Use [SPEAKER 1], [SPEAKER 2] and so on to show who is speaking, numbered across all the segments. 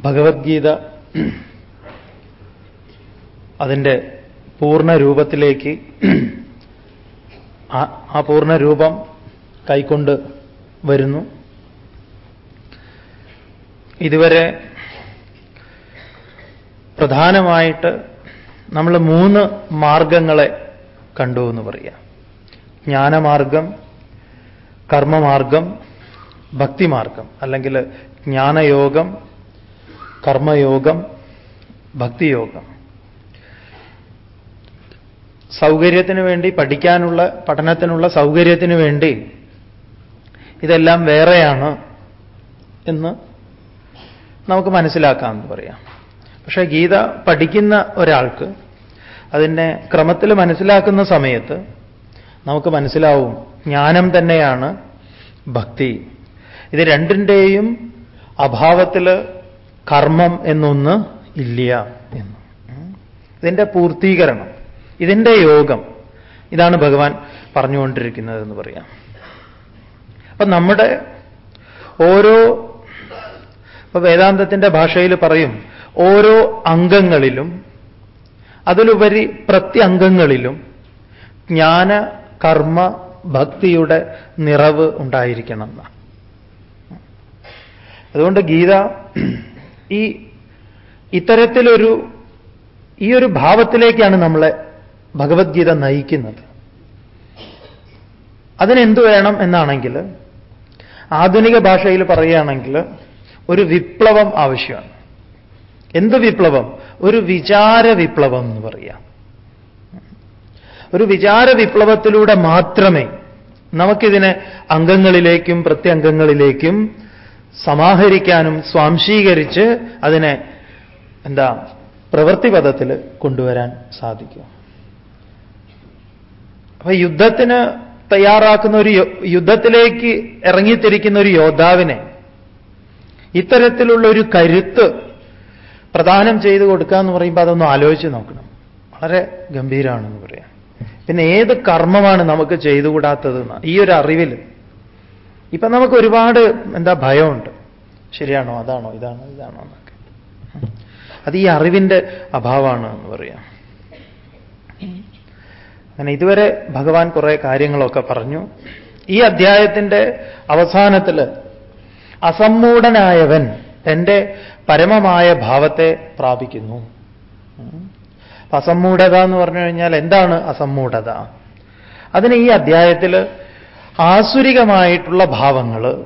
[SPEAKER 1] ഭഗവത്ഗീത അതിന്റെ പൂർണ രൂപത്തിലേക്ക് ആ പൂർണ രൂപം കൈക്കൊണ്ട് വരുന്നു. ഇതുവരെ പ്രധാനമായിട്ട് നമ്മൾ മൂന്ന് മാർഗങ്ങളെ കണ്ടു എന്ന് പറയാം. ജ്ഞാനമാർഗം കർമ്മമാർഗം ഭക്തിമാർഗം അല്ലെങ്കിൽ ജ്ഞാനയോഗം കർമ്മയോഗം ഭക്തിയോഗം. സൗകര്യത്തിന് വേണ്ടി പഠിക്കാനുള്ള പഠനത്തിനുള്ള സൗകര്യത്തിന് വേണ്ടി ഇതെല്ലാം വേറെയാണ് എന്ന് നമുക്ക് മനസ്സിലാക്കാമെന്ന് പറയാം. പക്ഷേ ഗീത പഠിക്കുന്ന ഒരാൾക്ക് അതിനെ ക്രമത്തിൽ മനസ്സിലാക്കുന്ന സമയത്ത് നമുക്ക് മനസ്സിലാവും ജ്ഞാനം തന്നെയാണ് ഭക്തി. ഇത് രണ്ടിന്റെയും അഭാവത്തിൽ കർമ്മം എന്നൊന്ന് ഇല്ല എന്ന്. ഇതിന്റെ പൂർത്തീകരണം ഇതിന്റെ യോഗം ഇതാണ് ഭഗവാൻ പറഞ്ഞുകൊണ്ടിരിക്കുന്നത് എന്ന് പറയാം. അപ്പൊ നമ്മുടെ ഓരോ ഇപ്പൊ വേദാന്തത്തിന്റെ ഭാഷയിൽ പറയും ഓരോ അംഗങ്ങളിലും അതിലുപരി പ്രത്യംഗങ്ങളിലും ജ്ഞാന കർമ്മ ഭക്തിയുടെ നിറവ് ഉണ്ടായിരിക്കണം അതുകൊണ്ട് ഗീത ഈ ഇത്തരത്തിലൊരു ഈ ഒരു ഭാവത്തിലേക്കാണ് നമ്മളെ ഭഗവത്ഗീത നയിക്കുന്നത്. അതിനെന്തു വേണം എന്നാണെങ്കിൽ ആധുനിക ഭാഷയിൽ പറയുകയാണെങ്കിൽ ഒരു വിപ്ലവം ആവശ്യമാണ്. എന്ത് വിപ്ലവം? ഒരു വിചാര വിപ്ലവം എന്ന് പറയാം ഒരു വിചാര വിപ്ലവത്തിലൂടെ മാത്രമേ നമുക്കിതിനെ അംഗങ്ങളിലേക്കും പ്രത്യംഗങ്ങളിലേക്കും സമാഹരിക്കാനും സ്വാംശീകരിച്ച് അതിനെ എന്താ പ്രവൃത്തിപഥത്തിൽ കൊണ്ടുവരാൻ സാധിക്കും. അപ്പൊ യുദ്ധത്തിന് തയ്യാറാക്കുന്ന ഒരു യുദ്ധത്തിലേക്ക് ഇറങ്ങിത്തിരിക്കുന്ന ഒരു യോദ്ധാവിനെ ഇത്തരത്തിലുള്ള ഒരു കരുത്ത് പ്രദാനം ചെയ്തു കൊടുക്കുക എന്ന് പറയുമ്പോൾ അതൊന്ന് ആലോചിച്ച് നോക്കണം. വളരെ ഗംഭീരമാണെന്ന് പറയാം. പിന്നെ ഏത് കർമ്മമാണ് നമുക്ക് ചെയ്തുകൂടാത്തതെന്ന് ഈ ഒരു അറിവിൽ ഇപ്പൊ നമുക്ക് ഒരുപാട് എന്താ ഭയമുണ്ട്. ശരിയാണോ? അതാണോ? ഇതാണോ? ഇതാണോ എന്നൊക്കെ. അത് ഈ അറിവിന്റെ അഭാവമാണ് എന്ന് പറയാം. അങ്ങനെ ഇതുവരെ ഭഗവാൻ കുറെ കാര്യങ്ങളൊക്കെ പറഞ്ഞു. ഈ അധ്യായത്തിന്റെ അവസാനത്തിൽ അസമ്മൂഢനായവൻ തന്റെ പരമമായ ഭാവത്തെ പ്രാപിക്കുന്നു. അസമ്മൂഢത എന്ന് പറഞ്ഞു കഴിഞ്ഞാൽ എന്താണ് അസമ്മൂഢത അതിന് ഈ അധ്യായത്തിൽ ആസുരികമായിട്ടുള്ള ഭാവങ്ങൾ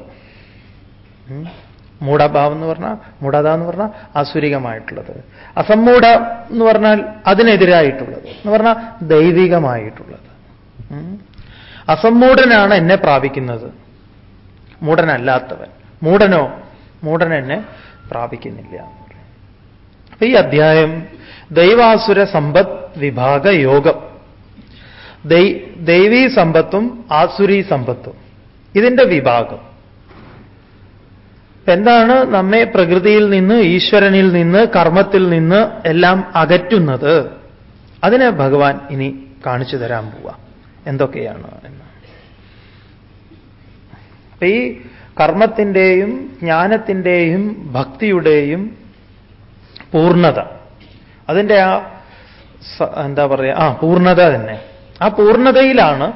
[SPEAKER 1] മൂഢഭാവം എന്ന് പറഞ്ഞാൽ മൂഢത എന്ന് പറഞ്ഞാൽ ആസുരികമായിട്ടുള്ളത്. അസമ്മൂഢ എന്ന് പറഞ്ഞാൽ അതിനെതിരായിട്ടുള്ളത്. എന്ന് പറഞ്ഞാൽ ദൈവികമായിട്ടുള്ളത്. അസമ്മൂഢനാണ് എന്നെ പ്രാപിക്കുന്നത്. മൂഢനല്ലാത്തവൻ. മൂഢനോ? മൂഢൻ എന്നെ പ്രാപിക്കുന്നില്ല. അപ്പൊ ഈ അധ്യായം ദൈവാസുര സമ്പദ് വിഭാഗ യോഗം. ദൈവീ സമ്പത്തും ആസുരി സമ്പത്തും. ഇതിന്റെ വിഭാഗം. എന്താണ് നമ്മെ പ്രകൃതിയിൽ നിന്ന് ഈശ്വരനിൽ നിന്ന് കർമ്മത്തിൽ നിന്ന് എല്ലാം അകറ്റുന്നത്? അതിനെ ഭഗവാൻ ഇനി കാണിച്ചു തരാൻ പോവാ. എന്തൊക്കെയാണ് എന്ന്. അപ്പൊ ഈ കർമ്മത്തിന്റെയും ജ്ഞാനത്തിന്റെയും ഭക്തിയുടെയും പൂർണത. അതിന്റെ ആ എന്താ പറയുക ആ പൂർണത തന്നെ. ആ പൂർണതയിലാണ്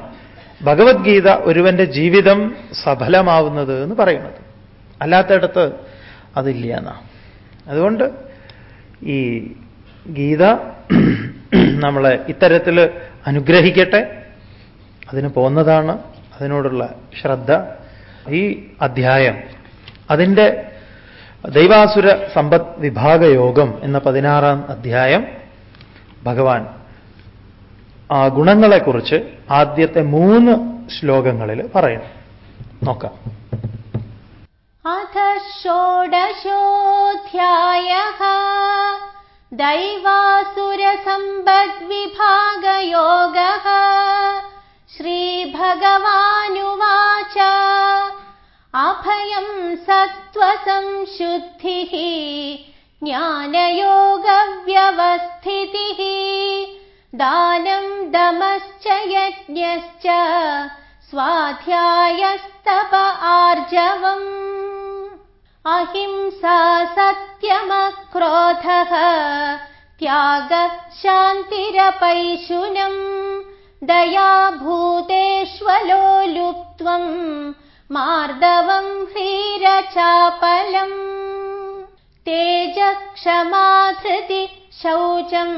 [SPEAKER 1] ഭഗവത്ഗീത ഒരുവന്റെ ജീവിതം സഫലമാവുന്നത് എന്ന് പറയുന്നത്. അല്ലാത്തയിടത്ത് അതില്ല എന്നാ. അതുകൊണ്ട് ഈ ഗീത നമ്മളെ ഇത്തരത്തിൽ അനുഗ്രഹിക്കട്ടെ. അതിന് പോന്നതാണ് അതിനോടുള്ള ശ്രദ്ധ. ഈ അധ്യായം അതിന്റെ ദൈവാസുര സമ്പദ് വിഭാഗ യോഗം എന്ന പതിനാറാം അധ്യായം ഭഗവാൻ ആ ഗുണങ്ങളെക്കുറിച്ച് ആദ്യത്തെ മൂന്ന് ശ്ലോകങ്ങളിൽ പറയണം നോക്കാം.
[SPEAKER 2] അഥ ഷോഡശോധ്യായ ദൈവാസുരസമ്പദ്വിഭാഗയോഗ ശ്രീഭഗവാനുവാച അഭയം സത്വസംശുദ്ധി ജ്ഞാനയോഗവ്യവസ്ഥിതി दानम् दमश्च यज्ञश्च स्वाध्यायस्तप आर्जवम् अहिंसा सत्यमक्रोधः त्यागः शान्तिरपैशुनम् दया भूतेष्वलोलुप्त्वम् मार्दवम् ह्रीरचापलम् तेजः क्षमा धृति शौचम्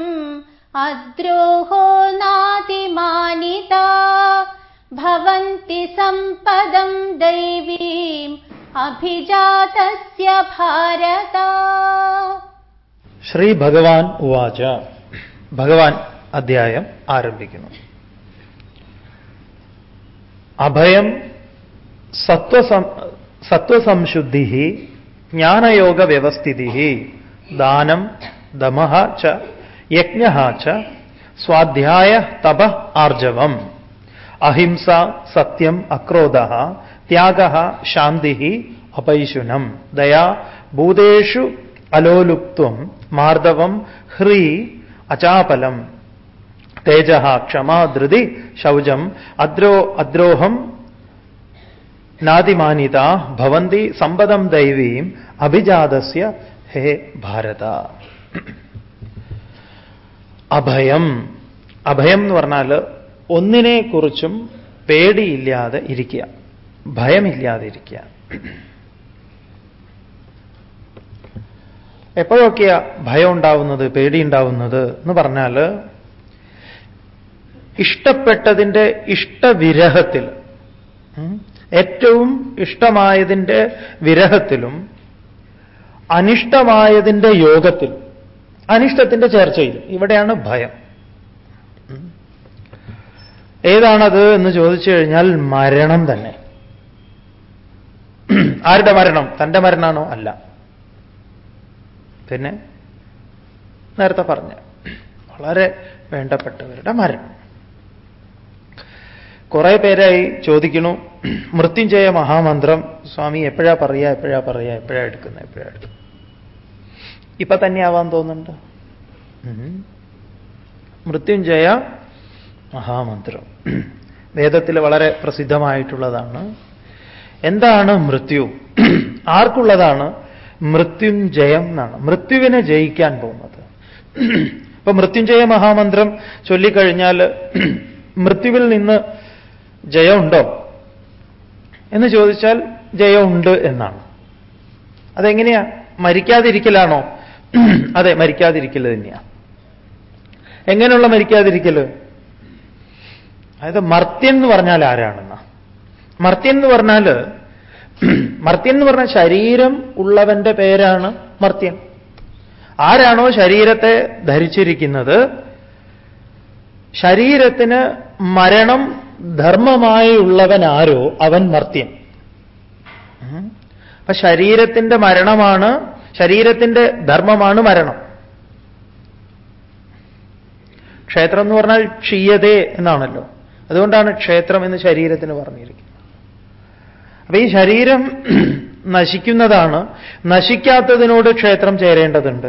[SPEAKER 2] अद्रोहो नातिमानिता भवन्ति सम्पदम् दैवीम् अभिजातस्य भारत
[SPEAKER 1] ശ്രീ ഭഗവാൻ ഉവാച ഭഗവാൻ അധ്യായം ആരംഭിക്കുന്നു അഭയം സത്വസം സത്വസംശുദ്ധി ജ്ഞാനയോഗ വ്യവസ്ഥിതി ദാനം ദമഃ ച യജ്ഞ സ്വാധ്യായ തപ ആർജവം. അഹിംസ സത്യം അക്രോധ ത്യാഗ ശാന്തി അപൈശുനം. ദയാ ഭൂതേഷു അലോലുപ്ത്വം മാർദവം ഹ്രീ അചാപലം. തേജ ക്ഷമാ ധൃതി ശൗചം അദ്രോ അദ്രോഹം നാതിമാനിത ഭവന്തി സമ്പദം ദൈവീം അഭിജാതസ്യ ഹേ ഭാരത. അഭയം. അഭയം എന്ന് പറഞ്ഞാൽ ഒന്നിനെക്കുറിച്ചും പേടിയില്ലാതെ ഇരിക്കുക. ഭയമില്ലാതെ ഇരിക്കുക എപ്പോഴൊക്കെയാ ഭയം ഉണ്ടാവുന്നത് പേടി ഉണ്ടാവുന്നത് എന്ന് പറഞ്ഞാൽ ഇഷ്ടപ്പെട്ടതിന്റെ ഇഷ്ടവിരഹത്തിൽ ഏറ്റവും ഇഷ്ടമായതിന്റെ വിരഹത്തിലും അനിഷ്ടമായതിന്റെ യോഗത്തിൽ അനിഷ്ടത്തിന്റെ ചേർച്ചയിൽ. ഇവിടെയാണ് ഭയം. ഏതാണത് എന്ന് ചോദിച്ചു കഴിഞ്ഞാൽ മരണം തന്നെ. ആരുടെ മരണം? തന്റെ മരണമാണോ? അല്ല. പിന്നെ നേരത്തെ പറഞ്ഞ വളരെ വേണ്ടപ്പെട്ടവരുടെ മരണം. കുറേ പേരായി ചോദിക്കണു മൃത്യുഞ്ജയ മഹാമന്ത്രം സ്വാമി എപ്പോഴാ പറയുക എപ്പോഴാ പറയുക എപ്പോഴാ എടുക്കുന്നത് എപ്പോഴാ എടുക്കുന്നത്? ഇപ്പൊ തന്നെ ആവാൻ തോന്നുന്നുണ്ട്? മൃത്യുഞ്ജയ മഹാമന്ത്രം. വേദത്തിൽ വളരെ പ്രസിദ്ധമായിട്ടുള്ളതാണ്. എന്താണ് മൃത്യു? ആർക്കുള്ളതാണ് മൃത്യുഞ്ജയം എന്നാണ്. മൃത്യുവിനെ ജയിക്കാൻ പോകുന്നത്. ഇപ്പൊ മൃത്യുഞ്ജയ മഹാമന്ത്രം ചൊല്ലിക്കഴിഞ്ഞാൽ മൃത്യുവിൽ നിന്ന് ജയമുണ്ടോ? എന്ന് ചോദിച്ചാൽ ജയമുണ്ട് എന്നാണ്. അതെങ്ങനെയാ? മരിക്കാതിരിക്കലാണോ? അതെ മരിക്കാതിരിക്കൽ തന്നെയാ. എങ്ങനെയുള്ള മരിക്കാതിരിക്കൽ അതായത് മർത്യൻ എന്ന് പറഞ്ഞാൽ ആരാണെന്ന? മർത്യൻ എന്ന് പറഞ്ഞാൽ മർത്യൻ എന്ന് പറഞ്ഞാൽ ശരീരം ഉള്ളവന്റെ പേരാണ് മർത്യൻ. ആരാണോ ശരീരത്തെ ധരിച്ചിരിക്കുന്നത്? ശരീരത്തിന് മരണം ധർമ്മമായി ഉള്ളവൻ ആരോ? അവൻ മർത്യൻ. അപ്പൊ ശരീരത്തിന്റെ മരണമാണ് ശരീരത്തിന്റെ ധർമ്മമാണ് മരണം. ക്ഷേത്രം എന്ന് പറഞ്ഞാൽ ക്ഷീയതേ എന്നാണല്ലോ. അതുകൊണ്ടാണ് ക്ഷേത്രം എന്ന് ശരീരത്തിന് പറഞ്ഞിരിക്കുന്നത്. അപ്പൊ ഈ ശരീരം നശിക്കുന്നതാണ് നശിക്കാത്തതിനോട് ക്ഷേത്രം ചേരേണ്ടതുണ്ട്.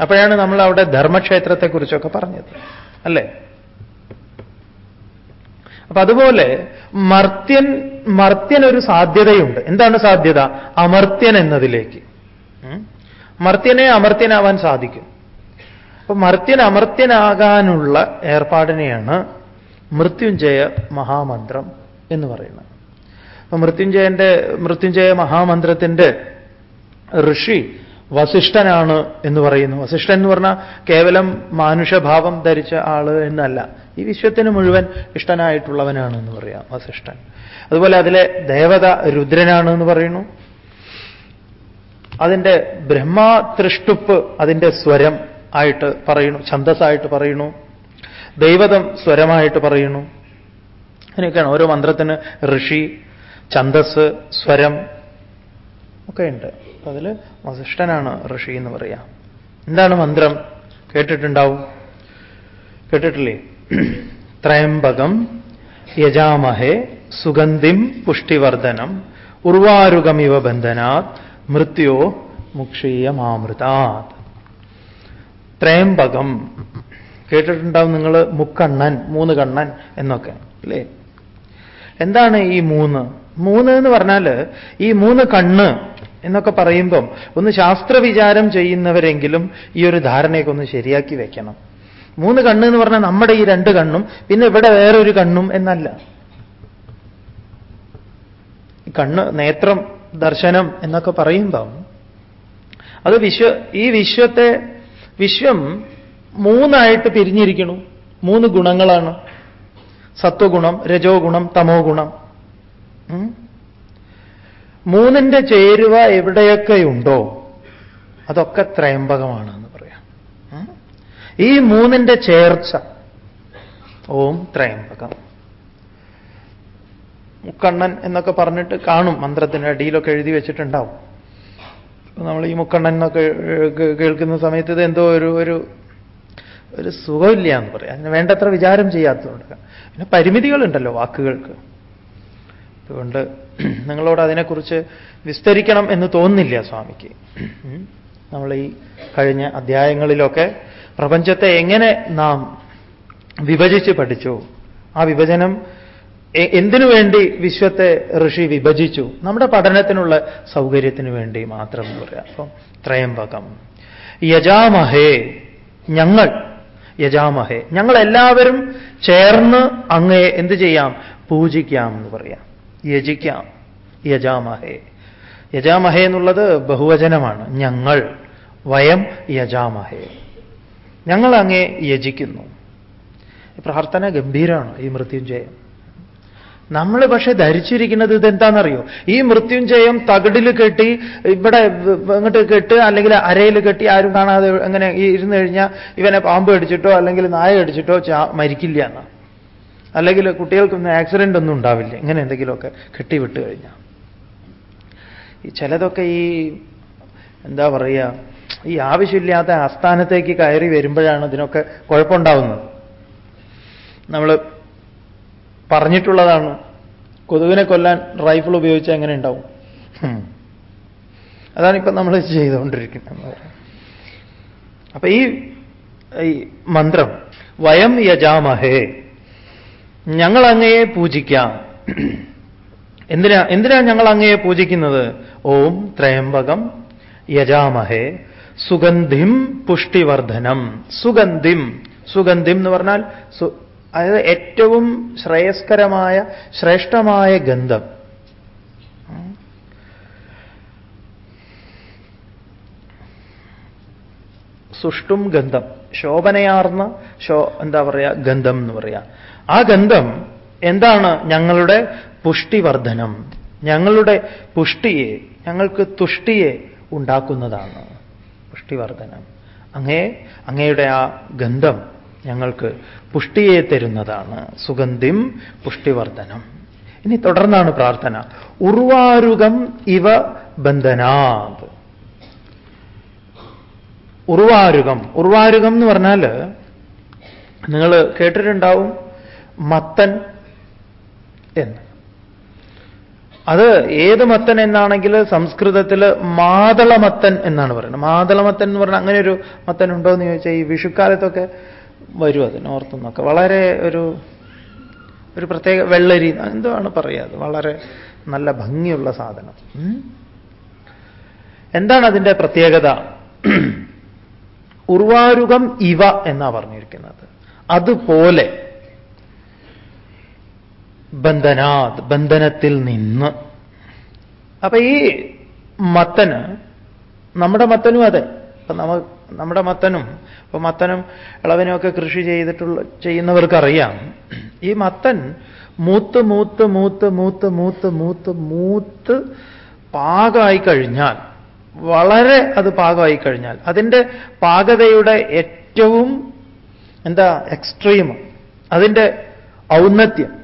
[SPEAKER 1] അപ്പോഴാണ് നമ്മൾ അവിടെ ധർമ്മക്ഷേത്രത്തെക്കുറിച്ചൊക്കെ പറഞ്ഞത്. അല്ലേ? അപ്പൊ അതുപോലെ മർത്യൻ മർത്യൻ ഒരു സാധ്യതയുണ്ട്. എന്താണ് സാധ്യത? അമർത്യൻ എന്നതിലേക്ക്? മർത്യനെ അമർത്യനാവാൻ സാധിക്കും. അപ്പൊ മർത്യൻ അമർത്യനാകാനുള്ള ഏർപ്പാടിനെയാണ് മൃത്യുഞ്ജയ മഹാമന്ത്രം എന്ന് പറയുന്നത്. അപ്പൊ മൃത്യുഞ്ജയന്റെ മൃത്യുഞ്ജയ മഹാമന്ത്രത്തിന്റെ ഋഷി വസിഷ്ഠനാണ് എന്ന് പറയുന്നു. വസിഷ്ഠൻ എന്ന് പറഞ്ഞാൽ കേവലം മാനുഷഭാവം ധരിച്ച ആൾ എന്നല്ല. ഈ വിശ്വത്തിന് മുഴുവൻ ഇഷ്ടനായിട്ടുള്ളവനാണ് എന്ന് പറയാം വസിഷ്ഠൻ. അതുപോലെ അതിലെ ദേവത രുദ്രനാണ് എന്ന് പറയുന്നു. അതിന്റെ ബ്രഹ്മാതൃഷ്ടുപ്പ് അതിന്റെ സ്വരം ആയിട്ട് പറയുന്നു ഛന്ദസ്സായിട്ട് പറയുന്നു ദൈവതം സ്വരമായിട്ട് പറയുന്നു. അങ്ങനെയൊക്കെയാണ് ഓരോ മന്ത്രത്തിന് ഋഷി ഛന്ദസ് സ്വരം ഒക്കെ ഉണ്ട് അപ്പൊ അതിൽ വസിഷ്ഠനാണ് ഋഷി എന്ന് പറയാ. എന്താണ് മന്ത്രം? കേട്ടിട്ടുണ്ടാവും? കേട്ടിട്ടില്ലേ? ത്രയംബകം യജാമഹേ സുഗന്ധിം പുഷ്ടിവർദ്ധനം ഉർവാരുഗമിവ ബന്ധനാത് മൃത്യോ മുക്ഷീയമാമൃതാത്. ത്രയംബകം. കേട്ടിട്ടുണ്ടാവും നിങ്ങൾ മുക്കണ്ണൻ മൂന്ന് കണ്ണൻ എന്നൊക്കെ അല്ലേ? എന്താണ് ഈ മൂന്ന്? മൂന്ന് എന്ന് പറഞ്ഞാൽ ഈ മൂന്ന് കണ്ണ് എന്നൊക്കെ പറയുമ്പം ഒന്ന് ശാസ്ത്രവിചാരം ചെയ്യുന്നവരെങ്കിലും ഈ ഒരു ധാരണയൊക്കെ ഒന്ന് ശരിയാക്കി വയ്ക്കണം മൂന്ന് കണ്ണ് എന്ന് പറഞ്ഞാൽ നമ്മുടെ ഈ രണ്ട് കണ്ണും പിന്നെ ഇവിടെ വേറൊരു കണ്ണും എന്നല്ല. കണ്ണ് നേത്രം ദർശനം എന്നൊക്കെ പറയുമ്പം അത് വിശ്വ ഈ വിശ്വത്തെ വിശ്വം മൂന്നായിട്ട് പിരിഞ്ഞിരിക്കുന്നു. മൂന്ന് ഗുണങ്ങളാണ്. സത്വഗുണം രജോ ഗുണം തമോ ഗുണം മൂന്നിന്റെ ചേരുവ എവിടെയൊക്കെയുണ്ടോ അതൊക്കെ ത്രയംബകമാണ് എന്ന് പറയാം ഈ മൂന്നിന്റെ ചേർച്ച ഓം ത്രയംബകം. മുക്കണ്ണൻ എന്നൊക്കെ പറഞ്ഞിട്ട് കാണും മന്ത്രത്തിന്റെ അടിയിലൊക്കെ എഴുതി വെച്ചിട്ടുണ്ടാവും. നമ്മൾ ഈ മുക്കണ്ണൻ എന്നൊക്കെ കേൾക്കുന്ന സമയത്ത് ഇത് എന്തോ ഒരു ഒരു ഒരു സുഖമില്ല എന്ന് പറയാം. അതിന് വേണ്ടത്ര വിചാരം ചെയ്യാത്തതുകൊണ്ട്. പിന്നെ പരിമിതികളുണ്ടല്ലോ വാക്കുകൾക്ക്. അതുകൊണ്ട് നിങ്ങളോട് അതിനെക്കുറിച്ച് വിസ്തരിക്കണം എന്ന് തോന്നുന്നില്ല സ്വാമിക്ക്. നമ്മൾ ഈ കഴിഞ്ഞ അധ്യായങ്ങളിലൊക്കെ പ്രപഞ്ചത്തെ എങ്ങനെ നാം വിഭജിച്ച് പഠിച്ചു ആ വിഭജനം എന്തിനു വേണ്ടി വിശ്വത്തെ ഋഷി വിഭജിച്ചു? നമ്മുടെ പഠനത്തിനുള്ള സൗകര്യത്തിന് വേണ്ടി മാത്രം പറയാം. അപ്പം ത്രയംബകം. യജാമഹേ ഞങ്ങൾ യജാമഹേ ഞങ്ങൾ എല്ലാവരും ചേർന്ന് അങ്ങയെ എന്ത് ചെയ്യാം? പൂജിക്കാം എന്ന് പറയാം. യജിക്കാം. യജാമഹേ. യജാമഹേ എന്നുള്ളത് ബഹുവചനമാണ്. ഞങ്ങൾ വയം യജാമഹേ. ഞങ്ങൾ അങ്ങേ യജിക്കുന്നു. പ്രാർത്ഥന ഗംഭീരമാണ് ഈ മൃത്യുഞ്ജയം. നമ്മൾ പക്ഷെ ധരിച്ചിരിക്കുന്നത് ഇതെന്താണെന്നറിയോ? ഈ മൃത്യുഞ്ജയം തകിടിൽ കെട്ടി ഇവിടെ ഇങ്ങോട്ട് കെട്ട് അല്ലെങ്കിൽ അരയിൽ കെട്ടി ആരും കാണാതെ അങ്ങനെ ഇരുന്ന് കഴിഞ്ഞാൽ ഇവനെ പാമ്പ് അടിച്ചിട്ടോ അല്ലെങ്കിൽ നായ അടിച്ചിട്ടോ മരിക്കില്ല എന്നാ. അല്ലെങ്കിൽ കുട്ടികൾക്കൊന്നും ആക്സിഡന്റ് ഒന്നും ഉണ്ടാവില്ല. ഇങ്ങനെ എന്തെങ്കിലുമൊക്കെ കെട്ടിവിട്ട് കഴിഞ്ഞാൽ ഈ ചിലതൊക്കെ ഈ എന്താ പറയുക ഈ ആവശ്യമില്ലാത്ത ആസ്ഥാനത്തേക്ക് കയറി വരുമ്പോഴാണ് ഇതിനൊക്കെ കുഴപ്പമുണ്ടാവുന്നത്. നമ്മൾ പറഞ്ഞിട്ടുള്ളതാണ്. കൊതുകിനെ കൊല്ലാൻ റൈഫിൾ ഉപയോഗിച്ചാൽ എങ്ങനെ ഉണ്ടാവും. അതാണ് ഇപ്പം നമ്മൾ ചെയ്തുകൊണ്ടിരിക്കുന്നത്. അപ്പൊ ഈ മന്ത്രം വയം യജാമഹേ ഞങ്ങൾ അങ്ങയെ പൂജിക്കാം. എന്തിനാ എന്തിനാ ഞങ്ങൾ അങ്ങയെ പൂജിക്കുന്നത്? ഓം ത്രയംബകം യജാമഹേ സുഗന്ധിം പുഷ്ടിവർദ്ധനം. സുഗന്ധിം. സുഗന്ധിം എന്ന് പറഞ്ഞാൽ അതായത് ഏറ്റവും ശ്രേയസ്കരമായ ശ്രേഷ്ഠമായ ഗന്ധം. സുഷ്ടും ഗന്ധം. ശോഭനയാർന്ന ശോ എന്താ പറയുക ഗന്ധം എന്ന് പറയാ. ആ ഗന്ധം എന്താണ് ഞങ്ങളുടെ പുഷ്ടിവർദ്ധനം? ഞങ്ങളുടെ പുഷ്ടിയെ ഞങ്ങൾക്ക് തുഷ്ടിയെ ഉണ്ടാക്കുന്നതാണ്. പുഷ്ടിവർദ്ധനം. അങ്ങേ അങ്ങയുടെ ആ ഗന്ധം ഞങ്ങൾക്ക് പുഷ്ടിയെ തരുന്നതാണ്. സുഗന്ധിം പുഷ്ടിവർദ്ധനം. ഇനി തുടർന്നാണ് പ്രാർത്ഥന. ഉർവാരുകം ഇവ ബന്ധനാത്. ഉർവാരുകം ഉർവാരുകം എന്ന് പറഞ്ഞാൽ നിങ്ങൾ കേട്ടിട്ടുണ്ടാവും മത്തൻ എന്ന്. അത് ഏത് മത്തൻ എന്നാണെങ്കിൽ സംസ്കൃതത്തിൽ മാതളമത്തൻ എന്നാണ് പറയുന്നത്. മാതളമത്തൻ എന്ന് പറഞ്ഞാൽ അങ്ങനെ ഒരു മത്തൻ ഉണ്ടോ എന്ന് ചോദിച്ചാൽ ഈ വിഷുക്കാലത്തൊക്കെ വരും അത് നോർത്തുനിന്നൊക്കെ വളരെ ഒരു ഒരു പ്രത്യേക വെള്ളരി എന്താണ് പറയുക വളരെ നല്ല ഭംഗിയുള്ള സാധനം. എന്താണ് അതിന്റെ പ്രത്യേകത? ഉർവാരുകം ഇവ എന്നാ പറഞ്ഞിരിക്കുന്നത്. അതുപോലെ ബന്ധനാത് ബന്ധനത്തിൽ നിന്ന്. അപ്പൊ ഈ മത്തന് നമ്മുടെ മത്തനും അതെ. അപ്പൊ നമ്മ നമ്മുടെ മത്തനും ഇപ്പൊ മത്തനും ഇളവനുമൊക്കെ കൃഷി ചെയ്തിട്ടുള്ള ചെയ്യുന്നവർക്കറിയാം. ഈ മത്തൻ മൂത്ത് മൂത്ത് മൂത്ത് മൂത്ത് മൂത്ത് മൂത്ത് മൂത്ത് പാകമായി കഴിഞ്ഞാൽ വളരെ അത് പാകമായി കഴിഞ്ഞാൽ അതിന്റെ പാകതയുടെ ഏറ്റവും എന്താ എക്സ്ട്രീം അതിന്റെ ഔന്നത്യം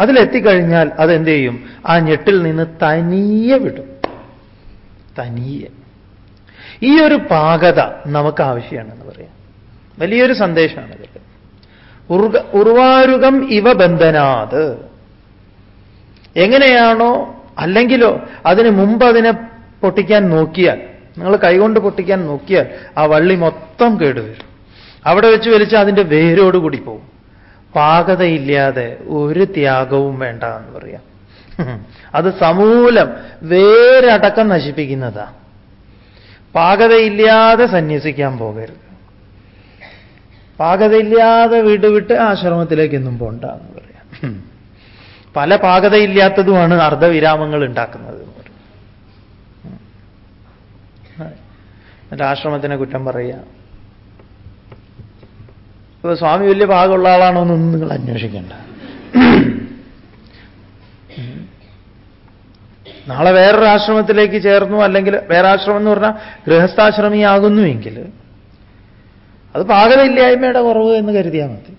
[SPEAKER 1] അതിലെത്തിക്കഴിഞ്ഞാൽ അതെന്ത് ചെയ്യും? ആ ഞെട്ടിൽ നിന്ന് തനിയെ വിടും. തനിയെ. ഈ ഒരു പാകത നമുക്ക് ആവശ്യമാണെന്ന് പറയാം. വലിയൊരു സന്ദേശമാണ് ഇതിൽ ഉർവാരുകം ഇവ ബന്ധനാത്. എങ്ങനെയാണോ അല്ലെങ്കിലോ അതിന് മുമ്പ് അതിനെ പൊട്ടിക്കാൻ നോക്കിയാൽ നിങ്ങൾ കൈകൊണ്ട് പൊട്ടിക്കാൻ നോക്കിയാൽ ആ വള്ളി മൊത്തം കേടുവരും. അവിടെ വെച്ച് വലിച്ചാൽ അതിന്റെ വേരോട് കൂടി പോകും. പാകതയില്ലാതെ ഒരു ത്യാഗവും വേണ്ട എന്ന് പറയാം. അത് സമൂലം വേരടക്കം നശിപ്പിക്കുന്നതാ. പാകതയില്ലാതെ സന്യസിക്കാൻ പോകരുത്. പാകതയില്ലാതെ വിടുവിട്ട് ആശ്രമത്തിലേക്കൊന്നും പോണ്ട എന്ന് പറയാം. പല പാകതയില്ലാത്തതുമാണ് അർദ്ധവിരാമങ്ങൾ ഉണ്ടാക്കുന്നത് എന്ന് പറയും. എന്നിട്ട് ആശ്രമത്തിനെ കുറ്റം പറയുക. അപ്പൊ സ്വാമി വലിയ പാകമുള്ള ആളാണോ എന്നൊന്നും നിങ്ങൾ അന്വേഷിക്കേണ്ട. നാളെ വേറൊരു ആശ്രമത്തിലേക്ക് ചേർന്നു അല്ലെങ്കിൽ വേറെ ആശ്രമം എന്ന് പറഞ്ഞാൽ ഗൃഹസ്ഥാശ്രമിയാകുന്നുവെങ്കിൽ അത് പാകതയില്ലായ്മയുടെ കുറവ് എന്ന് കരുതിയാൽ മതി.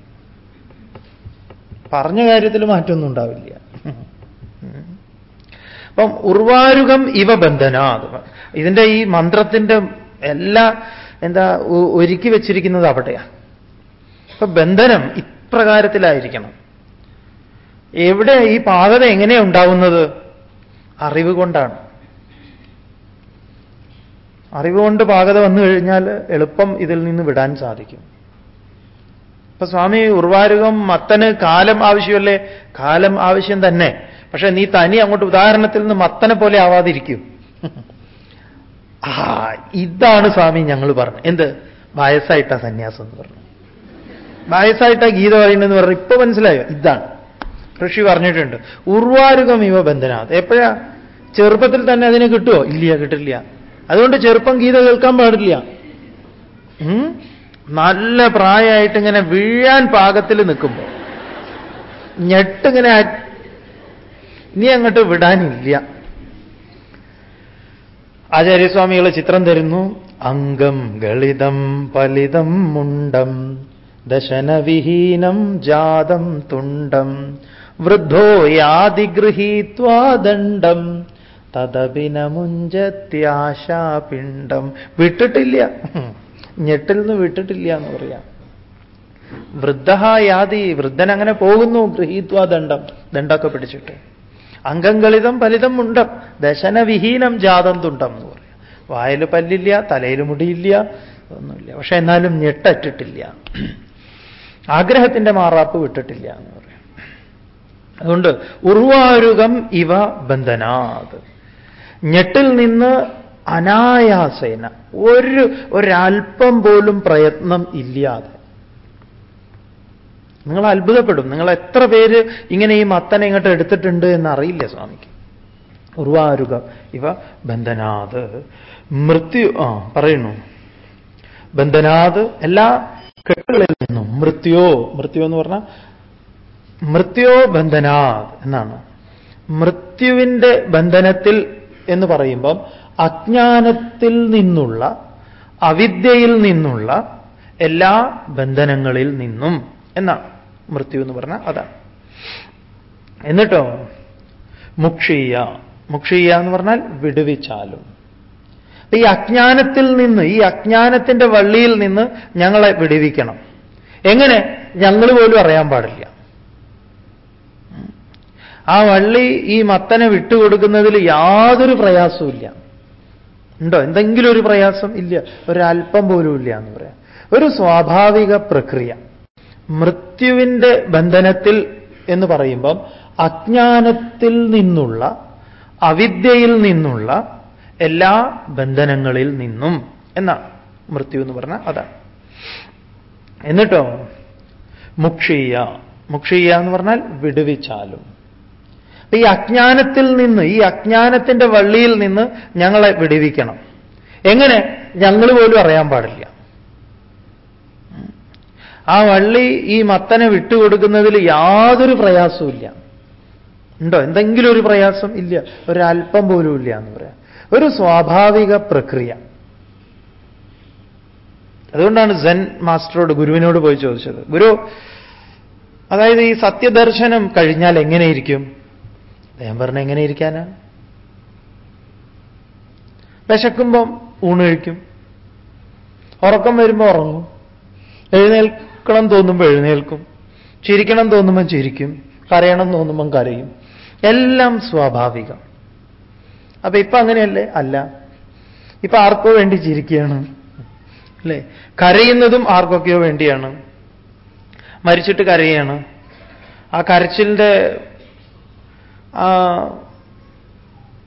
[SPEAKER 1] പറഞ്ഞ കാര്യത്തിൽ മാറ്റമൊന്നും ഉണ്ടാവില്ല. അപ്പം ഉർവാരുകം ഇവ ബന്ധന. ഇതിന്റെ ഈ മന്ത്രത്തിന്റെ എല്ലാ എന്താ ഒരുക്കി വെച്ചിരിക്കുന്നത് അവിടെയാണ് അപ്പൊ ബന്ധനം ഇപ്രകാരത്തിലായിരിക്കണം. എവിടെ ഈ പാകത എങ്ങനെയാ ഉണ്ടാവുന്നത്? അറിവ് കൊണ്ടാണ് അറിവ് കൊണ്ട് പാകത വന്നു കഴിഞ്ഞാൽ എളുപ്പം ഇതിൽ നിന്ന് വിടാൻ സാധിക്കും. ഇപ്പൊ സ്വാമി ഉർവാരുകം മത്തന് കാലം ആവശ്യമല്ലേ? കാലം ആവശ്യം തന്നെ. പക്ഷെ നീ തനി അങ്ങോട്ട് ഉദാഹരണത്തിൽ നിന്ന് മത്തനെ പോലെ ആവാതിരിക്കും. ആ ഇതാണ് സ്വാമി ഞങ്ങൾ പറഞ്ഞു എന്ത്? വയസ്സായിട്ടാ സന്യാസം എന്ന് പറഞ്ഞു. വയസ്സായിട്ടാ ഗീത പറയുന്നതെന്ന് പറഞ്ഞു ഇപ്പൊ മനസ്സിലായോ? ഇതാണ്. ഋഷി പറഞ്ഞിട്ടുണ്ട് ഉർവാരുകം ഇവ ബന്ധനാത്. എപ്പോഴാ? ചെറുപ്പത്തിൽ തന്നെ അതിനെ കിട്ടുമോ ഇല്ല കിട്ടില്ല. അതുകൊണ്ട് ചെറുപ്പം ഗീത കേൾക്കാൻ പാടില്ല. നല്ല പ്രായമായിട്ട് ഇങ്ങനെ വീഴാൻ പാകത്തിൽ നിൽക്കുമ്പോൾ ഞെട്ടിങ്ങനെ നീ അങ്ങോട്ട് വിടാനില്ല. ആചാര്യസ്വാമികളെ ചിത്രം തരുന്നു. അംഗം ഗളിതം പലിതം മുണ്ടം ദശനവിഹീനം ജാതം തുണ്ടം. വൃദ്ധോ യാതിഗൃഹീത്വാ ദണ്ഡം. തദപിനമുഞ്ചത്യാശാപിണ്ഡം വിട്ടിട്ടില്ല. ഞെട്ടിൽ നിന്ന് വിട്ടിട്ടില്ല എന്ന് പറയാം. വൃദ്ധ യാതി വൃദ്ധൻ അങ്ങനെ പോകുന്നു ഗൃഹീത്വാ ദണ്ഡം. ദണ്ഡൊക്കെ പിടിച്ചിട്ട്. അംഗങ്ങളിതം ഫലിതം മുണ്ടം. ദശനവിഹീനം ജാതം തുണ്ടം എന്ന് പറയാം. വായിൽ പല്ലില്ല തലയിൽ മുടിയില്ല ഒന്നുമില്ല. പക്ഷെ എന്നാലും ഞെട്ടറ്റിട്ടില്ല. ആഗ്രഹത്തിന്റെ മാറാപ്പ് വിട്ടിട്ടില്ല എന്ന് അതുകൊണ്ട് ഉർവാരുകം ഇവ ബന്ധനാത്. ഞെട്ടിൽ നിന്ന് അനായാസേന. ഒരു ഒരൽപ്പം പോലും പ്രയത്നം ഇല്ലാതെ. നിങ്ങൾ അത്ഭുതപ്പെടും. നിങ്ങൾ എത്ര പേര് ഇങ്ങനെ ഈ മത്തനെ ഇങ്ങോട്ട് എടുത്തിട്ടുണ്ട് എന്നറിയില്ല സ്വാമിക്ക്. ഉർവാരുക ഇവ ബന്ധനാത്. മൃത്യു ആ പറയുന്നു. ബന്ധനാത് എല്ലാ കെട്ടുകളിൽ നിന്നും മൃത്യോ മൃത്യോ എന്ന് പറഞ്ഞാൽ മൃത്യോ ബന്ധനാ എന്നാണ്. മൃത്യുവിന്റെ ബന്ധനത്തിൽ എന്ന് പറയുമ്പം അജ്ഞാനത്തിൽ നിന്നുള്ള അവിദ്യയിൽ നിന്നുള്ള എല്ലാ ബന്ധനങ്ങളിൽ നിന്നും എന്നാണ്. മൃത്യു എന്ന് പറഞ്ഞാൽ അതാണ്. എന്നിട്ടോ? മുക്ഷീയ. മുക്ഷീയ എന്ന് പറഞ്ഞാൽ വിടുവിച്ചാലും. ഈ അജ്ഞാനത്തിൽ നിന്ന് ഈ അജ്ഞാനത്തിന്റെ വള്ളിയിൽ നിന്ന് ഞങ്ങളെ വിടുവിക്കണം. എങ്ങനെ? ഞങ്ങൾ പോലും അറിയാൻ പാടില്ല. ആ വള്ളി ഈ മത്തനെ വിട്ടുകൊടുക്കുന്നതിൽ യാതൊരു പ്രയാസവും ഉണ്ടോ? എന്തെങ്കിലും ഒരു പ്രയാസം? ഇല്ല. ഒരല്പം പോലും ഇല്ല എന്ന് പറയാം. ഒരു സ്വാഭാവിക പ്രക്രിയ. മൃത്യുവിന്റെ ബന്ധനത്തിൽ എന്ന് പറയുമ്പം അജ്ഞാനത്തിൽ നിന്നുള്ള അവിദ്യയിൽ നിന്നുള്ള എല്ലാ ബന്ധനങ്ങളിൽ നിന്നും എന്നാണ് മൃത്യു എന്ന് പറഞ്ഞാൽ അതാണ്. എന്നിട്ടോ? മുക്ഷീയ. മുക്ഷീയ എന്ന് പറഞ്ഞാൽ വിടുവിച്ചാലും. ഈ അജ്ഞാനത്തിൽ നിന്ന് ഈ അജ്ഞാനത്തിന്റെ വള്ളിയിൽ നിന്ന് ഞങ്ങളെ വിടുവിക്കണം. എങ്ങനെ? ഞങ്ങൾ പോലും അറിയാൻ പാടില്ല. ആ വള്ളി ഈ മത്തനെ വിട്ടുകൊടുക്കുന്നതിൽ യാതൊരു പ്രയാസവും ഉണ്ടോ? എന്തെങ്കിലും ഒരു പ്രയാസം? ഇല്ല. ഒരല്പം പോലും ഇല്ല എന്ന് പറയാം. ഒരു സ്വാഭാവിക പ്രക്രിയ. അതുകൊണ്ടാണ് സെൻ മാസ്റ്ററോട് ഗുരുവിനോട് പോയി ചോദിച്ചത്. ഗുരു അതായത് ഈ സത്യദർശനം കഴിഞ്ഞാൽ എങ്ങനെയിരിക്കും? അദ്ദേഹം പറഞ്ഞ എങ്ങനെ ഇരിക്കാനാണ് വിശക്കുമ്പം ഊണ് കഴിക്കും ഉറക്കം വരുമ്പോൾ ഉറങ്ങും. എഴുന്നേൽക്കണം തോന്നുമ്പോൾ എഴുന്നേൽക്കും. ചിരിക്കണം തോന്നുമ്പോൾ ചിരിക്കും. കരയണം തോന്നുമ്പം കരയും. എല്ലാം സ്വാഭാവികം. അപ്പൊ ഇപ്പൊ അങ്ങനെയല്ലേ? അല്ല. ഇപ്പൊ ആർക്കോ വേണ്ടി ചിരിക്കുകയാണ്. അല്ലേ? കരയുന്നതും ആർക്കൊക്കെയോ വേണ്ടിയാണ്. മരിച്ചിട്ട് കരയാണ് ആ കരച്ചിലിന്റെ ആ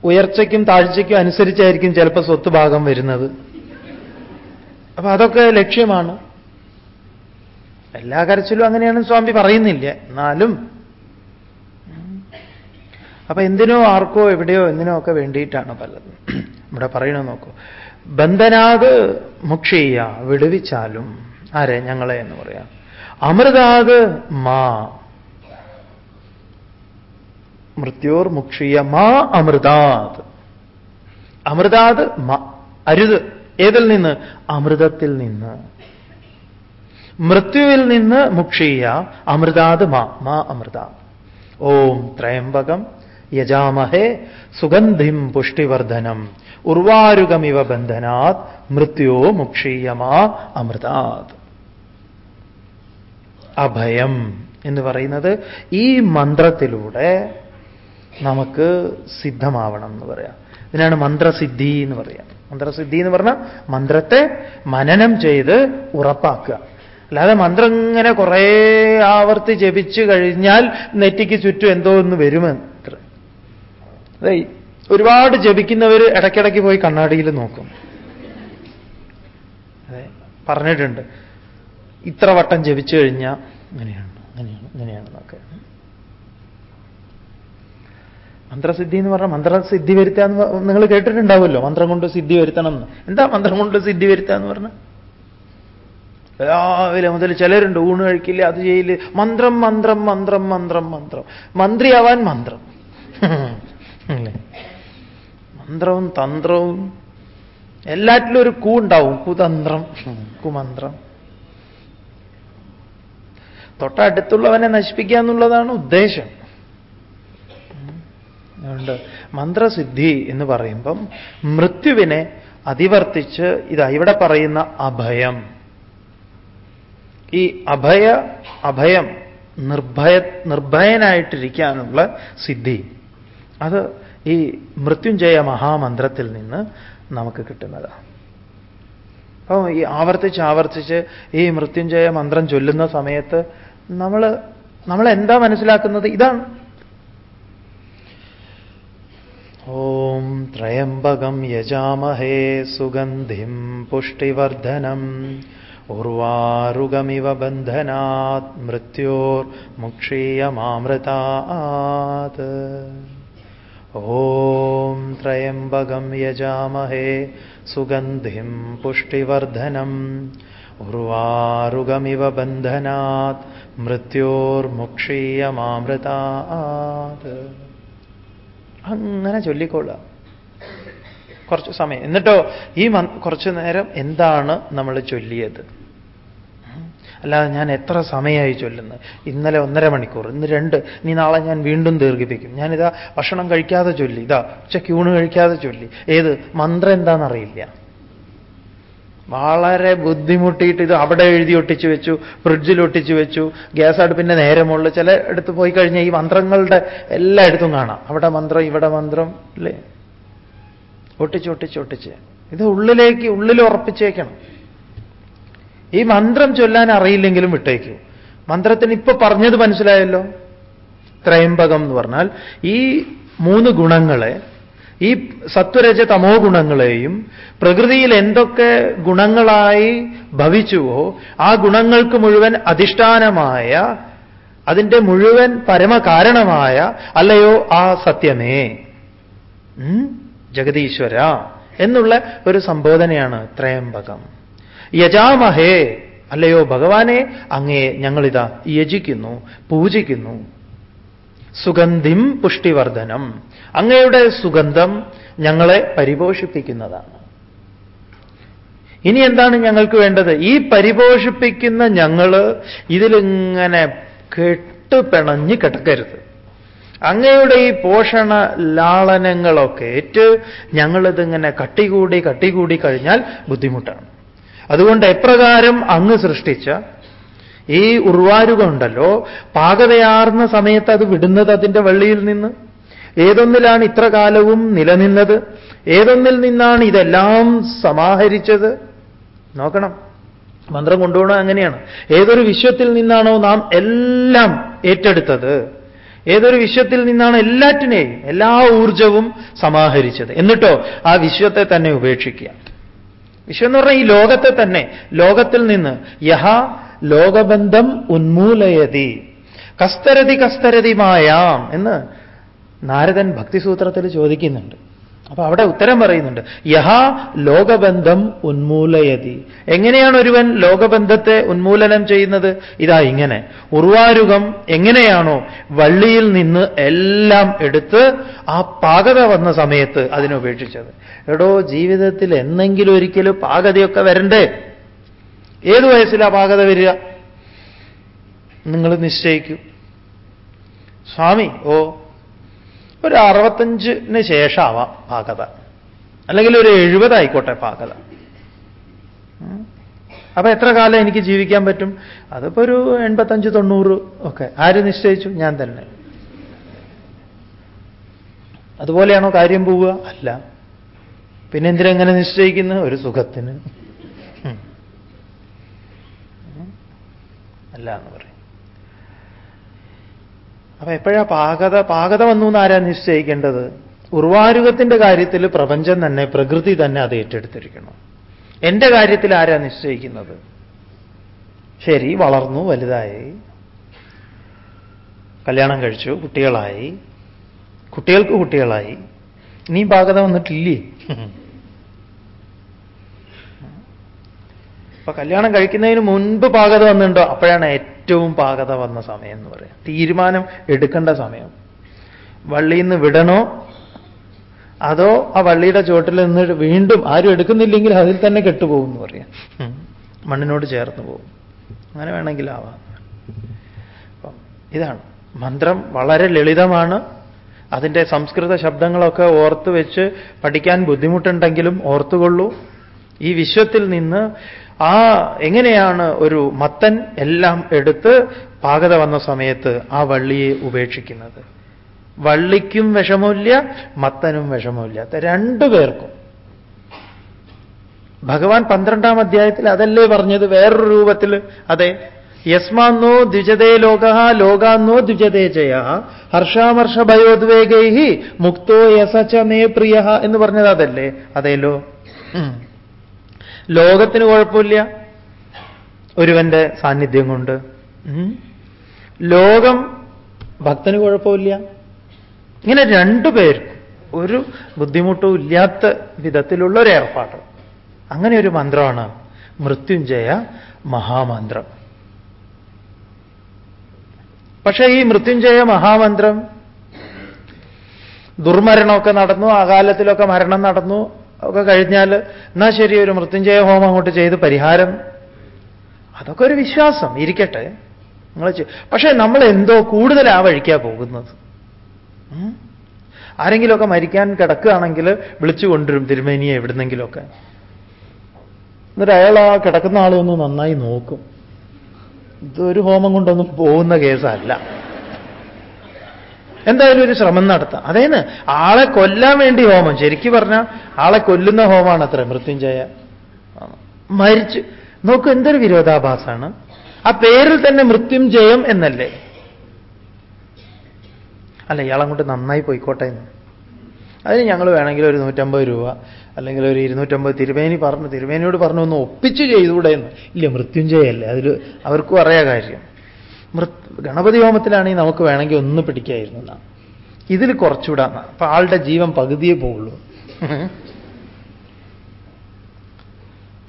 [SPEAKER 1] ഉയർച്ചയ്ക്കും താഴ്ചയ്ക്കും അനുസരിച്ചായിരിക്കും ചിലപ്പോൾ സ്വത്ത് ഭാഗം വരുന്നത്. അപ്പൊ അതൊക്കെ ലക്ഷ്യമാണ്. എല്ലാ കരച്ചിലും അങ്ങനെയാണ് സ്വാമി പറയുന്നില്ല. എന്നാലും അപ്പൊ എന്തിനോ ആർക്കോ എവിടെയോ എന്തിനോ ഒക്കെ വേണ്ടിയിട്ടാണ് പലതും. ഇവിടെ പറയണോ നോക്കൂ. ബന്ധനാത് മുക്ഷീയ വിടുവിച്ചാലും ആരെ ഞങ്ങളെ എന്ന് പറയാം. അമൃതാത് മാ മൃത്യോർ മുക്ഷീയ മാ അമൃതാത്. അമൃതാത് അരുത്. ഏതിൽ നിന്ന്? അമൃതത്തിൽ നിന്ന്. മൃത്യുവിൽ നിന്ന് മുക്ഷീയ അമൃതാത് മാ മാ അമൃത ഓം ത്രയംബകം യജാമഹേ സുഗന്ധിം പുഷ്ടിവർദ്ധനം. ഉർവാരുകമിവ ബന്ധനാത് മൃത്യോ മുക്ഷീയമാ അമൃതാത്. അഭയം എന്ന് പറയുന്നത് ഈ മന്ത്രത്തിലൂടെ നമുക്ക് സിദ്ധമാവണം എന്ന് പറയാം. ഇതിനാണ് മന്ത്രസിദ്ധി എന്ന് പറയാം. മന്ത്രസിദ്ധി എന്ന് പറഞ്ഞാൽ മന്ത്രത്തെ മനനം ചെയ്ത് ഉറപ്പാക്കുക. അല്ലാതെ മന്ത്രം ഇങ്ങനെ കുറേ ആവർത്തി ജപിച്ചു കഴിഞ്ഞാൽ നെറ്റിക്ക് ചുറ്റും എന്തോ ഒന്ന് വരുമെന്ന് അതെ ഒരുപാട് ജപിക്കുന്നവർ ഇടയ്ക്കിടയ്ക്ക് പോയി കണ്ണാടിയിൽ നോക്കും. അതെ പറഞ്ഞിട്ടുണ്ട്. ഇത്ര വട്ടം ജപിച്ചു കഴിഞ്ഞാൽ അങ്ങനെയാണ് അങ്ങനെയാണ് ഇങ്ങനെയാണെന്നൊക്കെ മന്ത്രസിദ്ധി എന്ന് പറഞ്ഞാൽ മന്ത്രസിദ്ധി വരുത്തുക എന്ന് നിങ്ങൾ കേട്ടിട്ടുണ്ടാവുമല്ലോ. മന്ത്രം കൊണ്ട് സിദ്ധി വരുത്തണം എന്ന്. എന്താ മന്ത്രം കൊണ്ട് സിദ്ധി വരുത്തുക എന്ന് പറഞ്ഞാൽ രാവിലെ മുതൽ ചിലരുണ്ട് ഊണ് കഴിക്കില്ല അത് ചെയ്യില്ല. മന്ത്രം മന്ത്രം മന്ത്രം മന്ത്രം മന്ത്രം. മന്ത്രിയാവാൻ മന്ത്രം. മന്ത്രവും തന്ത്രവും എല്ലാറ്റിലും ഒരു കൂ ഉണ്ടാവും. കുതന്ത്രം കുമന്ത്രം. തൊട്ടടുത്തുള്ളവനെ നശിപ്പിക്കുക എന്നുള്ളതാണ് ഉദ്ദേശം. അതുകൊണ്ട് മന്ത്രസിദ്ധി എന്ന് പറയുമ്പം മൃത്യുവിനെ അതിവർത്തിച്ച് ഇതാ ഇവിടെ പറയുന്ന അഭയം. ഈ അഭയ അഭയം നിർഭയ നിർഭയനായിട്ടിരിക്കാനുള്ള സിദ്ധി. അത് ഈ മൃത്യുഞ്ജയ മഹാമന്ത്രത്തിൽ നിന്ന് നമുക്ക് കിട്ടുന്നതാണ് അപ്പോൾ ഈ ആവർത്തിച്ച് ആവർത്തിച്ച് ഈ മൃത്യുഞ്ജയ മന്ത്രം ചൊല്ലുന്ന സമയത്ത് നമ്മൾ നമ്മൾ എന്താ മനസ്സിലാക്കുന്നത്? ഇതാണ്. ഓം ത്രയംബകം യജാമഹേ സുഗന്ധിം പുഷ്ടിവർദ്ധനം. ഉർവാരുഗമിവ ബന്ധനാത് മൃത്യോർ മുക്ഷീയമാമൃതാത്. ഓം ത്രയംബകം യജാമഹേ സുഗന്ധിം പുഷ്ടിവർദ്ധനം. ഉർവാരുഗമിവ ബന്ധനാത് മൃത്യോർമുക്ഷീയമാമൃതാത് അങ്ങനെ ചൊല്ലിക്കൊള്ളുക. കുറച്ച് സമയം. എന്നിട്ടോ ഈ കുറച്ച് നേരം എന്താണ് നമ്മൾ ചൊല്ലിയത്? അല്ലാതെ ഞാൻ എത്ര സമയമായി ചൊല്ലുന്നത് ഇന്നലെ ഒന്നര മണിക്കൂർ ഇന്ന് രണ്ട് ഇനി നാളെ ഞാൻ വീണ്ടും ദീർഘിപ്പിക്കും. ഞാനിതാ ഭക്ഷണം കഴിക്കാതെ ചൊല്ലി. ഇതാ ഉച്ച ക്യൂണ് കഴിക്കാതെ ചൊല്ലി. ഏത്? മന്ത്രം എന്താണെന്നറിയില്ല. വളരെ ബുദ്ധിമുട്ടിയിട്ട് ഇത് അവിടെ എഴുതി ഒട്ടിച്ചു വെച്ചു ഫ്രിഡ്ജിൽ ഒട്ടിച്ചു വെച്ചു ഗ്യാസ് അടുപ്പിന്റെ മുകളിൽ ചില എടുത്ത് പോയി കഴിഞ്ഞാൽ ഈ മന്ത്രങ്ങളുടെ എല്ലായിടത്തും കാണാം. അവിടെ മന്ത്രം ഇവിടെ മന്ത്രം അല്ലേ ഒട്ടിച്ച് ഒട്ടിച്ച് ഒട്ടിച്ച്. ഇത് ഉള്ളിലേക്ക് ഉള്ളിൽ ഉറപ്പിച്ചേക്കണം ഈ മന്ത്രം ചൊല്ലാൻ അറിയില്ലെങ്കിലും വിട്ടേക്കൂ. മന്ത്രത്തിന് ഇപ്പൊ പറഞ്ഞത് മനസ്സിലായല്ലോ? ത്രയംബകം എന്ന് പറഞ്ഞാൽ ഈ മൂന്ന് ഗുണങ്ങളെ ഈ സത്വരജ തമോ ഗുണങ്ങളെയും പ്രകൃതിയിൽ എന്തൊക്കെ ഗുണങ്ങളായി ഭവിച്ചുവോ ആ ഗുണങ്ങൾക്ക് മുഴുവൻ അധിഷ്ഠാനമായ അതിന്റെ മുഴുവൻ പരമകാരണമായ അല്ലയോ ആ സത്യമേ? ജഗതീശ്വര എന്നുള്ള ഒരു സംബോധനയാണ് ത്രയംബകം. യജാമഹേ അല്ലയോ ഭഗവാനെ അങ്ങേ ഞങ്ങളിതാ യജിക്കുന്നു പൂജിക്കുന്നു. സുഗന്ധിം പുഷ്ടിവർദ്ധനം. അങ്ങയുടെ സുഗന്ധം ഞങ്ങളെ പരിപോഷിപ്പിക്കുന്നതാണ്. ഇനി എന്താണ് ഞങ്ങൾക്ക് വേണ്ടത്? ഈ പരിപോഷിപ്പിക്കുന്ന ഞങ്ങൾ ഇതിലിങ്ങനെ കെട്ടുപിണഞ്ഞ് കിടക്കരുത്. അങ്ങയുടെ ഈ പോഷണ ലാളനങ്ങളൊക്കെ ഏറ്റ് ഞങ്ങളിതിങ്ങനെ കട്ടികൂടി കട്ടികൂടി കഴിഞ്ഞാൽ ബുദ്ധിമുട്ടാണ്. അതുകൊണ്ട് എപ്രകാരം അങ്ങ് സൃഷ്ടിച്ച ഈ ഉർവാരുക ഉണ്ടല്ലോ പാകതയാർന്ന സമയത്ത് അത് വിടുന്നത് അതിന്റെ വള്ളിയിൽ നിന്ന്? ഏതൊന്നിലാണ് ഇത്ര കാലവും നിലനിന്നത്? ഏതൊന്നിൽ നിന്നാണ് ഇതെല്ലാം സമാഹരിച്ചത്? നോക്കണം. മന്ത്രം കൊണ്ടുപോകണം അങ്ങനെയാണ്. ഏതൊരു വിശ്വത്തിൽ നിന്നാണോ നാം എല്ലാം ഏറ്റെടുത്തത്? ഏതൊരു വിശ്വത്തിൽ നിന്നാണ് എല്ലാറ്റിനെയും എല്ലാ ഊർജവും സമാഹരിച്ചത്? എന്നിട്ടോ ആ വിശ്വത്തെ തന്നെ ഉപേക്ഷിക്കുക. വിശ്വം എന്ന് പറഞ്ഞാൽ ഈ ലോകത്തെ തന്നെ ലോകത്തിൽ നിന്ന് യഹ ലോകബന്ധം ഉന്മൂലയതി. കസ്തരതി കസ്തരതിമായാം എന്ന് നാരദൻ ഭക്തിസൂത്രത്തിൽ ചോദിക്കുന്നുണ്ട്. അപ്പൊ അവിടെ ഉത്തരം പറയുന്നുണ്ട്. യഹ ലോകബന്ധം ഉന്മൂലയതി. എങ്ങനെയാണ് ഒരുവൻ ലോകബന്ധത്തെ ഉന്മൂലനം ചെയ്യുന്നത്? ഇതാ ഇങ്ങനെ. ഉർവാരുകം എങ്ങനെയാണോ വള്ളിയിൽ നിന്ന് എല്ലാം എടുത്ത് ആ പാകത വന്ന സമയത്ത് അതിനുപേക്ഷിച്ചത് എടോ ജീവിതത്തിൽ എന്നെങ്കിലും ഒരിക്കലും പാകതയൊക്കെ വരണ്ടേ? ഏത് വയസ്സിലാ പാകത വരിക? നിങ്ങൾ നിശ്ചയിക്കൂ. സ്വാമി ഓ ഒരു അറുപത്തഞ്ചിന് ശേഷമാവാം പാകത അല്ലെങ്കിൽ ഒരു എഴുപതായിക്കോട്ടെ പാകത അപ്പൊ എത്ര കാലം എനിക്ക് ജീവിക്കാൻ പറ്റും? അതിപ്പോ ഒരു എൺപത്തഞ്ച് തൊണ്ണൂറ് ഒക്കെ. ആര് നിശ്ചയിച്ചു? ഞാൻ തന്നെ. അതുപോലെയാണോ കാര്യം പോവുക? അല്ല. പിന്നെന്തിനെങ്ങനെ നിശ്ചയിക്കുന്നത് നിശ്ചയിക്കുന്നു? ഒരു സുഖത്തിന്. അല്ല എന്ന് പറയും. അപ്പൊ എപ്പോഴാ പാകത പാകത വന്നു എന്ന് ആരാ നിശ്ചയിക്കേണ്ടത്? ഉർവാരുകത്തിന്റെ കാര്യത്തിൽ പ്രപഞ്ചം തന്നെ പ്രകൃതി തന്നെ അത് ഏറ്റെടുത്തിരിക്കണം എന്റെ കാര്യത്തിൽ ആരാ നിശ്ചയിക്കുന്നത്? ശരി വളർന്നു വലുതായി. കല്യാണം കഴിച്ചു കുട്ടികളായി. കുട്ടികൾക്ക് കുട്ടികളായി. ഇനിയും പാകത വന്നിട്ടില്ലേ? അപ്പൊ കല്യാണം കഴിക്കുന്നതിന് മുൻപ് പാകത വന്നിട്ടുണ്ടോ? അപ്പോഴാണ് ഏറ്റവും പാകത വന്ന സമയം എന്ന് പറയാം തീരുമാനം എടുക്കേണ്ട സമയം. വള്ളിയിൽ നിന്ന് വിടണോ? അതോ ആ വള്ളിയുടെ ചുവട്ടിൽ നിന്ന് വീണ്ടും ആരും എടുക്കുന്നില്ലെങ്കിൽ അതിൽ തന്നെ കെട്ടുപോകും എന്ന് പറയാം മണ്ണിനോട് ചേർന്ന് പോകും. അങ്ങനെ വേണമെങ്കിൽ ആവാം. അപ്പം ഇതാണ്. മന്ത്രം വളരെ ലളിതമാണ്. അതിന്റെ സംസ്കൃത ശബ്ദങ്ങളൊക്കെ ഓർത്ത് വെച്ച് പഠിക്കാൻ ബുദ്ധിമുട്ടുണ്ടെങ്കിലും ഓർത്തുകൊള്ളൂ. ഈ വിശ്വത്തിൽ നിന്ന് ആ എങ്ങനെയാണ് ഒരു മത്തൻ എല്ലാം എടുത്ത് പാകത വന്ന സമയത്ത് ആ വള്ളിയെ ഉപേക്ഷിക്കുന്നത്? വള്ളിക്കും വിഷമമില്ല മത്തനും വിഷമമില്ലാത്ത രണ്ടു പേർക്കും. ഭഗവാൻ പന്ത്രണ്ടാം അധ്യായത്തിൽ അതല്ലേ പറഞ്ഞത്? വേറൊരു രൂപത്തിൽ അതെ. യസ്മാന്നോ ദ്വിജതേ ലോക ലോകാന്നോ ദ്വിജതേ ജയ. ഹർഷാമർഷ ഭയോദ്വേഗൈ മുക്തോ യസച്ച മേ പ്രിയ എന്ന് പറഞ്ഞത് അതല്ലേ? അതേലോ? ലോകത്തിന് കുഴപ്പമില്ല. ഒരുവന്റെ സാന്നിധ്യം കൊണ്ട്. ലോകം ഭക്തന് കുഴപ്പമില്ല. ഇങ്ങനെ രണ്ടുപേർക്കും ഒരു ബുദ്ധിമുട്ടും ഇല്ലാത്ത വിധത്തിലുള്ള ഒരു ഏർപ്പാട്. അങ്ങനെ ഒരു മന്ത്രമാണ് മൃത്യുഞ്ജയ മഹാമന്ത്രം. പക്ഷേ ഈ മൃത്യുഞ്ജയ മഹാമന്ത്രം ദുർമരണമൊക്കെ നടന്നു ആ മരണം നടന്നു. ഒക്കെ കഴിഞ്ഞാൽ എന്നാ ശരി ഒരു മൃത്യുഞ്ജയ ഹോമം അങ്ങോട്ട് ചെയ്ത് പരിഹാരം? അതൊക്കെ ഒരു വിശ്വാസം ഇരിക്കട്ടെ. നിങ്ങൾ പക്ഷേ നമ്മൾ എന്തോ കൂടുതൽ ആ വഴിക്കാ പോകുന്നത്. ആരെങ്കിലുമൊക്കെ മരിക്കാൻ കിടക്കുകയാണെങ്കിൽ വിളിച്ചു കൊണ്ടുവരും തിരുമേനിയെ എവിടുന്നെങ്കിലുമൊക്കെ. എന്നിട്ട് അയാൾ ആ കിടക്കുന്ന ആളൊന്ന് നന്നായി നോക്കും. ഇതൊരു ഹോമം കൊണ്ടൊന്നും പോകുന്ന കേസല്ല. എന്തായാലും ഒരു ശ്രമം നടത്താം. അതേന്ന്? ആളെ കൊല്ലാൻ വേണ്ടി ഹോമം. ശരിക്കും പറഞ്ഞാൽ ആളെ കൊല്ലുന്ന ഹോമാണ് അത്ര മൃത്യുഞ്ജയ. മരിച്ച്. നോക്കൂ എന്തൊരു വിരോധാഭാസാണ്. ആ പേരിൽ തന്നെ മൃത്യുഞ്ജയം എന്നല്ലേ? അല്ല ഇയാളങ്ങോട്ട് നന്നായി പോയിക്കോട്ടെ എന്ന്. അതിന് ഞങ്ങൾ വേണമെങ്കിൽ ഒരു നൂറ്റമ്പത് രൂപ അല്ലെങ്കിൽ ഒരു ഇരുന്നൂറ്റമ്പത് തിരുമേനി പറഞ്ഞു തിരുമേനിയോട് പറഞ്ഞു ഒന്ന് ഒപ്പിച്ച് ചെയ്തുകൂടെ എന്ന്. ഇല്ല മൃത്യുഞ്ജയല്ലേ. അതിൽ അവർക്കും അറിയാ കാര്യം. ഗണപതി ഹോമത്തിലാണെങ്കിൽ നമുക്ക് വേണമെങ്കിൽ ഒന്ന് പിടിക്കായിരുന്നു എന്നാ. ഇതിൽ കുറച്ചുകൂടാ അപ്പൊ ആളുടെ ജീവൻ പകുതിയേ പോവുള്ളൂ.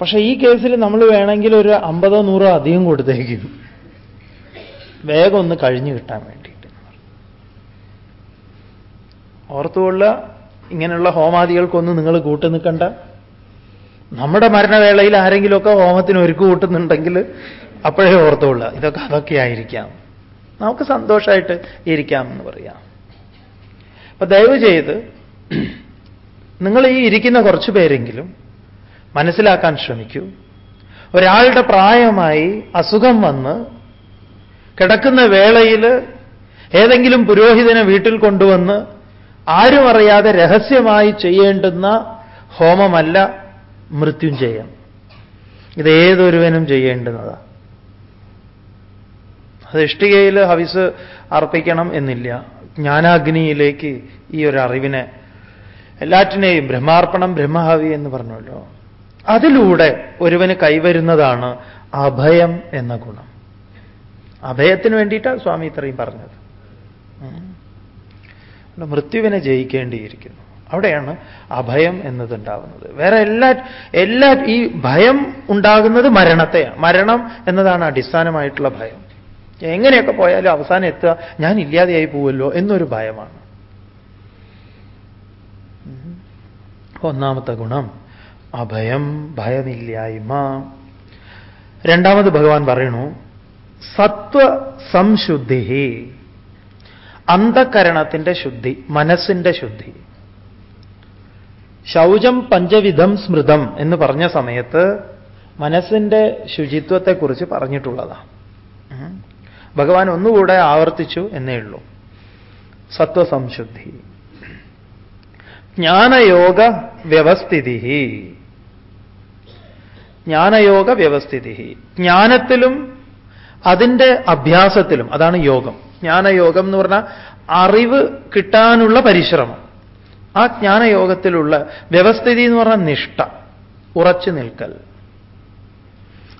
[SPEAKER 1] പക്ഷെ ഈ കേസിൽ നമ്മൾ വേണമെങ്കിൽ ഒരു അമ്പതോ നൂറോ അധികം കൊടുത്തേക്കും. വേഗം ഒന്ന് കഴിഞ്ഞു കിട്ടാൻ വേണ്ടിയിട്ട്. ഓർത്തുകൊള്ള ഇങ്ങനെയുള്ള ഹോമാദികൾക്കൊന്നും നിങ്ങൾ കൂട്ടു നിൽക്കണ്ട. നമ്മുടെ മരണവേളയിൽ ആരെങ്കിലുമൊക്കെ ഹോമത്തിന് ഒരുക്കു കൂട്ടുന്നുണ്ടെങ്കിൽ അപ്പോഴേ ഓർത്തുള്ള ഇതൊക്കെ അതൊക്കെ ആയിരിക്കാം. നമുക്ക് സന്തോഷമായിട്ട് ഇരിക്കാം എന്ന് പറയാം. അപ്പൊ ദയവ് ചെയ്ത് നിങ്ങൾ ഈ ഇരിക്കുന്ന കുറച്ചു പേരെങ്കിലും മനസ്സിലാക്കാൻ ശ്രമിക്കൂ. ഒരാളുടെ പ്രായമായി അസുഖം വന്ന് കിടക്കുന്ന വേളയിൽ ഏതെങ്കിലും പുരോഹിതനെ വീട്ടിൽ കൊണ്ടുവന്ന് ആരും അറിയാതെ രഹസ്യമായി ചെയ്യേണ്ടുന്ന ഹോമമല്ല മൃത്യുഞ്ജയം. ഇതേതൊരുവനും ചെയ്യേണ്ടുന്നതാണ് അത് ഇഷ്ടികയിൽ ഹവിസ് അർപ്പിക്കണം എന്നില്ല. ജ്ഞാനാഗ്നിയിലേക്ക് ഈ ഒരു അറിവിനെ എല്ലാറ്റിനെയും ബ്രഹ്മാർപ്പണം ബ്രഹ്മഹവി എന്ന് പറഞ്ഞല്ലോ അതിലൂടെ ഒരുവന് കൈവരുന്നതാണ് അഭയം എന്ന ഗുണം. അഭയത്തിന് വേണ്ടിയിട്ടാണ് സ്വാമി ഇത്രയും പറഞ്ഞത്. മൃത്യുവിനെ ജയിക്കേണ്ടിയിരിക്കുന്നു. അവിടെയാണ് അഭയം എന്നതുണ്ടാവുന്നത്. വേറെ എല്ലാ എല്ലാ ഈ ഭയം ഉണ്ടാകുന്നത് മരണത്തെയാണ് മരണം എന്നതാണ് അടിസ്ഥാനമായിട്ടുള്ള ഭയം. എങ്ങനെയൊക്കെ പോയാലും അവസാനം എത്തുക. ഞാൻ ഇല്ലാതെയായി പോവല്ലോ എന്നൊരു ഭയമാണ്. ഒന്നാമത്തെ ഗുണം അഭയം ഭയമില്ലായ്മ. രണ്ടാമത് ഭഗവാൻ പറയണു സത്വ സംശുദ്ധി അന്ധകരണത്തിന്റെ ശുദ്ധി മനസ്സിന്റെ ശുദ്ധി. ശൗചം പഞ്ചവിധം സ്മൃതം എന്ന് പറഞ്ഞ സമയത്ത് മനസ്സിന്റെ ശുചിത്വത്തെക്കുറിച്ച് പറഞ്ഞിട്ടുള്ളതാണ് ഭഗവാൻ ഒന്നുകൂടെ ആവർത്തിച്ചു എന്നേ ഉള്ളൂ. സത്വസംശുദ്ധി. ജ്ഞാനയോഗ വ്യവസ്ഥിതി. ജ്ഞാനയോഗ വ്യവസ്ഥിതി. ജ്ഞാനത്തിലും അതിന്റെ അഭ്യാസത്തിലും അതാണ് യോഗം. ജ്ഞാനയോഗം എന്ന് പറഞ്ഞാൽ അറിവ് കിട്ടാനുള്ള പരിശ്രമം. ആ ജ്ഞാനയോഗത്തിലുള്ള വ്യവസ്ഥിതി എന്ന് പറഞ്ഞാൽ നിഷ്ഠ ഉറച്ചു നിൽക്കൽ.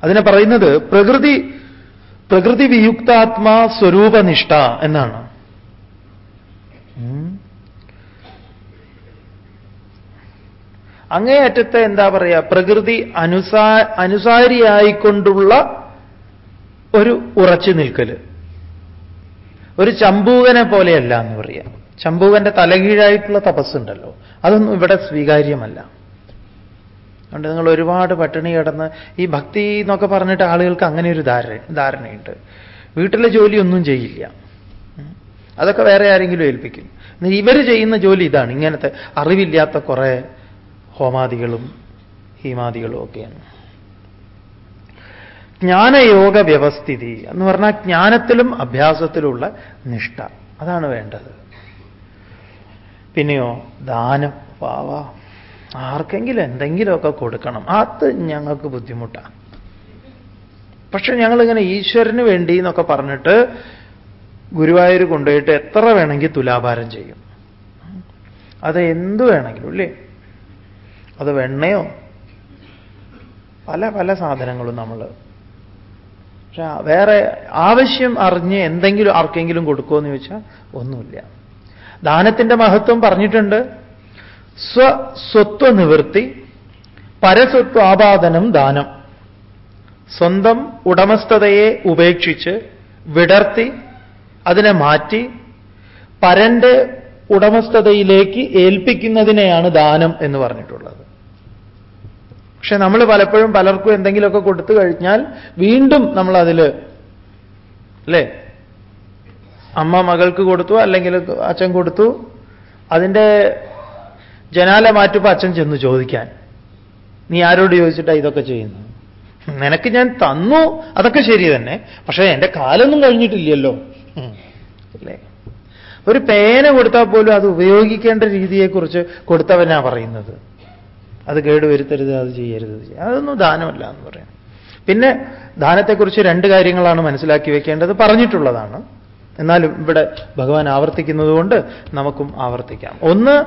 [SPEAKER 1] അതിനെ പറയുന്നത് പ്രകൃതി പ്രകൃതി വിയുക്താത്മാ സ്വരൂപനിഷ്ഠ എന്നാണ്. അങ്ങേയറ്റത്തെ എന്താ പറയുക പ്രകൃതി അനുസാ അനുസാരിയായിക്കൊണ്ടുള്ള ഒരു ഉറച്ചു നിൽക്കൽ ഒരു ചമ്പൂകനെ പോലെയല്ല എന്ന് പറയാം. ചമ്പൂകന്റെ തലകീഴായിട്ടുള്ള തപസ്സുണ്ടല്ലോ. അതൊന്നും ഇവിടെ സ്വീകാര്യമല്ല. അതുകൊണ്ട് നിങ്ങൾ ഒരുപാട് പട്ടിണി കിടന്ന് ഈ ഭക്തി എന്നൊക്കെ പറഞ്ഞിട്ട് ആളുകൾക്ക് അങ്ങനെ ഒരു ധാരണ ധാരണയുണ്ട്. വീട്ടിലെ ജോലിയൊന്നും ചെയ്യില്ല. അതൊക്കെ വേറെ ആരെങ്കിലും ഏൽപ്പിക്കും. ഇവർ ചെയ്യുന്ന ജോലി ഇതാണ്. ഇങ്ങനത്തെ അറിവില്ലാത്ത കുറേ ഹോമാദികളും ഹീമാദികളും ഒക്കെയാണ്. ജ്ഞാനയോഗ വ്യവസ്ഥിതി എന്ന് പറഞ്ഞാൽ ജ്ഞാനത്തിലും അഭ്യാസത്തിലുമുള്ള നിഷ്ഠ. അതാണ് വേണ്ടത്. പിന്നെയോ ദാനം. വാവ ആർക്കെങ്കിലും എന്തെങ്കിലുമൊക്കെ കൊടുക്കണം. അത് ഞങ്ങൾക്ക് ബുദ്ധിമുട്ടാണ് പക്ഷെ ഞങ്ങളിങ്ങനെ ഈശ്വരന് വേണ്ടി എന്നൊക്കെ പറഞ്ഞിട്ട് ഗുരുവായൂർ കൊണ്ടുപോയിട്ട് എത്ര വേണമെങ്കിൽ തുലാഭാരം ചെയ്യും. അത് എന്തു വേണമെങ്കിലും അല്ലേ? അത് വെണ്ണയോ? പല പല സാധനങ്ങളും നമ്മൾ പക്ഷെ വേറെ ആവശ്യം അറിഞ്ഞ് എന്തെങ്കിലും ആർക്കെങ്കിലും കൊടുക്കുമോ എന്ന് ചോദിച്ചാൽ ഒന്നുമില്ല. ദാനത്തിന്റെ മഹത്വം പറഞ്ഞിട്ടുണ്ട്. സ്വസ്വത്വ നിവൃത്തി പരസ്വത്വാപാദനം ദാനം. സ്വന്തം ഉടമസ്ഥതയെ ഉപേക്ഷിച്ച് വിടർത്തി അതിനെ മാറ്റി പരന്റെ ഉടമസ്ഥതയിലേക്ക് ഏൽപ്പിക്കുന്നതിനെയാണ് ദാനം എന്ന് പറഞ്ഞിട്ടുള്ളത്. പക്ഷെ നമ്മൾ പലപ്പോഴും പലർക്കും എന്തെങ്കിലുമൊക്കെ കൊടുത്തു കഴിഞ്ഞാൽ വീണ്ടും നമ്മൾ അതിൽ അല്ലേ? അമ്മ മകൾക്ക് കൊടുത്തു അല്ലെങ്കിൽ അച്ഛൻ കൊടുത്തു അതിന്റെ ജനാല മാറ്റുമ്പോൾ അച്ഛൻ ചെന്ന് ചോദിക്കാൻ നീ ആരോട് ചോദിച്ചിട്ടാ ഇതൊക്കെ ചെയ്യുന്നു നിനക്ക് ഞാൻ തന്നു അതൊക്കെ ശരി തന്നെ പക്ഷേ എന്റെ കാലൊന്നും കഴിഞ്ഞിട്ടില്ലല്ലോ. അല്ലേ? ഒരു പേന കൊടുത്താൽ പോലും അത് ഉപയോഗിക്കേണ്ട രീതിയെക്കുറിച്ച് കൊടുത്തവനാ പറയുന്നത്. അത് കേടുവരുത്തരുത് അത് ചെയ്യരുത് അതൊന്നും ദാനമല്ല എന്ന് പറയാം പിന്നെ ദാനത്തെക്കുറിച്ച് രണ്ട് കാര്യങ്ങളാണ് മനസ്സിലാക്കി വെക്കേണ്ടത്. പറഞ്ഞിട്ടുള്ളതാണ്. എന്നാലും ഇവിടെ ഭഗവാൻ ആവർത്തിക്കുന്നതുകൊണ്ട് നമുക്കും ആവർത്തിക്കാം. ഒന്ന്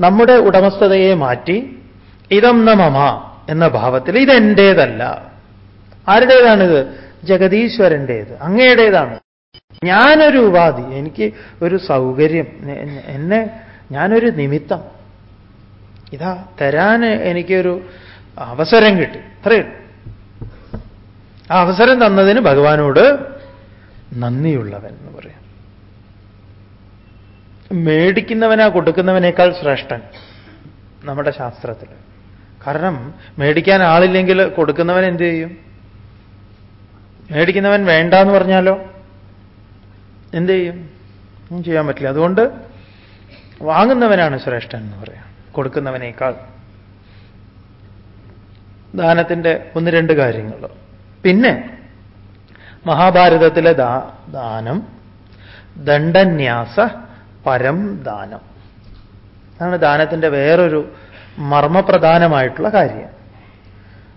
[SPEAKER 1] നമ്മുടെ ഉടമസ്ഥതയെ മാറ്റി ഇതം ന മമ എന്ന ഭാവത്തിൽ ഇതെന്റേതല്ല ആരുടേതാണിത്? ജഗതീശ്വരന്റേത് അങ്ങയുടേതാണ്. ഞാനൊരു ഉപാധി. എനിക്ക് ഒരു സൗകര്യം. എന്നെ ഞാനൊരു നിമിത്തം. ഇതാ തരാൻ എനിക്കൊരു അവസരം കിട്ടി. അത്രയേ ആ അവസരം തന്നതിന് ഭഗവാനോട് നന്ദിയുള്ളവൻ എന്ന് പറയാം മേടിക്കുന്നവനാ കൊടുക്കുന്നവനേക്കാൾ ശ്രേഷ്ഠൻ നമ്മുടെ ശാസ്ത്രത്തിൽ. കാരണം മേടിക്കാൻ ആളില്ലെങ്കിൽ കൊടുക്കുന്നവൻ എന്ത് ചെയ്യും? മേടിക്കുന്നവൻ വേണ്ട എന്ന് പറഞ്ഞാലോ? എന്ത് ചെയ്യും? ഒന്നും ചെയ്യാൻ പറ്റില്ല. അതുകൊണ്ട് വാങ്ങുന്നവനാണ് ശ്രേഷ്ഠൻ എന്ന് പറയാം. കൊടുക്കുന്നവനേക്കാൾ. ദാനത്തിന്റെ ഒന്ന് രണ്ട് കാര്യങ്ങൾ. പിന്നെ മഹാഭാരതത്തിലെ ദാനം ദണ്ഡന്യാസ പരം ദാനം. അതാണ് ദാനത്തിന്റെ വേറൊരു മർമ്മപ്രധാനമായിട്ടുള്ള കാര്യം.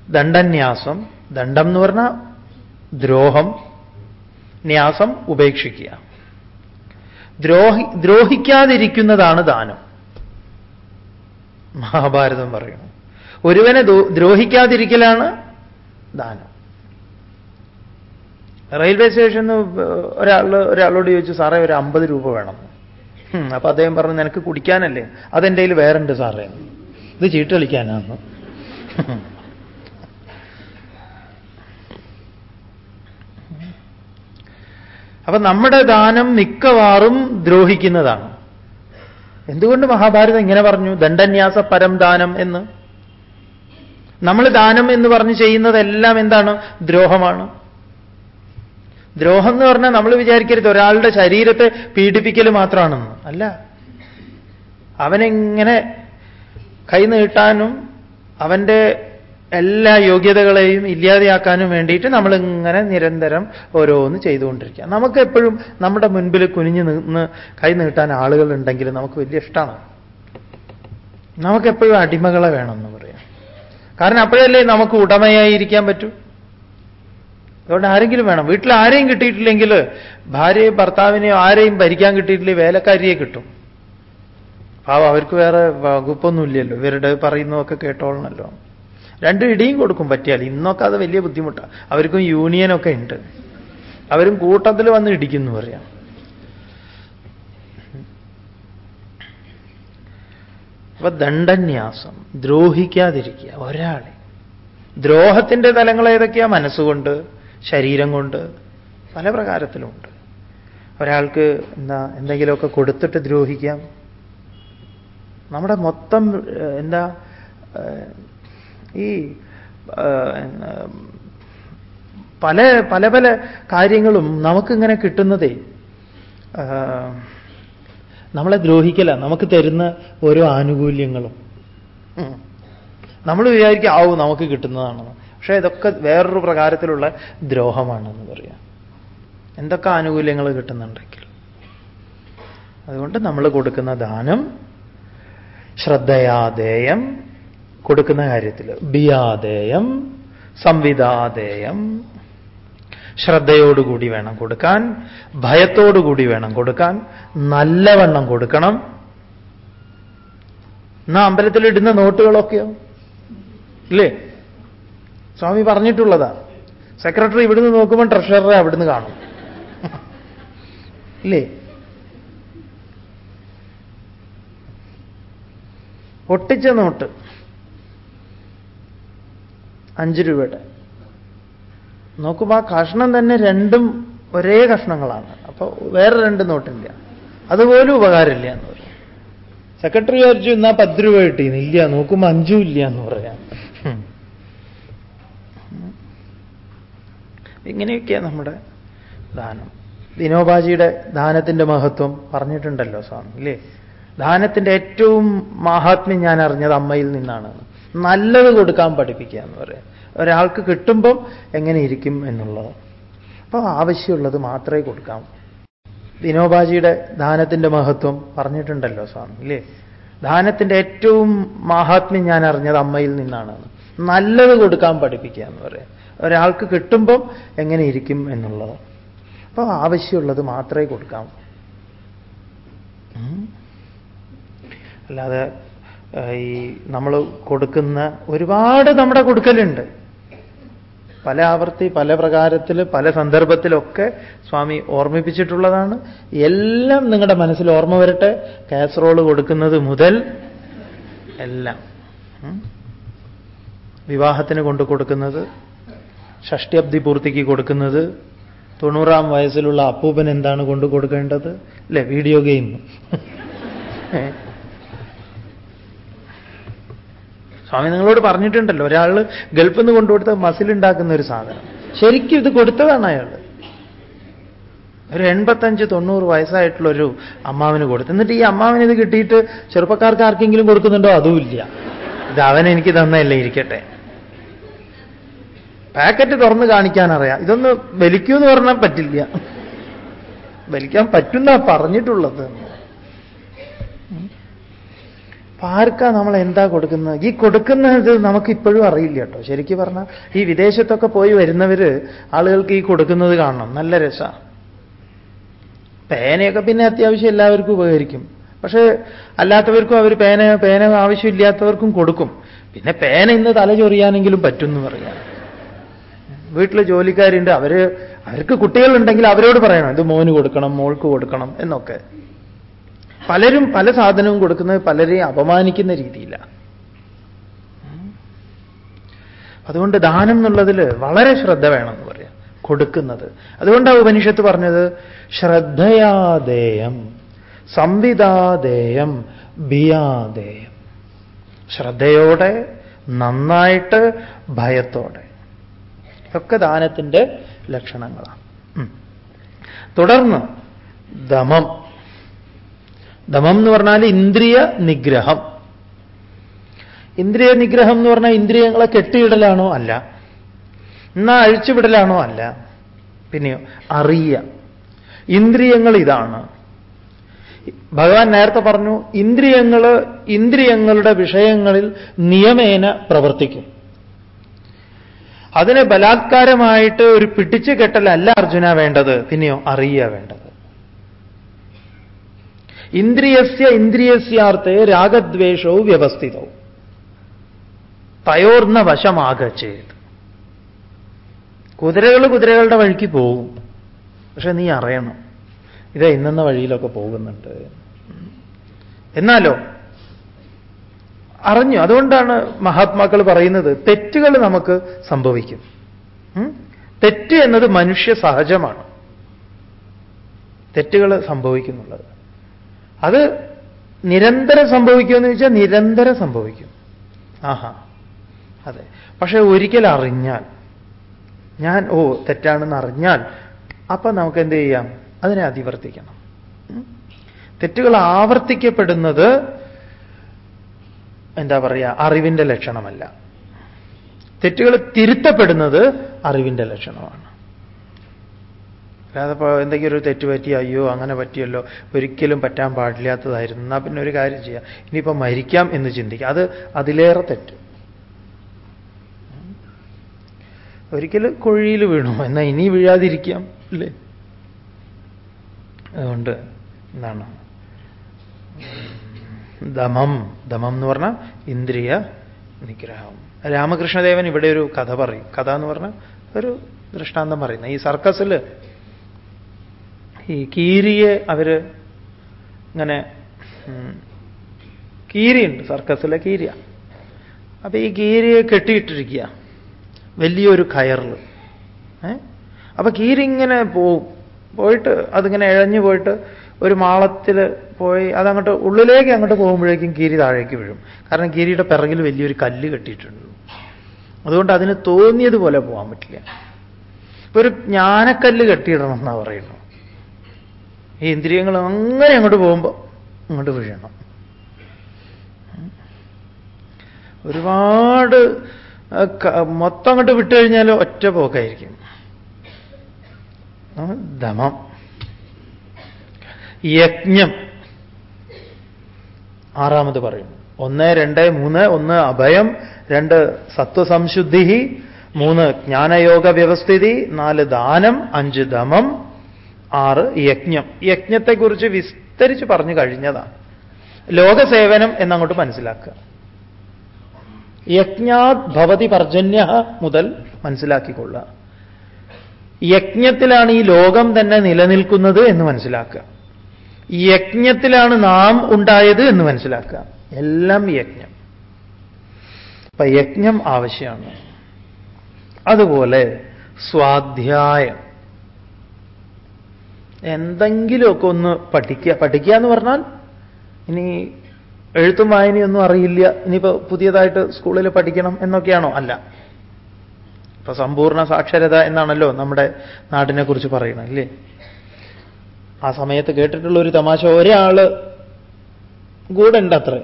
[SPEAKER 1] ദണ്ഡന്യാസം ദണ്ഡം എന്ന് പറഞ്ഞാൽ ദ്രോഹം ന്യാസം ഉപേക്ഷിക്കുക. ദ്രോഹി ദ്രോഹിക്കാതിരിക്കുന്നതാണ് ദാനം. മഹാഭാരതം പറയുന്നു. ഒരുവനെ ദ്രോഹിക്കാതിരിക്കലാണ് ദാനം. റെയിൽവേ സ്റ്റേഷനിൽ ഒരാൾ ഒരാളോട് ചോദിച്ചു സാറേ ഒരു അമ്പത് രൂപ വേണം. അപ്പൊ അദ്ദേഹം പറഞ്ഞു നിനക്ക് കുടിക്കാനല്ലേ? അതെന്റെ കയ്യിൽ വേറുണ്ട് സാറേ. ഇത് ചീട്ട് കളിക്കാനാണ് അപ്പൊ നമ്മുടെ ദാനം മിക്കവാറും ദ്രോഹിക്കുന്നതാണ്. എന്തുകൊണ്ട് മഹാഭാരതം ഇങ്ങനെ പറഞ്ഞു? ദണ്ഡന്യാസ പരം ദാനം എന്ന്. നമ്മൾ ദാനം എന്ന് പറഞ്ഞ് ചെയ്യുന്നതെല്ലാം എന്താണ്? ദ്രോഹമാണ്. ദ്രോഹം എന്ന് പറഞ്ഞാൽ നമ്മൾ വിചാരിക്കരുത്. ഒരാളുടെ ശരീരത്തെ പീഡിപ്പിക്കൽ മാത്രമാണെന്ന്. അല്ല. അവനെങ്ങനെ കൈ നീട്ടാനും അവന്റെ എല്ലാ യോഗ്യതകളെയും ഇല്ലാതെയാക്കാനും വേണ്ടിയിട്ട് നമ്മളിങ്ങനെ നിരന്തരം ഓരോന്ന് ചെയ്തുകൊണ്ടിരിക്കുക. നമുക്ക് എപ്പോഴും നമ്മുടെ മുൻപിൽ കുനിഞ്ഞു നിന്ന് കൈ നീട്ടാൻ ആളുകൾ ഉണ്ടെങ്കിൽ നമുക്ക് വലിയ ഇഷ്ടമാണ് നമുക്കെപ്പോഴും അടിമകളെ വേണമെന്ന് പറയാം. കാരണം അപ്പോഴല്ലേ നമുക്ക് ഉടമയായിരിക്കാൻ പറ്റൂ? അതുകൊണ്ട് ആരെങ്കിലും വേണം. വീട്ടിൽ ആരെയും കിട്ടിയിട്ടില്ലെങ്കിൽ ഭാര്യയും ഭർത്താവിനെയോ ആരെയും ഭരിക്കാൻ കിട്ടിയിട്ടില്ല വേലക്കാരിയെ കിട്ടും. പാവം അവർക്ക് വേറെ വകുപ്പൊന്നുമില്ലല്ലോ. ഇവരുടെ പറയുന്നതൊക്കെ കേട്ടോളണല്ലോ. രണ്ടും ഇടിയും കൊടുക്കും പറ്റിയാൽ. ഇന്നൊക്കെ അത് വലിയ ബുദ്ധിമുട്ടാണ് അവർക്കും യൂണിയനൊക്കെ ഉണ്ട്. അവരും കൂട്ടത്തിൽ വന്ന് ഇടിക്കുന്നു പറയാം. അപ്പൊ ദണ്ഡന്യാസം ദ്രോഹിക്കാതിരിക്കുക ഒരാളെ. ദ്രോഹത്തിന്റെ തലങ്ങൾ ഏതൊക്കെയാ മനസ്സുകൊണ്ട്? ശരീരം കൊണ്ട് പല പ്രകാരത്തിലുമുണ്ട് ഒരാൾക്ക് എന്താ എന്തെങ്കിലുമൊക്കെ കൊടുത്തിട്ട് ദ്രോഹിക്കാം. നമ്മുടെ മൊത്തം എന്താ ഈ പല പല പല കാര്യങ്ങളും നമുക്കിങ്ങനെ കിട്ടുന്നതേ നമ്മളെ ദ്രോഹിക്കല നമുക്ക് തരുന്ന ഓരോ ആനുകൂല്യങ്ങളും. നമ്മൾ വിചാരിക്കുക ആവും നമുക്ക് കിട്ടുന്നതാണെന്ന്. പക്ഷേ ഇതൊക്കെ വേറൊരു പ്രകാരത്തിലുള്ള ദ്രോഹമാണെന്ന് പറയാം. എന്തൊക്കെ ആനുകൂല്യങ്ങൾ കിട്ടുന്നുണ്ടെങ്കിൽ അതുകൊണ്ട് നമ്മൾ കൊടുക്കുന്ന ദാനം ശ്രദ്ധയാദേയം കൊടുക്കുന്ന കാര്യത്തിൽ ബിയാദേയം സംവിധാദേയം ശ്രദ്ധയോടുകൂടി വേണം കൊടുക്കാൻ ഭയത്തോടുകൂടി വേണം കൊടുക്കാൻ നല്ലവണ്ണം കൊടുക്കണം. എന്നാ അമ്പലത്തിൽ ഇടുന്ന നോട്ടുകളൊക്കെയോ? ഇല്ലേ? സ്വാമി പറഞ്ഞിട്ടുള്ളതാ. സെക്രട്ടറി ഇവിടുന്ന് നോക്കുമ്പോൾ ട്രഷററെ അവിടുന്ന് കാണും. ഇല്ലേ? ഒട്ടിച്ച നോട്ട്. അഞ്ച് രൂപയുടെ. നോക്കുമ്പോൾ ആ കഷ്ണം തന്നെ രണ്ടും ഒരേ കഷ്ണങ്ങളാണ്. അപ്പോൾ വേറെ രണ്ട് നോട്ടില്ല. അതുപോലും ഉപകാരമില്ല എന്ന് പറയും. സെക്രട്ടറി വിചാരിച്ചു എന്നാൽ പത്ത് രൂപ കിട്ടിയെന്ന് ഇല്ല. നോക്കുമ്പോൾ അഞ്ചും ഇല്ല എന്ന് പറയാം. ഇങ്ങനെയൊക്കെയാണ് നമ്മുടെ ദാനം. ദിനോപാജിയുടെ ദാനത്തിന്റെ മഹത്വം പറഞ്ഞിട്ടുണ്ടല്ലോ സ്വാമി ഇല്ലേ? ദാനത്തിന്റെ ഏറ്റവും മഹാത്മ്യം ഞാൻ അറിഞ്ഞത് അമ്മയിൽ നിന്നാണ്. നല്ലത് കൊടുക്കാൻ പഠിപ്പിക്കുക എന്ന് പറയാം. ഒരാൾക്ക് കിട്ടുമ്പം എങ്ങനെ ഇരിക്കും എന്നുള്ളത്. അപ്പോൾ ആവശ്യമുള്ളത് മാത്രമേ കൊടുക്കാം. ദിനോപാജിയുടെ ദാനത്തിന്റെ മഹത്വം പറഞ്ഞിട്ടുണ്ടല്ലോ സ്വാമി ഇല്ലേ? ദാനത്തിന്റെ ഏറ്റവും മഹാത്മ്യം ഞാൻ അറിഞ്ഞത് അമ്മയിൽ നിന്നാണ്. നല്ലത് കൊടുക്കാൻ പഠിപ്പിക്കുക എന്ന് പറയാം. ഒരാൾക്ക് കിട്ടുമ്പം എങ്ങനെ ഇരിക്കും എന്നുള്ളത്. അപ്പോൾ ആവശ്യമുള്ളത് മാത്രമേ കൊടുക്കാം. അല്ലാതെ ഈ നമ്മൾ കൊടുക്കുന്ന ഒരുപാട് നമ്മുടെ കൊടുക്കലുണ്ട്. പല ആവർത്തി പല പ്രകാരത്തിൽ പല സന്ദർഭത്തിലൊക്കെ സ്വാമി ഓർമ്മിപ്പിച്ചിട്ടുള്ളതാണ്. എല്ലാം നിങ്ങളുടെ മനസ്സിൽ ഓർമ്മ വരട്ടെ. കാസറോൾ കൊടുക്കുന്നത് മുതൽ എല്ലാം. വിവാഹത്തിന് കൊണ്ടു കൊടുക്കുന്നത് ഷഷ്ടിയബ്ദി പൂർത്തിക്ക് കൊടുക്കുന്നത് തൊണ്ണൂറാം വയസ്സിലുള്ള അപ്പൂപ്പൻ എന്താണ് കൊണ്ടു കൊടുക്കേണ്ടത്? അല്ലെ വീഡിയോ ഗെയിം സ്വാമി നിങ്ങളോട് പറഞ്ഞിട്ടുണ്ടല്ലോ ഒരാൾ ഗൾഫിൽ നിന്ന് കൊണ്ടുകൊടുത്ത മസിൽ ഉണ്ടാക്കുന്ന ഒരു സാധനം. ശരിക്കും ഇത് കൊടുത്തതാണ് അയാൾ ഒരു എൺപത്തഞ്ച് തൊണ്ണൂറ് വയസ്സായിട്ടുള്ളൊരു അമ്മാവിന് കൊടുത്തു. എന്നിട്ട് ഈ അമ്മാവിന് ഇത് കിട്ടിയിട്ട് ചെറുപ്പക്കാർക്ക് ആർക്കെങ്കിലും കൊടുക്കുന്നുണ്ടോ? അതുമില്ല. ഇത് അവൻ എനിക്ക് തന്നല്ലേ ഇരിക്കട്ടെ. പാക്കറ്റ് തുറന്ന് കാണിക്കാൻ അറിയാം. ഇതൊന്ന് വലിക്കൂ എന്ന് പറഞ്ഞാൽ പറ്റില്ല. വലിക്കാൻ പറ്റുന്ന പറഞ്ഞിട്ടുള്ളത്. ആർക്കാ നമ്മൾ എന്താ കൊടുക്കുന്നത്? ഈ കൊടുക്കുന്നത് നമുക്ക് ഇപ്പോഴും അറിയില്ല കേട്ടോ. ശരിക്കും പറഞ്ഞാൽ ഈ വിദേശത്തൊക്കെ പോയി വരുന്നവര് ആളുകൾക്ക് ഈ കൊടുക്കുന്നത് കാണണം. നല്ല രസ. പേനയൊക്കെ പിന്നെ അത്യാവശ്യം എല്ലാവർക്കും ഉപകരിക്കും. പക്ഷേ അല്ലാത്തവർക്കും അവർ പേന പേന ആവശ്യമില്ലാത്തവർക്കും കൊടുക്കും. പിന്നെ പേന ഇന്ന് തല ചൊറിയാനെങ്കിലും പറ്റും എന്ന് പറയാം. വീട്ടിൽ ജോലിക്കാരുണ്ട്. അവർ അവർക്ക് കുട്ടികളുണ്ടെങ്കിൽ അവരോട് പറയണം. ഇത് മോന് കൊടുക്കണം മോൾക്ക് കൊടുക്കണം എന്നൊക്കെ. പലരും പല സാധനവും കൊടുക്കുന്നത് പലരെയും അപമാനിക്കുന്ന രീതിയിലാണ് അതുകൊണ്ട് ദാനം എന്നുള്ളതിൽ വളരെ ശ്രദ്ധ വേണം എന്ന് പറയാം. കൊടുക്കുന്നത്. അതുകൊണ്ടാണ് ഉപനിഷത്ത് പറഞ്ഞത് ശ്രദ്ധയാദേയം സംവിധാദേയം ബിയാദേയം ശ്രദ്ധയോടെ നന്നായിട്ട് ഭയത്തോടെ. ഒക്കെ ദാനത്തിന്റെ ലക്ഷണങ്ങളാണ്. തുടർന്ന് ദമം. ദമം എന്ന് പറഞ്ഞാൽ ഇന്ദ്രിയ നിഗ്രഹം. ഇന്ദ്രിയ നിഗ്രഹം എന്ന് പറഞ്ഞാൽ ഇന്ദ്രിയങ്ങളെ കെട്ടിയിടലാണോ അല്ല. എന്നാ അഴിച്ചുവിടലാണോ അല്ല. പിന്നെ അറിയ. ഇന്ദ്രിയങ്ങൾ ഇതാണ്. ഭഗവാൻ നേരത്തെ പറഞ്ഞു ഇന്ദ്രിയങ്ങൾ ഇന്ദ്രിയങ്ങളുടെ വിഷയങ്ങളിൽ നിയമേന പ്രവർത്തിക്കും. അതിനെ ബലാത്കാരമായിട്ട് ഒരു പിടിച്ചു കെട്ടലല്ല അർജുന വേണ്ടത് പിന്നെയോ അറിയ വേണ്ടത്. ഇന്ദ്രിയസ്യ ഇന്ദ്രിയസ്യാർത്ഥേ രാഗദ്വേഷവും വ്യവസ്ഥിതവും തയോർന്ന വശമാകച്ചേത്. കുതിരകൾ കുതിരകളുടെ വഴിക്ക് പോകും. പക്ഷെ നീ അറിയണം. ഇതാ ഇന്നെന്ന വഴിയിലൊക്കെ പോകുന്നുണ്ട്. എന്നാലോ അറിഞ്ഞു. അതുകൊണ്ടാണ് മഹാത്മാക്കൾ പറയുന്നത് തെറ്റുകൾ നമുക്ക് സംഭവിക്കും. തെറ്റ് എന്നത് മനുഷ്യ സഹജമാണ്. തെറ്റുകൾ സംഭവിക്കുന്നുള്ളത്. അത് നിരന്തരം സംഭവിക്കുമെന്ന് ചോദിച്ചാൽ നിരന്തരം സംഭവിക്കും. ആഹാ. അതെ. പക്ഷെ ഒരിക്കൽ അറിഞ്ഞാൽ ഞാൻ ഓ തെറ്റാണെന്ന് അറിഞ്ഞാൽ അപ്പൊ നമുക്ക് എന്ത് ചെയ്യാം? അതിനെ അതിവർത്തിക്കണം. തെറ്റുകൾ ആവർത്തിക്കപ്പെടുന്നത് എന്താ പറയുക അറിവിന്റെ ലക്ഷണമല്ല. തെറ്റുകൾ തിരുത്തപ്പെടുന്നത് അറിവിന്റെ ലക്ഷണമാണ്. അല്ലാതെ എന്തെങ്കിലും ഒരു തെറ്റ് പറ്റി അയ്യോ അങ്ങനെ പറ്റിയല്ലോ ഒരിക്കലും പറ്റാൻ പാടില്ലാത്തതായിരുന്നു. എന്നാൽ പിന്നെ ഒരു കാര്യം ചെയ്യാം. ഇനിയിപ്പോൾ മരിക്കാം എന്ന് ചിന്തിക്കുക അത് അതിലേറെ തെറ്റ്. ഒരിക്കലും കുഴിയിൽ വീണു. എന്നാൽ ഇനി വീഴാതിരിക്കാം അല്ലേ? അതുകൊണ്ട് എന്താണ്? ദമം ദമം എന്ന് പറഞ്ഞാൽ ഇന്ദ്രിയ നിഗ്രഹം. രാമകൃഷ്ണദേവൻ ഇവിടെ ഒരു കഥ പറയും. കഥ എന്ന് പറഞ്ഞാൽ ഒരു ദൃഷ്ടാന്തം പറയുന്നത്. ഈ സർക്കസിൽ ഈ കീരിയെ അവർ ഇങ്ങനെ കീരിയുണ്ട്. സർക്കസിലെ കീരിയ. അപ്പൊ ഈ കീരിയെ കെട്ടിയിട്ടിരിക്കുക. വലിയൊരു കയറിൽ. അപ്പൊ കീരി ഇങ്ങനെ പോവും. പോയിട്ട് അതിങ്ങനെ ഇഴഞ്ഞു പോയിട്ട് ഒരു മാളത്തിൽ പോയി അതങ്ങോട്ട് ഉള്ളിലേക്ക് അങ്ങോട്ട് പോകുമ്പോഴേക്കും കീരി താഴേക്ക് വീഴും. കാരണം കീരിയുടെ പിറകിൽ വലിയൊരു കല്ല് കെട്ടിയിട്ടുണ്ട്. അതുകൊണ്ട് അതിന് തോന്നിയതുപോലെ പോകാൻ പറ്റില്ല. ഇപ്പൊ ഒരു ജ്ഞാനക്കല്ല് കെട്ടിയിടണം എന്നാ പറയുന്നു ഈ ഇന്ദ്രിയങ്ങൾ അങ്ങനെ അങ്ങോട്ട് പോകുമ്പോൾ അങ്ങോട്ട് വീഴണം. ഒരുപാട് മൊത്തം അങ്ങോട്ട് വിട്ടുകഴിഞ്ഞാൽ ഒറ്റ പോക്കായിരിക്കും. ദമം. യജ്ഞം. ആറാമത് പറയുന്നു ഒന്ന് രണ്ട് മൂന്ന് ഒന്ന് അഭയം രണ്ട് സത്വസംശുദ്ധി മൂന്ന് ജ്ഞാനയോഗ വ്യവസ്ഥിതി നാല് ദാനം അഞ്ച് ദമം ആറ് യജ്ഞം. യജ്ഞത്തെക്കുറിച്ച് വിസ്തരിച്ച് പറഞ്ഞു കഴിഞ്ഞതാണ്. ലോകസേവനം എന്നങ്ങോട്ട് മനസ്സിലാക്കുക. യജ്ഞാത് ഭവതി പർജന്യ മുതൽ മനസ്സിലാക്കിക്കൊള്ളുക. യജ്ഞത്തിലാണ് ഈ ലോകം തന്നെ നിലനിൽക്കുന്നത് എന്ന് മനസ്സിലാക്കുക. യജ്ഞത്തിലാണ് നാം ഉണ്ടായത് എന്ന് മനസ്സിലാക്കുക. എല്ലാം യജ്ഞം. അപ്പൊ യജ്ഞം ആവശ്യമാണ്. അതുപോലെ സ്വാധ്യായം. എന്തെങ്കിലുമൊക്കെ ഒന്ന് പഠിക്കുക പഠിക്കുക എന്ന് പറഞ്ഞാൽ ഇനി എഴുത്തും വായനയൊന്നും അറിയില്ല. ഇനിയിപ്പോ പുതിയതായിട്ട് സ്കൂളിൽ പഠിക്കണം എന്നൊക്കെയാണോ? അല്ല. ഇപ്പൊ സമ്പൂർണ സാക്ഷരത എന്നാണല്ലോ നമ്മുടെ നാടിനെ കുറിച്ച് പറയണം അല്ലേ? ആ സമയത്ത് കേട്ടിട്ടുള്ള ഒരു തമാശ ഒരാൾ ഉണ്ട് അത്ര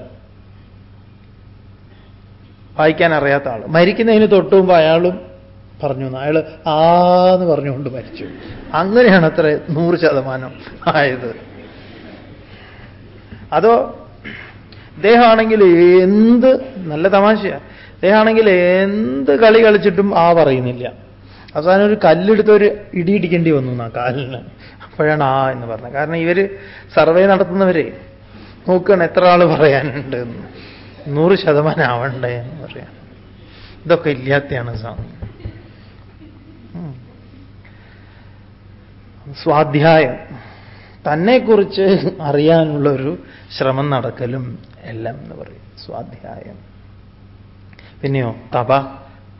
[SPEAKER 1] വായിക്കാൻ അറിയാത്ത ആൾ. മരിക്കുന്നതിന് തൊട്ടുമ്പോ അയാളും പറഞ്ഞു അയാൾ ആന്ന് പറഞ്ഞുകൊണ്ട് മരിച്ചു. അങ്ങനെയാണ് അത്ര നൂറ് ശതമാനം ആയത്. അതോ ഇദ്ദേഹമാണെങ്കിൽ എന്ത് നല്ല തമാശയാണ് ഇദ്ദേഹമാണെങ്കിൽ എന്ത് കളി കളിച്ചിട്ടും ആ പറയുന്നില്ല. അവസാനം ഒരു കല്ലെടുത്ത് ഒരു ഇടിയിടിക്കേണ്ടി വന്നു ആ കാലിന്. അപ്പോഴാണ് എന്ന് പറഞ്ഞത് കാരണം ഇവർ സർവേ നടത്തുന്നവരെ നോക്കുകയാണ് എത്ര ആൾ പറയാനുണ്ട് എന്ന്. നൂറ് ശതമാനം ആവണ്ടേ എന്ന് പറയാം ഇതൊക്കെ ഇല്ലാത്തയാണ് സ്വാമി. സ്വാധ്യായം. തന്നെക്കുറിച്ച് അറിയാനുള്ള ഒരു ശ്രമം നടക്കലും എല്ലാം എന്ന് പറയും. സ്വാധ്യായം. പിന്നെയോ തപ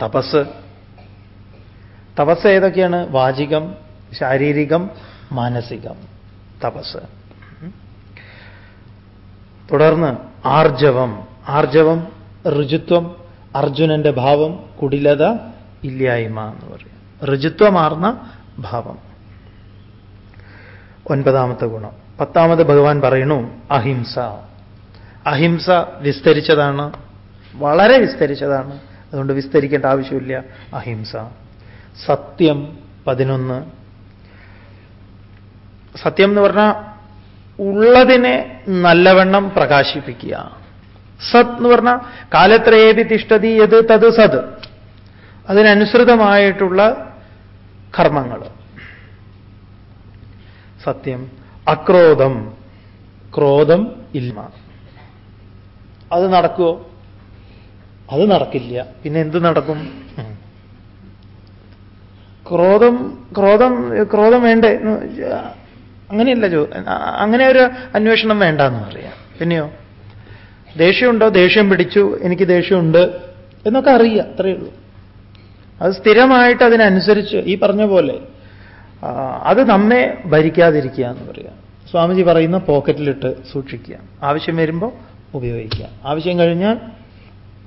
[SPEAKER 1] തപസ്. തപസ് ഏതൊക്കെയാണ്? വാചികം ശാരീരികം മാനസികം തപസ്. തുടർന്ന് ആർജവം. ആർജവം ഋജുത്വം അർജുനന്റെ ഭാവം കുടിലത ഇല്ലായ്മ എന്ന് പറയും. ഋജുത്വമാർന്ന ഭാവം. ഒൻപതാമത്തെ ഗുണം. പത്താമത് ഭഗവാൻ പറയുന്നു അഹിംസ. അഹിംസ വിസ്തരിച്ചതാണ്. വളരെ വിസ്തരിച്ചതാണ്. അതുകൊണ്ട് വിസ്തരിക്കേണ്ട ആവശ്യമില്ല. അഹിംസ. സത്യം പതിനൊന്ന് സത്യം എന്ന് പറഞ്ഞാൽ ഉള്ളതിനെ നല്ലവണ്ണം പ്രകാശിപ്പിക്കുക. സത് എന്ന് പറഞ്ഞാൽ കാലത്രയേതി തിഷ്ടതി യത് തത് സത്. അതിനനുസൃതമായിട്ടുള്ള കർമ്മങ്ങൾ സത്യം അക്രോധം. ക്രോധം ഇല്ല. അത് നടക്കുമോ അത് നടക്കില്ല. പിന്നെ എന്ത് നടക്കും. ക്രോധം ക്രോധം ക്രോധം വേണ്ടേ? അങ്ങനെയല്ല ചോ അങ്ങനെ ഒരു അന്വേഷണം വേണ്ട എന്ന് പറയാം. പിന്നെയോ? ദേഷ്യമുണ്ടോ? ദേഷ്യം പിടിച്ചു. എനിക്ക് ദേഷ്യമുണ്ട് എന്നൊക്കെ അറിയുക അത്രയേ ഉള്ളൂ. അത് സ്ഥിരമായിട്ട് അതിനനുസരിച്ച് ഈ പറഞ്ഞ പോലെ അത് നമ്മെ ഭരിക്കാതിരിക്കുക എന്ന് പറയാം. സ്വാമിജി പറയുന്ന പോക്കറ്റിലിട്ട് സൂക്ഷിക്കുക. ആവശ്യം വരുമ്പോൾ ഉപയോഗിക്കുക. ആവശ്യം കഴിഞ്ഞാൽ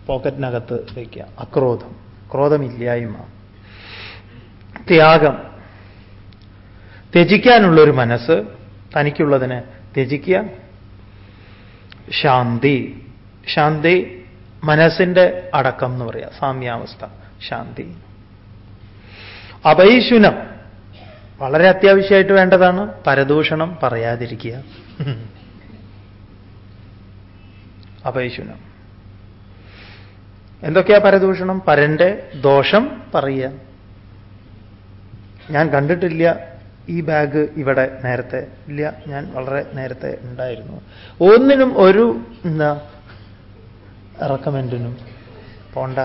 [SPEAKER 1] പോക്കറ്റിനകത്ത് വയ്ക്കുക അക്രോധം. ക്രോധമില്ലായ്മ. ത്യാഗം. ത്യജിക്കാനുള്ളൊരു മനസ്സ് തനിക്കുള്ളതിനെ ത്യജിക്കുക. ശാന്തി. ശാന്തി മനസ്സിന്റെ അടക്കം എന്ന് പറയാം. സാമ്യാവസ്ഥ. ശാന്തി. അപൈശുനം. വളരെ അത്യാവശ്യമായിട്ട് വേണ്ടതാണ്. പരദൂഷണം പറയാതിരിക്കുക. അപൈശുനം. എന്തൊക്കെയാ പരദൂഷണം? പരന്റെ ദോഷം പറയുക. ഞാൻ കണ്ടിട്ടില്ല. ഈ ബാഗ് ഇവിടെ നേരത്തെ ഇല്ല. ഞാൻ വളരെ നേരത്തെ ഉണ്ടായിരുന്നു. ഒന്നിനും ഒരു എന്താ റെക്കമെൻഡിനും പോണ്ട.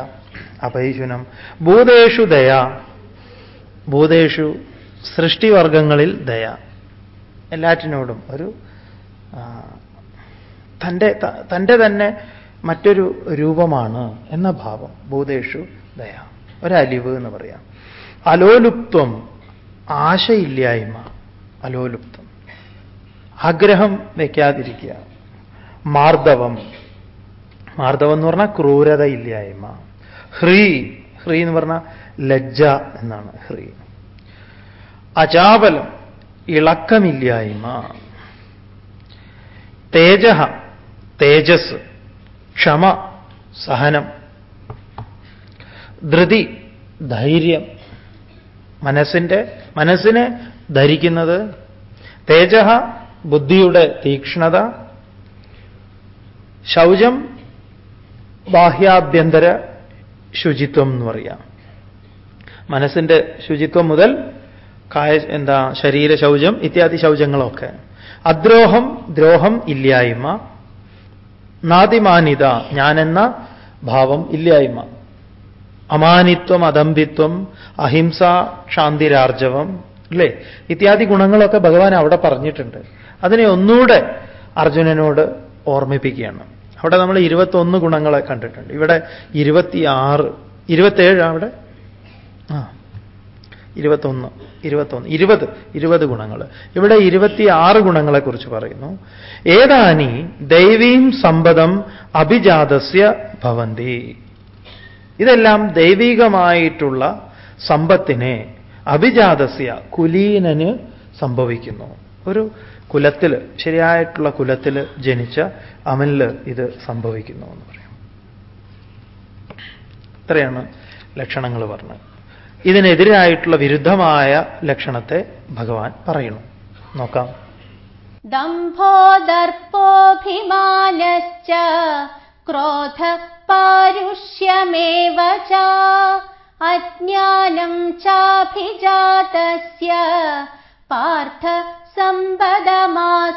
[SPEAKER 1] അപൈശുനം ഭൂതേഷു ദയ. ഭൂതേഷു സൃഷ്ടിവർഗങ്ങളിൽ ദയ. എല്ലാറ്റിനോടും ഒരു തന്റെ തന്റെ തന്നെ മറ്റൊരു രൂപമാണ് എന്ന ഭാവം. ഭൂതേഷു ദയ. ഒരലിവ് എന്ന് പറയാം. അലോലുപ്ത്വം. ആശയില്ലായ്മ അലോലുപ്തം. ആഗ്രഹം വയ്ക്കാതിരിക്കുക മാർദ്ദവം. മാർദ്ദവം എന്ന് പറഞ്ഞാൽ ക്രൂരതയില്ലായ്മ. ഹ്രീ ഹ്രീ എന്ന് പറഞ്ഞാൽ ലജ്ജ എന്നാണ് ഹ്രീ. അചാപലം ഇളക്കമില്ലായ്മ. തേജ തേജസ് ക്ഷമ സഹനം. ധൃതി ധൈര്യം. മനസ്സിന്റെ മനസ്സിനെ ധരിക്കുന്നത് തേജ ബുദ്ധിയുടെ തീക്ഷ്ണത ശൗചം ബാഹ്യാഭ്യന്തര ശുചിത്വം എന്ന് പറയാം. മനസ്സിന്റെ ശുചിത്വം മുതൽ കായ എന്താ ശരീര ശൗചം ഇത്യാദി ശൗചങ്ങളൊക്കെ. അദ്രോഹം ദ്രോഹം ഇല്ലായ്മ നാതിമാനിത ഞാനെന്ന ഭാവം ഇല്ലായ്മ. അമാനിത്വം അദമ്പിത്വം അഹിംസ ക്ഷാന്തിരാർജവം അല്ലേ? ഇത്യാദി ഗുണങ്ങളൊക്കെ ഭഗവാൻ അവിടെ പറഞ്ഞിട്ടുണ്ട്. അതിനെ ഒന്നുകൂടെ അർജുനനോട് ഓർമ്മിപ്പിക്കുകയാണ്. അവിടെ നമ്മൾ ഇരുപത്തൊന്ന് ഗുണങ്ങളെ കണ്ടിട്ടുണ്ട്. ഇവിടെ ഇരുപത്തിയാറ് ഇരുപത്തേഴ് അവിടെ? ആ ഇരുപത്തൊന്ന് ഇരുപത്തൊന്ന് ഇരുപത് ഇരുപത് ഗുണങ്ങൾ ഇവിടെ ഇരുപത്തിയാറ് ഗുണങ്ങളെക്കുറിച്ച് പറയുന്നു. ഏതാനി ദൈവീം സമ്പദം അഭിജാതസ്യ ഭവന്തി. ഇതെല്ലാം ദൈവികമായിട്ടുള്ള സമ്പത്തിനെ അഭിജാതസ്യ കുലീനന് സംഭവിക്കുന്നു. ഒരു കുലത്തിൽ ശരിയായിട്ടുള്ള കുലത്തിൽ ജനിച്ച അമലിൽ ഇത് സംഭവിക്കുന്നു എന്ന് പറയും. ഇത്രയാണ് ലക്ഷണങ്ങൾ പറഞ്ഞത് ഇതിനെതിരായിട്ടുള്ള വിരുദ്ധമായ ലക്ഷണത്തെ ഭഗവാൻ പറയുന്നു. നോക്കാം.
[SPEAKER 2] ദംഭോ क्रोधः पारुष्यमेव च अज्ञानं चाभिजातस्य पार्थ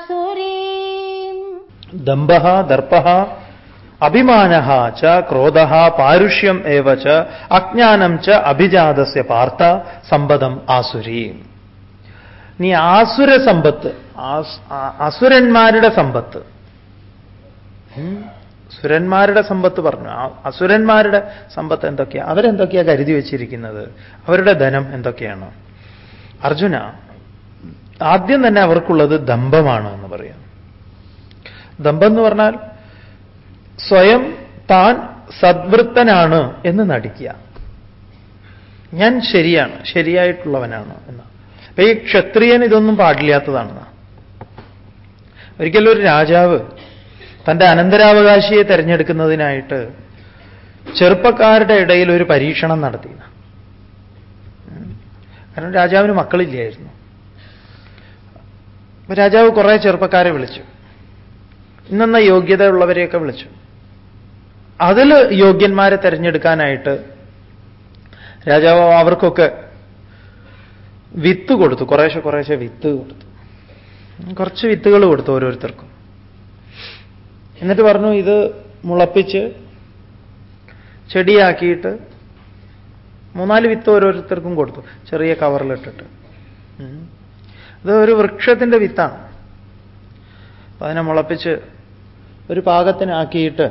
[SPEAKER 2] സമ്പദമാസുരീം
[SPEAKER 1] ദമ്പ ദർപ്പ അഭിമാന ച ക്രോധ പാരുഷ്യം ഏവ ച അജ്ഞാനം ച അഭിജാതസ്യ പാർത്ഥ സമ്പദം ആസുരീം നീ ആസുര സമ്പത്ത് ആസ്- ആ- അസുരന്മാരുടെ സമ്പത്ത് ഉം. സുരന്മാരുടെ സമ്പത്ത് പറഞ്ഞു. അസുരന്മാരുടെ സമ്പത്ത് എന്തൊക്കെയാ? അവരെന്തൊക്കെയാ കരുതി വച്ചിരിക്കുന്നത്? അവരുടെ ധനം എന്തൊക്കെയാണ്? അർജുന ആദ്യം തന്നെ അവർക്കുള്ളത് ദമ്പമാണ് എന്ന് പറയാം. ദമ്പം എന്ന് പറഞ്ഞാൽ സ്വയം താൻ സദ്വൃത്തനാണ് എന്ന് നടിക്കുക. ഞാൻ ശരിയാണ് ശരിയായിട്ടുള്ളവനാണ് എന്ന്. അപ്പൊ ഈ ക്ഷത്രിയൻ ഇതൊന്നും പാടില്ലാത്തതാണ് ഒരിക്കലും ഒരു രാജാവ് തന്റെ അനന്തരാവകാശിയെ തിരഞ്ഞെടുക്കുന്നതിനായിട്ട് ചെറുപ്പക്കാരുടെ ഇടയിൽ ഒരു പരീക്ഷണം നടത്തി. കാരണം രാജാവിന് മക്കളില്ലായിരുന്നു. അപ്പൊ രാജാവ് കുറേ ചെറുപ്പക്കാരെ വിളിച്ചു. ഇന്നെന്ന യോഗ്യതയുള്ളവരെയൊക്കെ വിളിച്ചു. അതിൽ യോഗ്യന്മാരെ തിരഞ്ഞെടുക്കാനായിട്ട് രാജാവ് അവർക്കൊക്കെ വിത്ത് കൊടുത്തു. കുറേശ്ശെ കുറേശ്ശെ വിത്ത് കൊടുത്തു. കുറച്ച് വിത്തുകൾ കൊടുത്തു ഓരോരുത്തർക്കും. എന്നിട്ട് പറഞ്ഞു ഇത് മുളപ്പിച്ച് ചെടിയാക്കിയിട്ട് മൂന്നാൽ വിത്ത് ഓരോരുത്തർക്കും കൊടുത്തു. ചെറിയ കവറിലിട്ടിട്ട് അത് ഒരു വൃക്ഷത്തിന്റെ വിത്താണ്. അപ്പൊ അതിനെ മുളപ്പിച്ച് ഒരു പാകത്തിനാക്കിയിട്ട്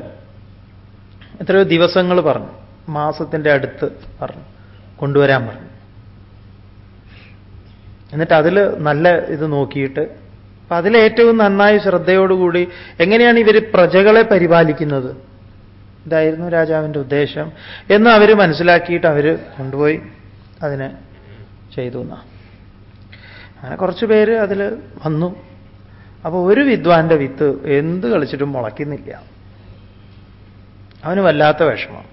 [SPEAKER 1] എത്രയോ ദിവസങ്ങൾ പറഞ്ഞു. മാസത്തിന്റെ അടുത്ത് പറഞ്ഞു. കൊണ്ടുവരാൻ പറഞ്ഞു. എന്നിട്ട് അതിൽ നല്ല ഇത് നോക്കിയിട്ട് അപ്പൊ അതിലേറ്റവും നന്നായി ശ്രദ്ധയോടുകൂടി എങ്ങനെയാണ് ഇവർ പ്രജകളെ പരിപാലിക്കുന്നത്? ഇതായിരുന്നു രാജാവിന്റെ ഉദ്ദേശം. എന്ന് അവർ മനസ്സിലാക്കിയിട്ട് അവർ കൊണ്ടുപോയി അതിനെ ചെയ്തു അങ്ങനെ കുറച്ച് പേര് അതിൽ വന്നു. അപ്പോൾ ഒരു വിദ്വാന്റെ വിത്ത് എന്ത് കളിച്ചിട്ടും മുളയ്ക്കുന്നില്ല. അവന് വല്ലാത്ത വിഷമം.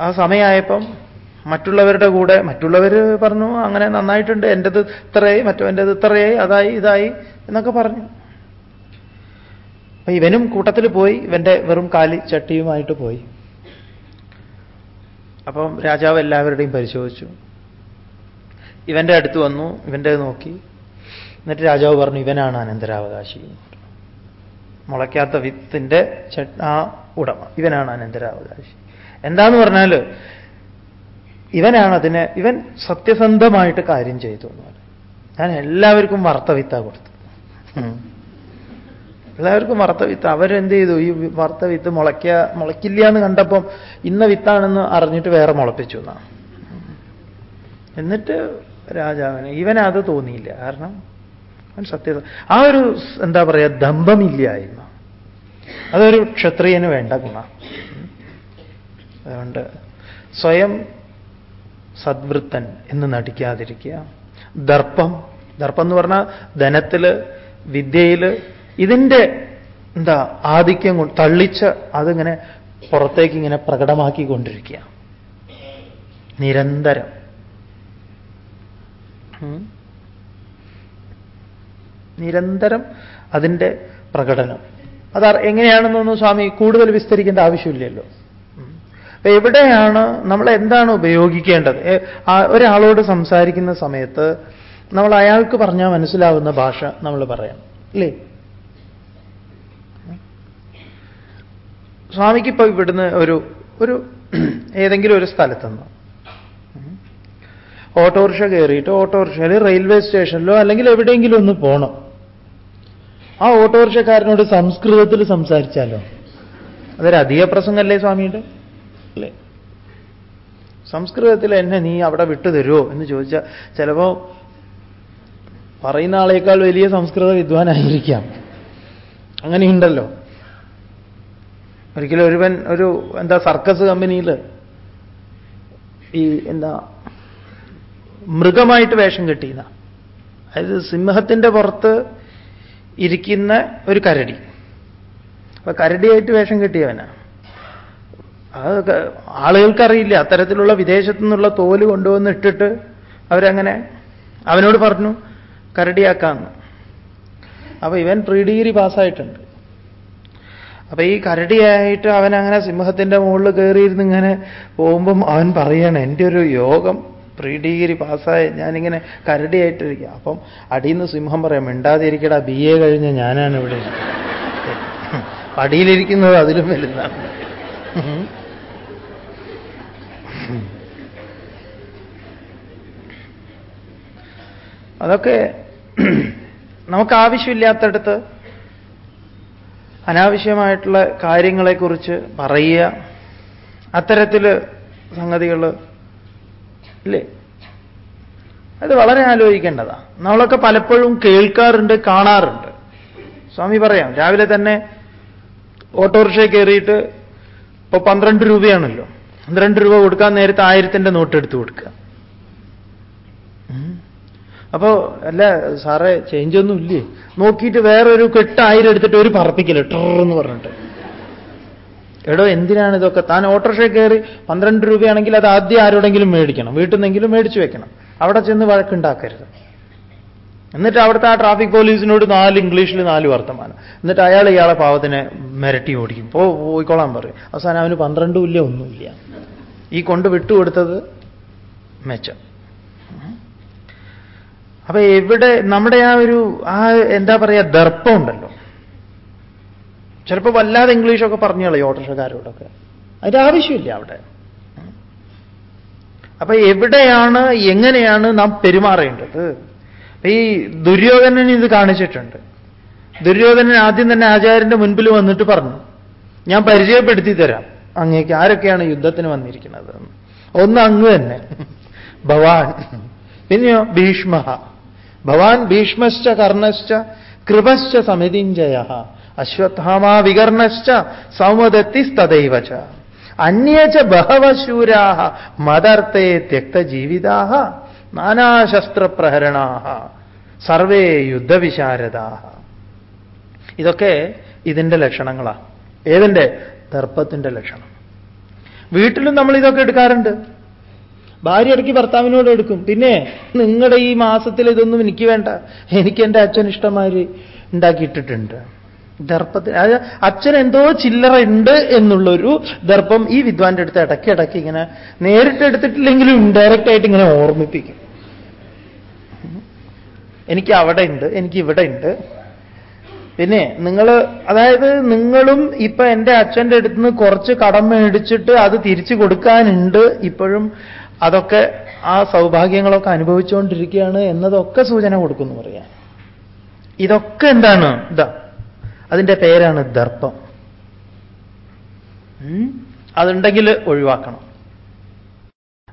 [SPEAKER 1] ആ സമയമായപ്പം മറ്റുള്ളവരുടെ കൂടെ മറ്റുള്ളവർ പറഞ്ഞു അങ്ങനെ നന്നായിട്ടുണ്ട് എന്റെത് ഇത്രയായി മറ്റവന്റെത് ഇത്രയായി അതായി ഇതായി എന്നൊക്കെ പറഞ്ഞു. അപ്പൊ ഇവനും കൂട്ടത്തിൽ പോയി ഇവന്റെ വെറും കാലി ചട്ടിയുമായിട്ട് പോയി. അപ്പം രാജാവ് എല്ലാവരുടെയും പരിശോധിച്ചു. ഇവന്റെ അടുത്ത് വന്നു ഇവന്റെ നോക്കി. എന്നിട്ട് രാജാവ് പറഞ്ഞു ഇവനാണ് അനന്തരാവകാശി മുളയ്ക്കാത്ത വിത്തിന്റെ ആ ഉടമ ഇവനാണ് അനന്തരാവകാശി. എന്താന്ന് പറഞ്ഞാൽ ഇവനാണ് അതിനെ ഇവൻ സത്യസന്ധമായിട്ട് കാര്യം ചെയ്തു എന്ന് ഞാൻ എല്ലാവർക്കും വർത്തവിത്ത കൊടുത്തു. എല്ലാവർക്കും വറുത്ത വിത്ത് അവരെന്ത് ചെയ്തു? ഈ വറുത്ത വിത്ത് മുളയ്ക്ക മുളയ്ക്കില്ല എന്ന് കണ്ടപ്പം ഇന്ന വിത്താണെന്ന് അറിഞ്ഞിട്ട് വേറെ മുളപ്പിച്ചു എന്നാണ് എന്നിട്ട് രാജാവിന് ഇവനത് തോന്നിയില്ല. കാരണം അവൻ സത്യത ആ ഒരു എന്താ പറയുക ദമ്പമില്ലായ്മ. അതൊരു ക്ഷത്രിയന് വേണ്ട ഗുണ. അതുകൊണ്ട് സ്വയം സദ്വൃത്തൻ എന്ന് നടിക്കാതിരിക്കുക. ദർപ്പം. ദർപ്പം എന്ന് പറഞ്ഞാൽ ധനത്തിൽ വിദ്യയിൽ ഇതിന്റെ എന്താ ആധിക്യം കൊണ്ട് തള്ളിച്ച് അതിങ്ങനെ പുറത്തേക്ക് ഇങ്ങനെ പ്രകടമാക്കിക്കൊണ്ടിരിക്കുക. നിരന്തരം. നിരന്തരം അതിന്റെ പ്രകടനം. അതാ എങ്ങനെയാണെന്നൊന്നും സ്വാമി കൂടുതൽ വിസ്തരിക്കേണ്ട ആവശ്യമില്ലല്ലോ. എവിടെയാണ് നമ്മൾ എന്താണ് ഉപയോഗിക്കേണ്ടത്? ഒരാളോട് സംസാരിക്കുന്ന സമയത്ത് നമ്മൾ അയാൾക്ക് പറഞ്ഞാൽ മനസ്സിലാവുന്ന ഭാഷ നമ്മൾ പറയാം. അല്ലേ സ്വാമിക്ക് ഇപ്പൊ ഇവിടുന്ന് ഒരു ഒരു ഏതെങ്കിലും ഒരു സ്ഥലത്തുനിന്ന് ഓട്ടോറിക്ഷ കയറിയിട്ട് ഓട്ടോറിക്ഷയിൽ റെയിൽവേ സ്റ്റേഷനിലോ അല്ലെങ്കിൽ എവിടെയെങ്കിലും ഒന്ന് പോകണം ആ ഓട്ടോറിക്ഷക്കാരനോട് സംസ്കൃതത്തിൽ സംസാരിച്ചാലോ? അതൊരു അധിക പ്രസംഗമല്ലേ സ്വാമിയുടെ? അല്ലേ? സംസ്കൃതത്തിൽ എന്നെ നീ അവിടെ വിട്ടു തരുമോ എന്ന് ചോദിച്ചാൽ ചിലപ്പോൾ പറയുന്ന ആളേക്കാൾ വലിയ സംസ്കൃത വിദ്വാനായിരിക്കാം. അങ്ങനെയുണ്ടല്ലോ. ഒരിക്കലും ഒരുവൻ ഒരു എന്താ സർക്കസ് കമ്പനിയിൽ ഈ എന്താ മൃഗമായിട്ട് വേഷം കെട്ടിയുന്ന. അതായത് സിംഹത്തിന്റെ പുറത്ത് ഇരിക്കുന്ന ഒരു കരടി. അപ്പൊ കരടിയായിട്ട് വേഷം കെട്ടിയവനാ. അത് ആളുകൾക്കറിയില്ല. അത്തരത്തിലുള്ള വിദേശത്തു നിന്നുള്ള തോൽ കൊണ്ടുവന്ന് ഇട്ടിട്ട് അവരങ്ങനെ അവനോട് പറഞ്ഞു കരടിയാക്കാമെന്ന് അപ്പൊ ഇവൻ പ്രീ ഡിഗ്രി പാസ്സായിട്ടുണ്ട്. അപ്പൊ ഈ കരടിയായിട്ട് അവൻ അങ്ങനെ സിംഹത്തിന്റെ മുകളിൽ കയറിയിരുന്ന് ഇങ്ങനെ പോകുമ്പം അവൻ പറയാണ് എന്റെ ഒരു യോഗം പ്രീ ഡിഗ്രി പാസ്സായ. ഞാനിങ്ങനെ കരടിയായിട്ടിരിക്കുക അപ്പം അടിയിൽ നിന്ന് സിംഹം പറയാം മിണ്ടാതിരിക്കടാ ബി എ കഴിഞ്ഞ ഞാനാണ് ഇവിടെ. അടിയിലിരിക്കുന്നത് അതിലും വലുതാണ്. അതൊക്കെ നമുക്ക് ആവശ്യമില്ലാത്തടത്ത് അനാവശ്യമായിട്ടുള്ള കാര്യങ്ങളെക്കുറിച്ച് പറയുക അത്തരത്തിൽ സംഗതികൾ ഇല്ലേ? അത് വളരെ ആലോചിക്കേണ്ടതാണ് നമ്മളൊക്കെ പലപ്പോഴും കേൾക്കാറുണ്ട് കാണാറുണ്ട്. സ്വാമി പറയാം രാവിലെ തന്നെ ഓട്ടോറിക്ഷ കയറിയിട്ട് ഇപ്പൊ പന്ത്രണ്ട് രൂപയാണല്ലോ. പന്ത്രണ്ട് രൂപ കൊടുക്കാൻ നേരത്തെ ആയിരത്തിന്റെ നോട്ട് എടുത്ത് കൊടുക്കുക. അപ്പോ അല്ല സാറേ ചേഞ്ച് ഒന്നും ഇല്ലേ? നോക്കിയിട്ട് വേറൊരു കെട്ട് ആയിരം എടുത്തിട്ട് ഒരു പറപ്പിക്കൽ ട്രെന്ന് പറഞ്ഞിട്ട്. എടോ എന്തിനാണ് ഇതൊക്കെ? താൻ ഓട്ടോറിക്ഷ കയറി പന്ത്രണ്ട് രൂപയാണെങ്കിൽ അത് ആദ്യം ആരോടെങ്കിലും മേടിക്കണം. വീട്ടിൽ നിന്നെങ്കിലും മേടിച്ചു വെക്കണം. അവിടെ ചെന്ന് വഴക്കുണ്ടാക്കരുത്. എന്നിട്ട് അവിടുത്തെ ആ ട്രാഫിക് പോലീസിനോട് നാല് ഇംഗ്ലീഷിൽ നാല് വർത്തമാനം. എന്നിട്ട് അയാൾ ഇയാളെ പാവത്തിനെ മിരട്ടി ഓടിക്കും. പോ പോയിക്കോളാൻ പറയും. അവസാനം അവന് പന്ത്രണ്ടും ഇല്ല ഒന്നുമില്ല. ഈ കൊണ്ട് വിട്ടുകൊടുത്തത് മെച്ചം. അപ്പൊ എവിടെ നമ്മുടെ ആ ഒരു ആ എന്താ പറയാ ദർപ്പമുണ്ടല്ലോ. ചിലപ്പോൾ വല്ലാതെ ഇംഗ്ലീഷൊക്കെ പറഞ്ഞു കളയും ഓട്ടോറിക്ഷക്കാരോടൊക്കെ. അതിന്റെ ആവശ്യമില്ല അവിടെ. അപ്പൊ എവിടെയാണ് എങ്ങനെയാണ് നാം പെരുമാറേണ്ടത്? ഈ ദുര്യോധനൻ ഇത് കാണിച്ചിട്ടുണ്ട്. ദുര്യോധനൻ ആദ്യം തന്നെ ആചാര്യന്റെ മുൻപിൽ വന്നിട്ട് പറഞ്ഞു ഞാൻ പരിചയപ്പെടുത്തി തരാം അങ്ങേക്ക് ആരൊക്കെയാണ് യുദ്ധത്തിന് വന്നിരിക്കുന്നത്. ഒന്ന് അങ്ങ് തന്നെ. ഭവാൻ പിന്നെയോ ഭീഷ്മ. ഭവാൻ ഭീഷ്മശ്ച കർണശ്ച കൃപശ്ച സമിതിഞ്ജയ അശ്വത്ഥാമാ വികർണശ്ച സൗമദത്തിസ്തദൈവ ച. അന്യച്ച ബഹവശൂരാഹ ബഹവ ശൂരാ മദർത്തേ ത്യക്തജീവിതാ നാനാശസ്ത്രപ്രഹരണാ സർവേ യുദ്ധവിശാരദാ ഇതൊക്കെ ഇതിന്റെ ലക്ഷണങ്ങളാണ് ഏതിന്റെ? ദർപ്പത്തിന്റെ ലക്ഷണം. വീട്ടിലും നമ്മൾ ഇതൊക്കെ എടുക്കാറുണ്ട്. ഭാര്യ ഇടയ്ക്ക് ഭർത്താവിനോട് എടുക്കും. പിന്നെ നിങ്ങളുടെ ഈ മാസത്തിൽ ഇതൊന്നും എനിക്ക് വേണ്ട. എനിക്ക് എന്റെ അച്ഛൻ ഇഷ്ടമാര് ഉണ്ടാക്കിയിട്ടിട്ടുണ്ട്. ദർപ്പത്തിന് അച്ഛൻ എന്തോ ചില്ലറ ഉണ്ട് എന്നുള്ളൊരു ദർപ്പം ഈ വിദ്വാന്റെ അടുത്ത് ഇടയ്ക്ക് ഇടയ്ക്ക് ഇങ്ങനെ നേരിട്ട് എടുത്തിട്ടില്ലെങ്കിലും ഇൻഡയറക്റ്റ് ആയിട്ട് ഇങ്ങനെ ഓർമ്മിപ്പിക്കും. എനിക്ക് അവിടെ ഉണ്ട് എനിക്ക് ഇവിടെ ഉണ്ട്. പിന്നെ നിങ്ങൾ അതായത് നിങ്ങളും ഇപ്പൊ എന്റെ അച്ഛന്റെ അടുത്ത് നിന്ന് കുറച്ച് കടം മേടിച്ചിട്ട് അത് തിരിച്ചു കൊടുക്കാനുണ്ട്. ഇപ്പോഴും അതൊക്കെ ആ സൗഭാഗ്യങ്ങളൊക്കെ അനുഭവിച്ചുകൊണ്ടിരിക്കുകയാണ് എന്നതൊക്കെ സൂചന കൊടുക്കുന്നു പറയാം ഇതൊക്കെ എന്താണ്? ഇതാ അതിന്റെ പേരാണ് ദർപ്പം? അതുണ്ടെങ്കിൽ ഒഴിവാക്കണം.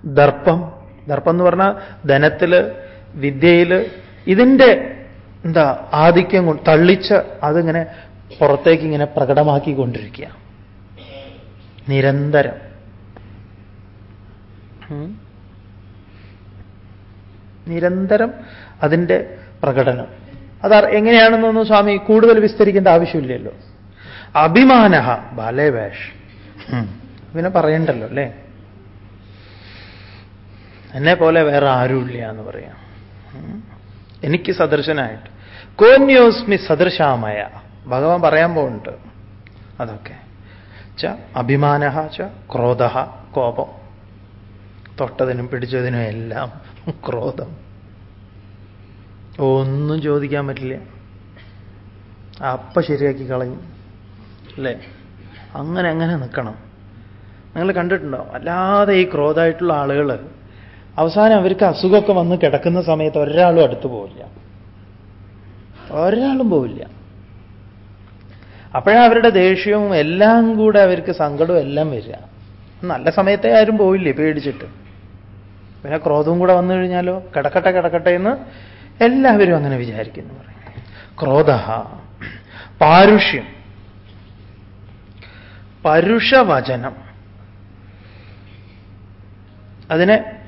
[SPEAKER 1] ദർപ്പം. ദർപ്പം എന്ന് പറഞ്ഞാൽ ധനത്തിൽ വിദ്യയിൽ ഇതിന്റെ എന്താ ആധിക്യം കൊണ്ട് തള്ളിച്ച് അതിങ്ങനെ പുറത്തേക്ക് ഇങ്ങനെ പ്രകടമാക്കിക്കൊണ്ടിരിക്കുക നിരന്തരം. നിരന്തരം അതിന്റെ പ്രകടനം. അത് എങ്ങനെയാണെന്നൊന്നും സ്വാമി കൂടുതൽ വിസ്തരിക്കേണ്ട ആവശ്യമില്ലല്ലോ. അഭിമാന ബാലേവേഷ് പിന്നെ പറയണ്ടല്ലോ അല്ലേ? എന്നെ പോലെ വേറെ ആരുമില്ല എന്ന് പറയാം. എനിക്ക് സദൃശനായിട്ട് കോന്യോസ്മി സദൃശാമയ ഭഗവാൻ പറയാൻ പോകുന്നുണ്ട്. അതൊക്കെ. ച അഭിമാന ച ക്രോധ കോപം. തൊട്ടതിനും പിടിച്ചതിനും എല്ലാം ക്രോധം. ഒന്നും ചോദിക്കാൻ പറ്റില്ല. അപ്പ ശരിയാക്കി കളയും അല്ലേ? അങ്ങനെ അങ്ങനെ നിൽക്കണം നിങ്ങൾ കണ്ടിട്ടുണ്ടോ? അല്ലാതെ ഈ ക്രോധമായിട്ടുള്ള ആളുകൾ അവസാനം അവർക്ക് അസുഖമൊക്കെ വന്ന് കിടക്കുന്ന സമയത്ത് ഒരാളും അടുത്ത് പോവില്ല. ഒരാളും പോവില്ല. അപ്പോഴാണ് അവരുടെ ദേഷ്യവും എല്ലാം കൂടെ അവർക്ക് സങ്കടവും എല്ലാം വരിക. നല്ല സമയത്തെ ആരും പോയില്ലേ പേടിച്ചിട്ട്. പിന്നെ ക്രോധവും കൂടെ വന്നു കഴിഞ്ഞാലോ? കിടക്കട്ടെ കിടക്കട്ടെ എന്ന് എല്ലാവരും അങ്ങനെ വിചാരിക്കുന്നു. പറയും ക്രോധ പാരുഷ്യം. പരുഷവചനം. അതിനെ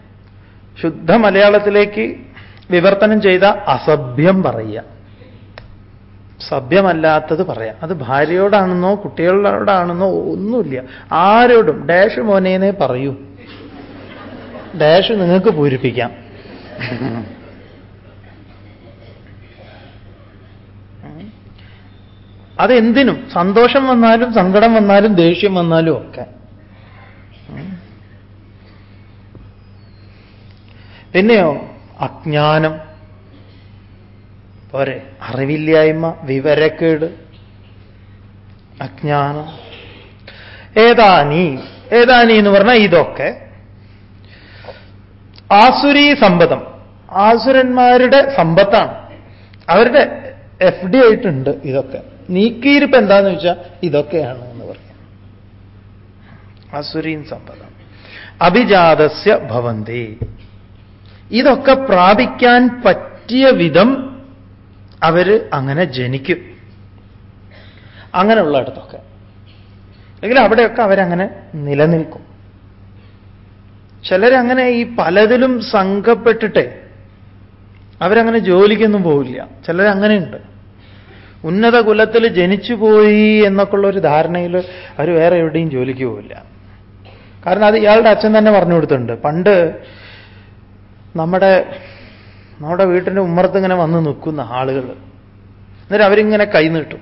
[SPEAKER 1] ശുദ്ധ മലയാളത്തിലേക്ക് വിവർത്തനം ചെയ്ത അസഭ്യം പറയുക. സഭ്യമല്ലാത്തത് പറയാം. അത് ഭാര്യയോടാണെന്നോ കുട്ടികളോടാണെന്നോ ഒന്നുമില്ല. ആരോടും ഡാഷ് മോനേനെ പറയൂ. ഡാഷ് നിങ്ങൾക്ക് പൂരിപ്പിക്കാം. അതെന്തിനും സന്തോഷം വന്നാലും സങ്കടം വന്നാലും ദേഷ്യം വന്നാലും ഒക്കെ. പിന്നെയോ അജ്ഞാനം. പോരെ അറിവില്ലായ്മ വിവരക്കേട് അജ്ഞാനം. ഏതാനി ഏതാനി എന്ന് പറഞ്ഞാൽ ഇതൊക്കെ. ആസുരീ സമ്പദം. ആസുരന്മാരുടെ സമ്പത്താണ്. അവരുടെ എഫ് ഡി ആയിട്ടുണ്ട് ഇതൊക്കെ. നീക്കിയിരിപ്പ് എന്താന്ന് വെച്ചാൽ ഇതൊക്കെയാണ് എന്ന് പറയും. അസുരീൻ സമ്പദം. അഭിജാതസ്യ ഭവന്തി. ഇതൊക്കെ പ്രാപിക്കാൻ പറ്റിയ വിധം അവർ അങ്ങനെ ജനിക്കും. അങ്ങനെയുള്ള ഇടത്തൊക്കെ അല്ലെങ്കിൽ അവിടെയൊക്കെ അവരങ്ങനെ നിലനിൽക്കും. ചിലരങ്ങനെ ഈ പലതിലും സംഘപ്പെട്ടിട്ടേ അവരങ്ങനെ ജോലിക്കൊന്നും പോവില്ല. ചിലരങ്ങനെയുണ്ട്. ഉന്നത കുലത്തിൽ ജനിച്ചു പോയി എന്നൊക്കെ ഉള്ള ഒരു ധാരണയിൽ അവർ വേറെ എവിടെയും ജോലിക്ക് പോവില്ല. കാരണം അത് ഇയാളുടെ അച്ഛൻ തന്നെ പറഞ്ഞു കൊടുത്തിട്ടുണ്ട്. പണ്ട് നമ്മുടെ നമ്മുടെ വീട്ടിന്റെ ഉമ്മറത്ത് ഇങ്ങനെ വന്ന് നിൽക്കുന്ന ആളുകൾ. എന്നിട്ട് അവരിങ്ങനെ കൈ നീട്ടും.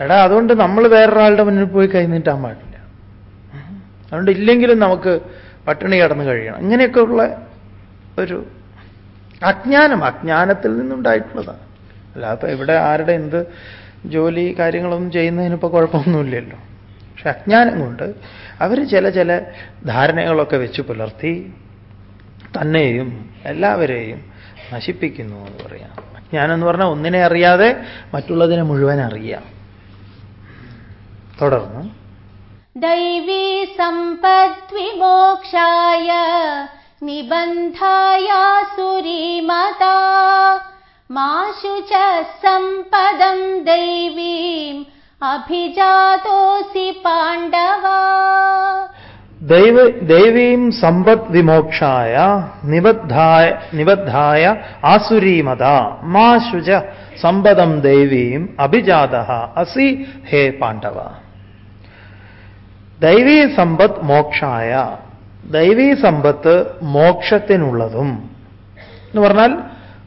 [SPEAKER 1] എടാ അതുകൊണ്ട് നമ്മൾ വേറൊരാളുടെ മുന്നിൽ പോയി കൈ നീട്ടാൻ പാടില്ല. അതുകൊണ്ട് ഇല്ലെങ്കിലും നമുക്ക് പട്ടിണി കടന്നു കഴിയണം. ഇങ്ങനെയൊക്കെയുള്ള ഒരു അജ്ഞാനം അജ്ഞാനത്തിൽ നിന്നുണ്ടായിട്ടുള്ളതാണ്. അല്ലാതെ ഇവിടെ ആരുടെ എന്ത് ജോലി കാര്യങ്ങളൊന്നും ചെയ്യുന്നതിനിപ്പോൾ കുഴപ്പമൊന്നുമില്ലല്ലോ. പക്ഷെ അജ്ഞാനം കൊണ്ട് അവർ ചില ചില ധാരണകളൊക്കെ വെച്ച് പുലർത്തി തന്നെയും എല്ലാവരെയും നശിപ്പിക്കുന്നു എന്ന് പറയാം. അജ്ഞാനം എന്ന് പറഞ്ഞാൽ ഒന്നിനെ അറിയാതെ മറ്റുള്ളതിനെ മുഴുവൻ അറിയാം. തുടർന്ന്
[SPEAKER 2] दैवी सम्पद्विमोक्षाय निबन्धायासुरीमता माशु च सम्पदम् दैवीम् अभिजातोऽसि पाण्डवा
[SPEAKER 1] ദൈവ ദൈവീം സമ്പദ് വിമോക്ഷായ നിബദ്ധായ നിബദ്ധായ ആസുരീമത മാ ശുച സമ്പദം ദൈവീം അഭിജാത അസി ഹേ പാണ്ഡവ ദൈവീ സമ്പത്ത് മോക്ഷായ. ദൈവീ സമ്പത്ത് മോക്ഷത്തിനുള്ളതും. എന്ന് പറഞ്ഞാൽ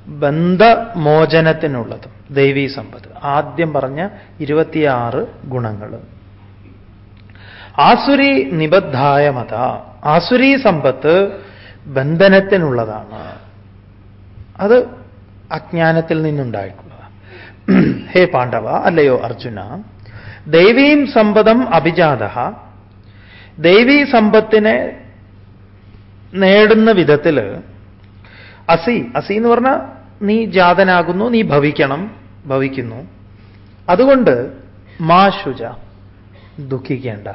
[SPEAKER 1] ബന്ധമോചനത്തിനുള്ളതും. ദൈവീ സമ്പത്ത്. ആദ്യം പറഞ്ഞ ഇരുപത്തിയാറ് ഗുണങ്ങൾ ആസുരി നിബദ്ധായ മത. ആസുരി സമ്പത്ത് ബന്ധനത്തിനുള്ളതാണ്. അത് അജ്ഞാനത്തിൽ നിന്നുണ്ടായിട്ടുള്ളതാണ് ഹേ പാണ്ഡവ അല്ലയോ അർജുന ദൈവീം സമ്പദം അഭിജാത ദൈവീ സമ്പത്തിനെ നേടുന്ന വിധത്തിൽ അസി അസി എന്ന് പറഞ്ഞാൽ നീ ജാതനാകുന്നു നീ ഭവിക്കണം ഭവിക്കുന്നു. അതുകൊണ്ട് മാ ശുച ദുഃഖിക്കേണ്ട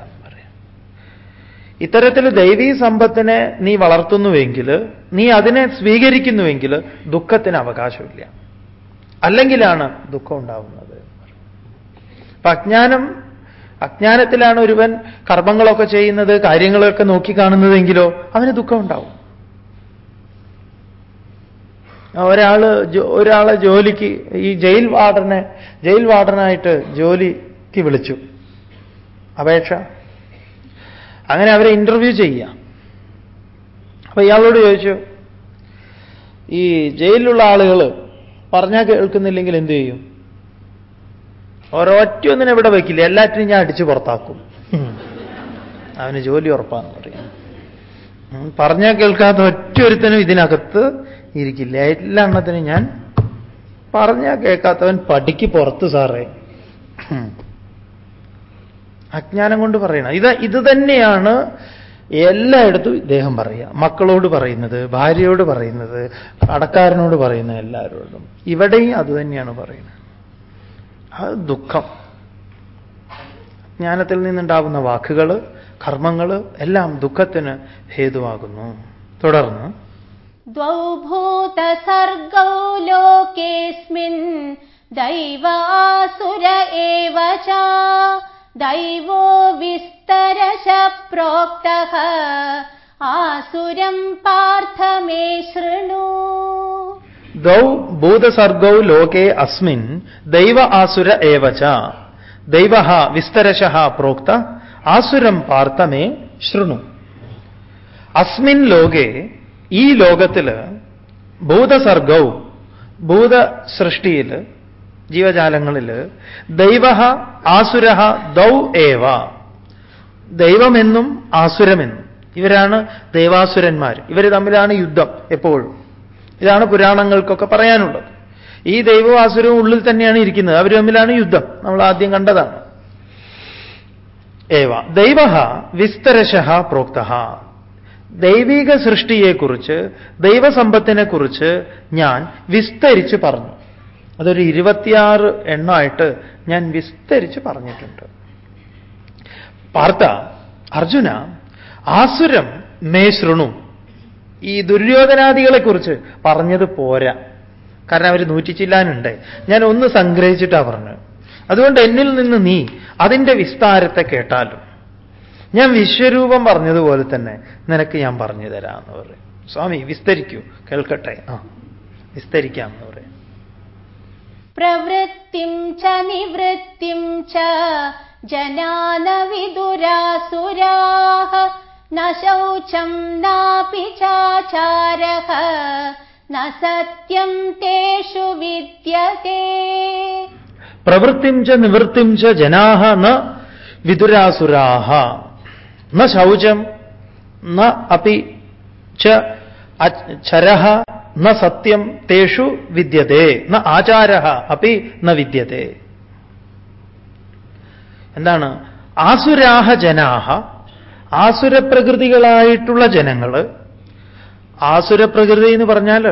[SPEAKER 1] ഇത്തരത്തിൽ ദൈവീ സമ്പത്തിനെ നീ വളർത്തുന്നുവെങ്കിൽ നീ അതിനെ സ്വീകരിക്കുന്നുവെങ്കിൽ ദുഃഖത്തിന് അവകാശമില്ല. അല്ലെങ്കിലാണ് ദുഃഖം ഉണ്ടാവുന്നത്. അജ്ഞാനം അജ്ഞാനത്തിലാണ് ഒരുവൻ കർമ്മങ്ങളൊക്കെ ചെയ്യുന്നത് കാര്യങ്ങളൊക്കെ നോക്കിക്കാണുന്നതെങ്കിലോ അവന് ദുഃഖം ഉണ്ടാവും ഒരാൾ ഒരാളെ ജോലിക്ക് ഈ ജയിൽ വാർഡനെ ജയിൽ വാർഡനായിട്ട് ജോലിക്ക് വിളിച്ചു. അപേക്ഷ. അങ്ങനെ അവരെ ഇന്റർവ്യൂ ചെയ്യാം അപ്പൊ ഇയാളോട് ചോദിച്ചു ഈ ജയിലിലുള്ള ആളുകൾ പറഞ്ഞാൽ കേൾക്കുന്നില്ലെങ്കിൽ എന്ത് ചെയ്യും? ഒരൊറ്റൊന്നിനെ ഇവിടെ വയ്ക്കില്ല എല്ലാറ്റിനും ഞാൻ അടിച്ചു പുറത്താക്കും. അവന് ജോലി ഉറപ്പാന്ന് പറയും. പറഞ്ഞാൽ കേൾക്കാത്ത ഒറ്റൊരുത്തനും ഇതിനകത്ത് ഇരിക്കില്ല. എല്ലാ എണ്ണത്തിനും ഞാൻ പറഞ്ഞാൽ കേൾക്കാത്തവൻ പടിക്ക് പുറത്ത് സാറേ. അജ്ഞാനം കൊണ്ട് പറയണം. ഇത് ഇത് തന്നെയാണ് എല്ലായിടത്തും ഇദ്ദേഹം പറയുക. മക്കളോട് പറയുന്നത് ഭാര്യയോട് പറയുന്നത് കടക്കാരനോട് പറയുന്നത് എല്ലാവരോടും. ഇവിടെയും അത് തന്നെയാണ് പറയുന്നത്. അത് ദുഃഖം ജ്ഞാനത്തിൽ നിന്നുണ്ടാവുന്ന വാക്കുകൾ കർമ്മങ്ങൾ എല്ലാം ദുഃഖത്തിന് ഹേതുവാകുന്നു തുടർന്ന്
[SPEAKER 2] द्वौ भूतसर्गौ लोकेऽस्मिन् दैव आसुर एव च दैवो विस्तरश प्रोक्तः आसुरम् पार्थ मे शृणु
[SPEAKER 1] ദ്വൗ ഭൂതസർഗൗ ലോകേ അസ്മിൻ ദൈവ ആസുര ഏവച ദൈവ വിസ്തരശ പ്രോക്ത ആസുരം പാർത്ഥ മേ ശൃണു. അസ്മിൻ ലോകേ ഈ ലോകത്തിൽ ഭൂതസർഗൗ ഭൂത സൃഷ്ടിയിൽ ജീവജാലങ്ങളിൽ ദൈവ ആസുര ദൗ ഏവ. ദൈവമെന്നും ആസുരമെന്നും. ഇവരാണ് ദേവാസുരന്മാർ ഇവർ തമ്മിലാണ് യുദ്ധം എപ്പോഴും. ഇതാണ് പുരാണങ്ങൾക്കൊക്കെ പറയാനുള്ളത്. ഈ ദൈവവാസുരവും ഉള്ളിൽ തന്നെയാണ് ഇരിക്കുന്നത്. അവർ തമ്മിലാണ് യുദ്ധം. നമ്മൾ ആദ്യം കണ്ടതാണ്. ഏവ ദൈവ വിസ്തരശ പ്രോക്ത ദൈവിക സൃഷ്ടിയെക്കുറിച്ച് ദൈവസമ്പത്തിനെക്കുറിച്ച് ഞാൻ വിസ്തരിച്ച് പറഞ്ഞു. അതൊരു ഇരുപത്തിയാറ് എണ്ണമായിട്ട് ഞാൻ വിസ്തരിച്ച് പറഞ്ഞിട്ടുണ്ട്. പാർത്ത അർജുന ആസുരം മേ ഈ ദുര്യോധനാദികളെക്കുറിച്ച് പറഞ്ഞത് പോരാ. കാരണം അവർ നൂറ്റിച്ചില്ലാനുണ്ട്. ഞാൻ ഒന്ന് സംഗ്രഹിച്ചിട്ടാ പറഞ്ഞു അതുകൊണ്ട് എന്നിൽ നിന്ന് നീ അതിന്റെ വിസ്താരത്തെ കേട്ടാലും. ഞാൻ വിശ്വരൂപം പറഞ്ഞതുപോലെ തന്നെ നിനക്ക് ഞാൻ പറഞ്ഞു തരാം എന്ന് പറയും. സ്വാമി വിസ്തരിക്കൂ. കേൾക്കട്ടെ? ആ വിസ്തരിക്കാം എന്ന് പറയും.
[SPEAKER 2] പ്രവൃത്തിം ച നിവൃത്തിം ച ജനാന വിദുരാസുരാः न शौचं नापि चाचारः न सत्यं तेषु विद्यते
[SPEAKER 1] പ്രവൃത്തിം ച നിവൃത്തിം ച ജനാഹ ന വിദുരാസുരാഹ ന ശൗചം ന അപി ച ചരഹ ന സത്യം തേഷു വിദ്യത്തെ ന ആചാര അപ്പി ന വിദ്യത്തെ എന്താണ് ആസുരാഹ ജനാഹ ആസുരപ്രകൃതികളായിട്ടുള്ള ജനങ്ങൾ ആസുരപ്രകൃതി എന്ന് പറഞ്ഞാൽ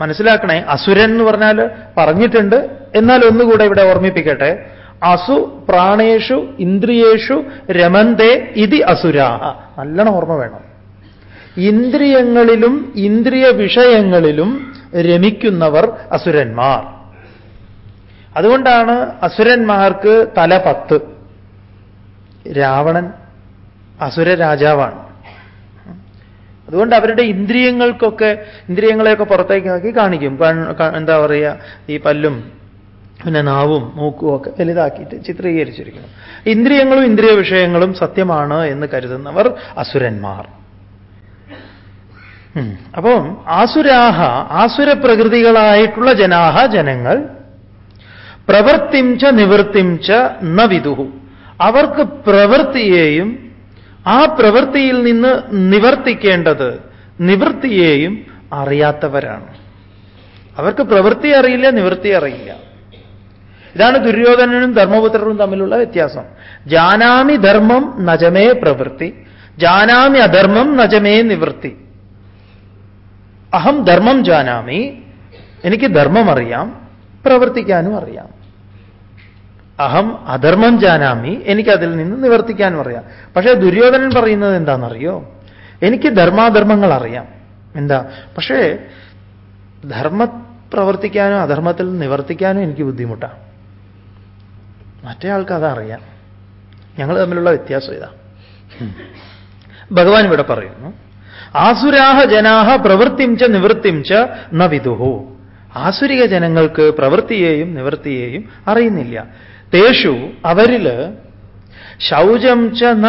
[SPEAKER 1] മനസ്സിലാക്കണേ അസുരൻ എന്ന് പറഞ്ഞാൽ പറഞ്ഞിട്ടുണ്ട്. എന്നാൽ ഒന്നുകൂടെ ഇവിടെ ഓർമ്മിപ്പിക്കട്ടെ. അസു പ്രാണേഷു ഇന്ദ്രിയേഷു രമന്തേ ഇതി അസുരാഹ നല്ലോണം ഓർമ്മ വേണം. ഇന്ദ്രിയങ്ങളിലും ഇന്ദ്രിയ വിഷയങ്ങളിലും രമിക്കുന്നവർ അസുരന്മാർ. അതുകൊണ്ടാണ് അസുരന്മാർക്ക് തല പത്ത്. രാവണൻ അസുര രാജാവാണ് അതുകൊണ്ട് അവരുടെ ഇന്ദ്രിയങ്ങൾക്കൊക്കെ ഇന്ദ്രിയങ്ങളെയൊക്കെ പുറത്തേക്കാക്കി കാണിക്കും. എന്താ പറയുക ഈ പല്ലും പിന്നെ നാവും മൂക്കും ഒക്കെ വലുതാക്കിയിട്ട് ചിത്രീകരിച്ചിരിക്കുന്നു. ഇന്ദ്രിയങ്ങളും ഇന്ദ്രിയ വിഷയങ്ങളും സത്യമാണ് എന്ന് കരുതുന്നവർ അസുരന്മാർ. അപ്പം ആസുരാഹ ആസുരപ്രകൃതികളായിട്ടുള്ള ജനാഹ ജനങ്ങൾ പ്രവൃത്തിം ച നിവൃത്തിം ച ന വിദുഹു. അവർക്ക് പ്രവൃത്തിയെയും ആ പ്രവൃത്തിയിൽ നിന്ന് നിവർത്തിക്കേണ്ടത് നിവൃത്തിയെയും അറിയാത്തവരാണ്. അവർക്ക് പ്രവൃത്തി അറിയില്ല നിവൃത്തി അറിയില്ല. ഇതാണ് ദുര്യോധനനും ധർമ്മപുത്രനും തമ്മിലുള്ള വ്യത്യാസം. ജാനാമി ധർമ്മം നജമേ പ്രവൃത്തി ജാനാമി അധർമ്മം നജമേ നിവൃത്തി. അഹം ധർമ്മം ജാനാമി എനിക്ക് ധർമ്മം അറിയാം പ്രവർത്തിക്കാനും അറിയാം. അഹം അധർമ്മം ജാനാമി എനിക്കതിൽ നിന്ന് നിവർത്തിക്കാൻ പറയാം. പക്ഷേ ദുര്യോധനൻ പറയുന്നത് എന്താണെന്നറിയോ? എനിക്ക് ധർമാധർമ്മങ്ങൾ അറിയാം. എന്താ? പക്ഷേ ധർമ്മ പ്രവർത്തിക്കാനോ അധർമ്മത്തിൽ നിവർത്തിക്കാനോ എനിക്ക് ബുദ്ധിമുട്ടാണ് മറ്റേ ആൾക്ക് അറിയാം ഞങ്ങൾ തമ്മിലുള്ള വ്യത്യാസം ഇതാ. ഭഗവാൻ ഇവിടെ പറയുന്നു ആസുരാഹ ജനാഹ പ്രവൃത്തിം ച നിവൃത്തിം ച ന വിദുഹു. ആസുരിക ജനങ്ങൾക്ക് പ്രവൃത്തിയെയും നിവൃത്തിയെയും അറിയുന്നില്ല. തേഷു അവരിൽ ശൗചം ച ന.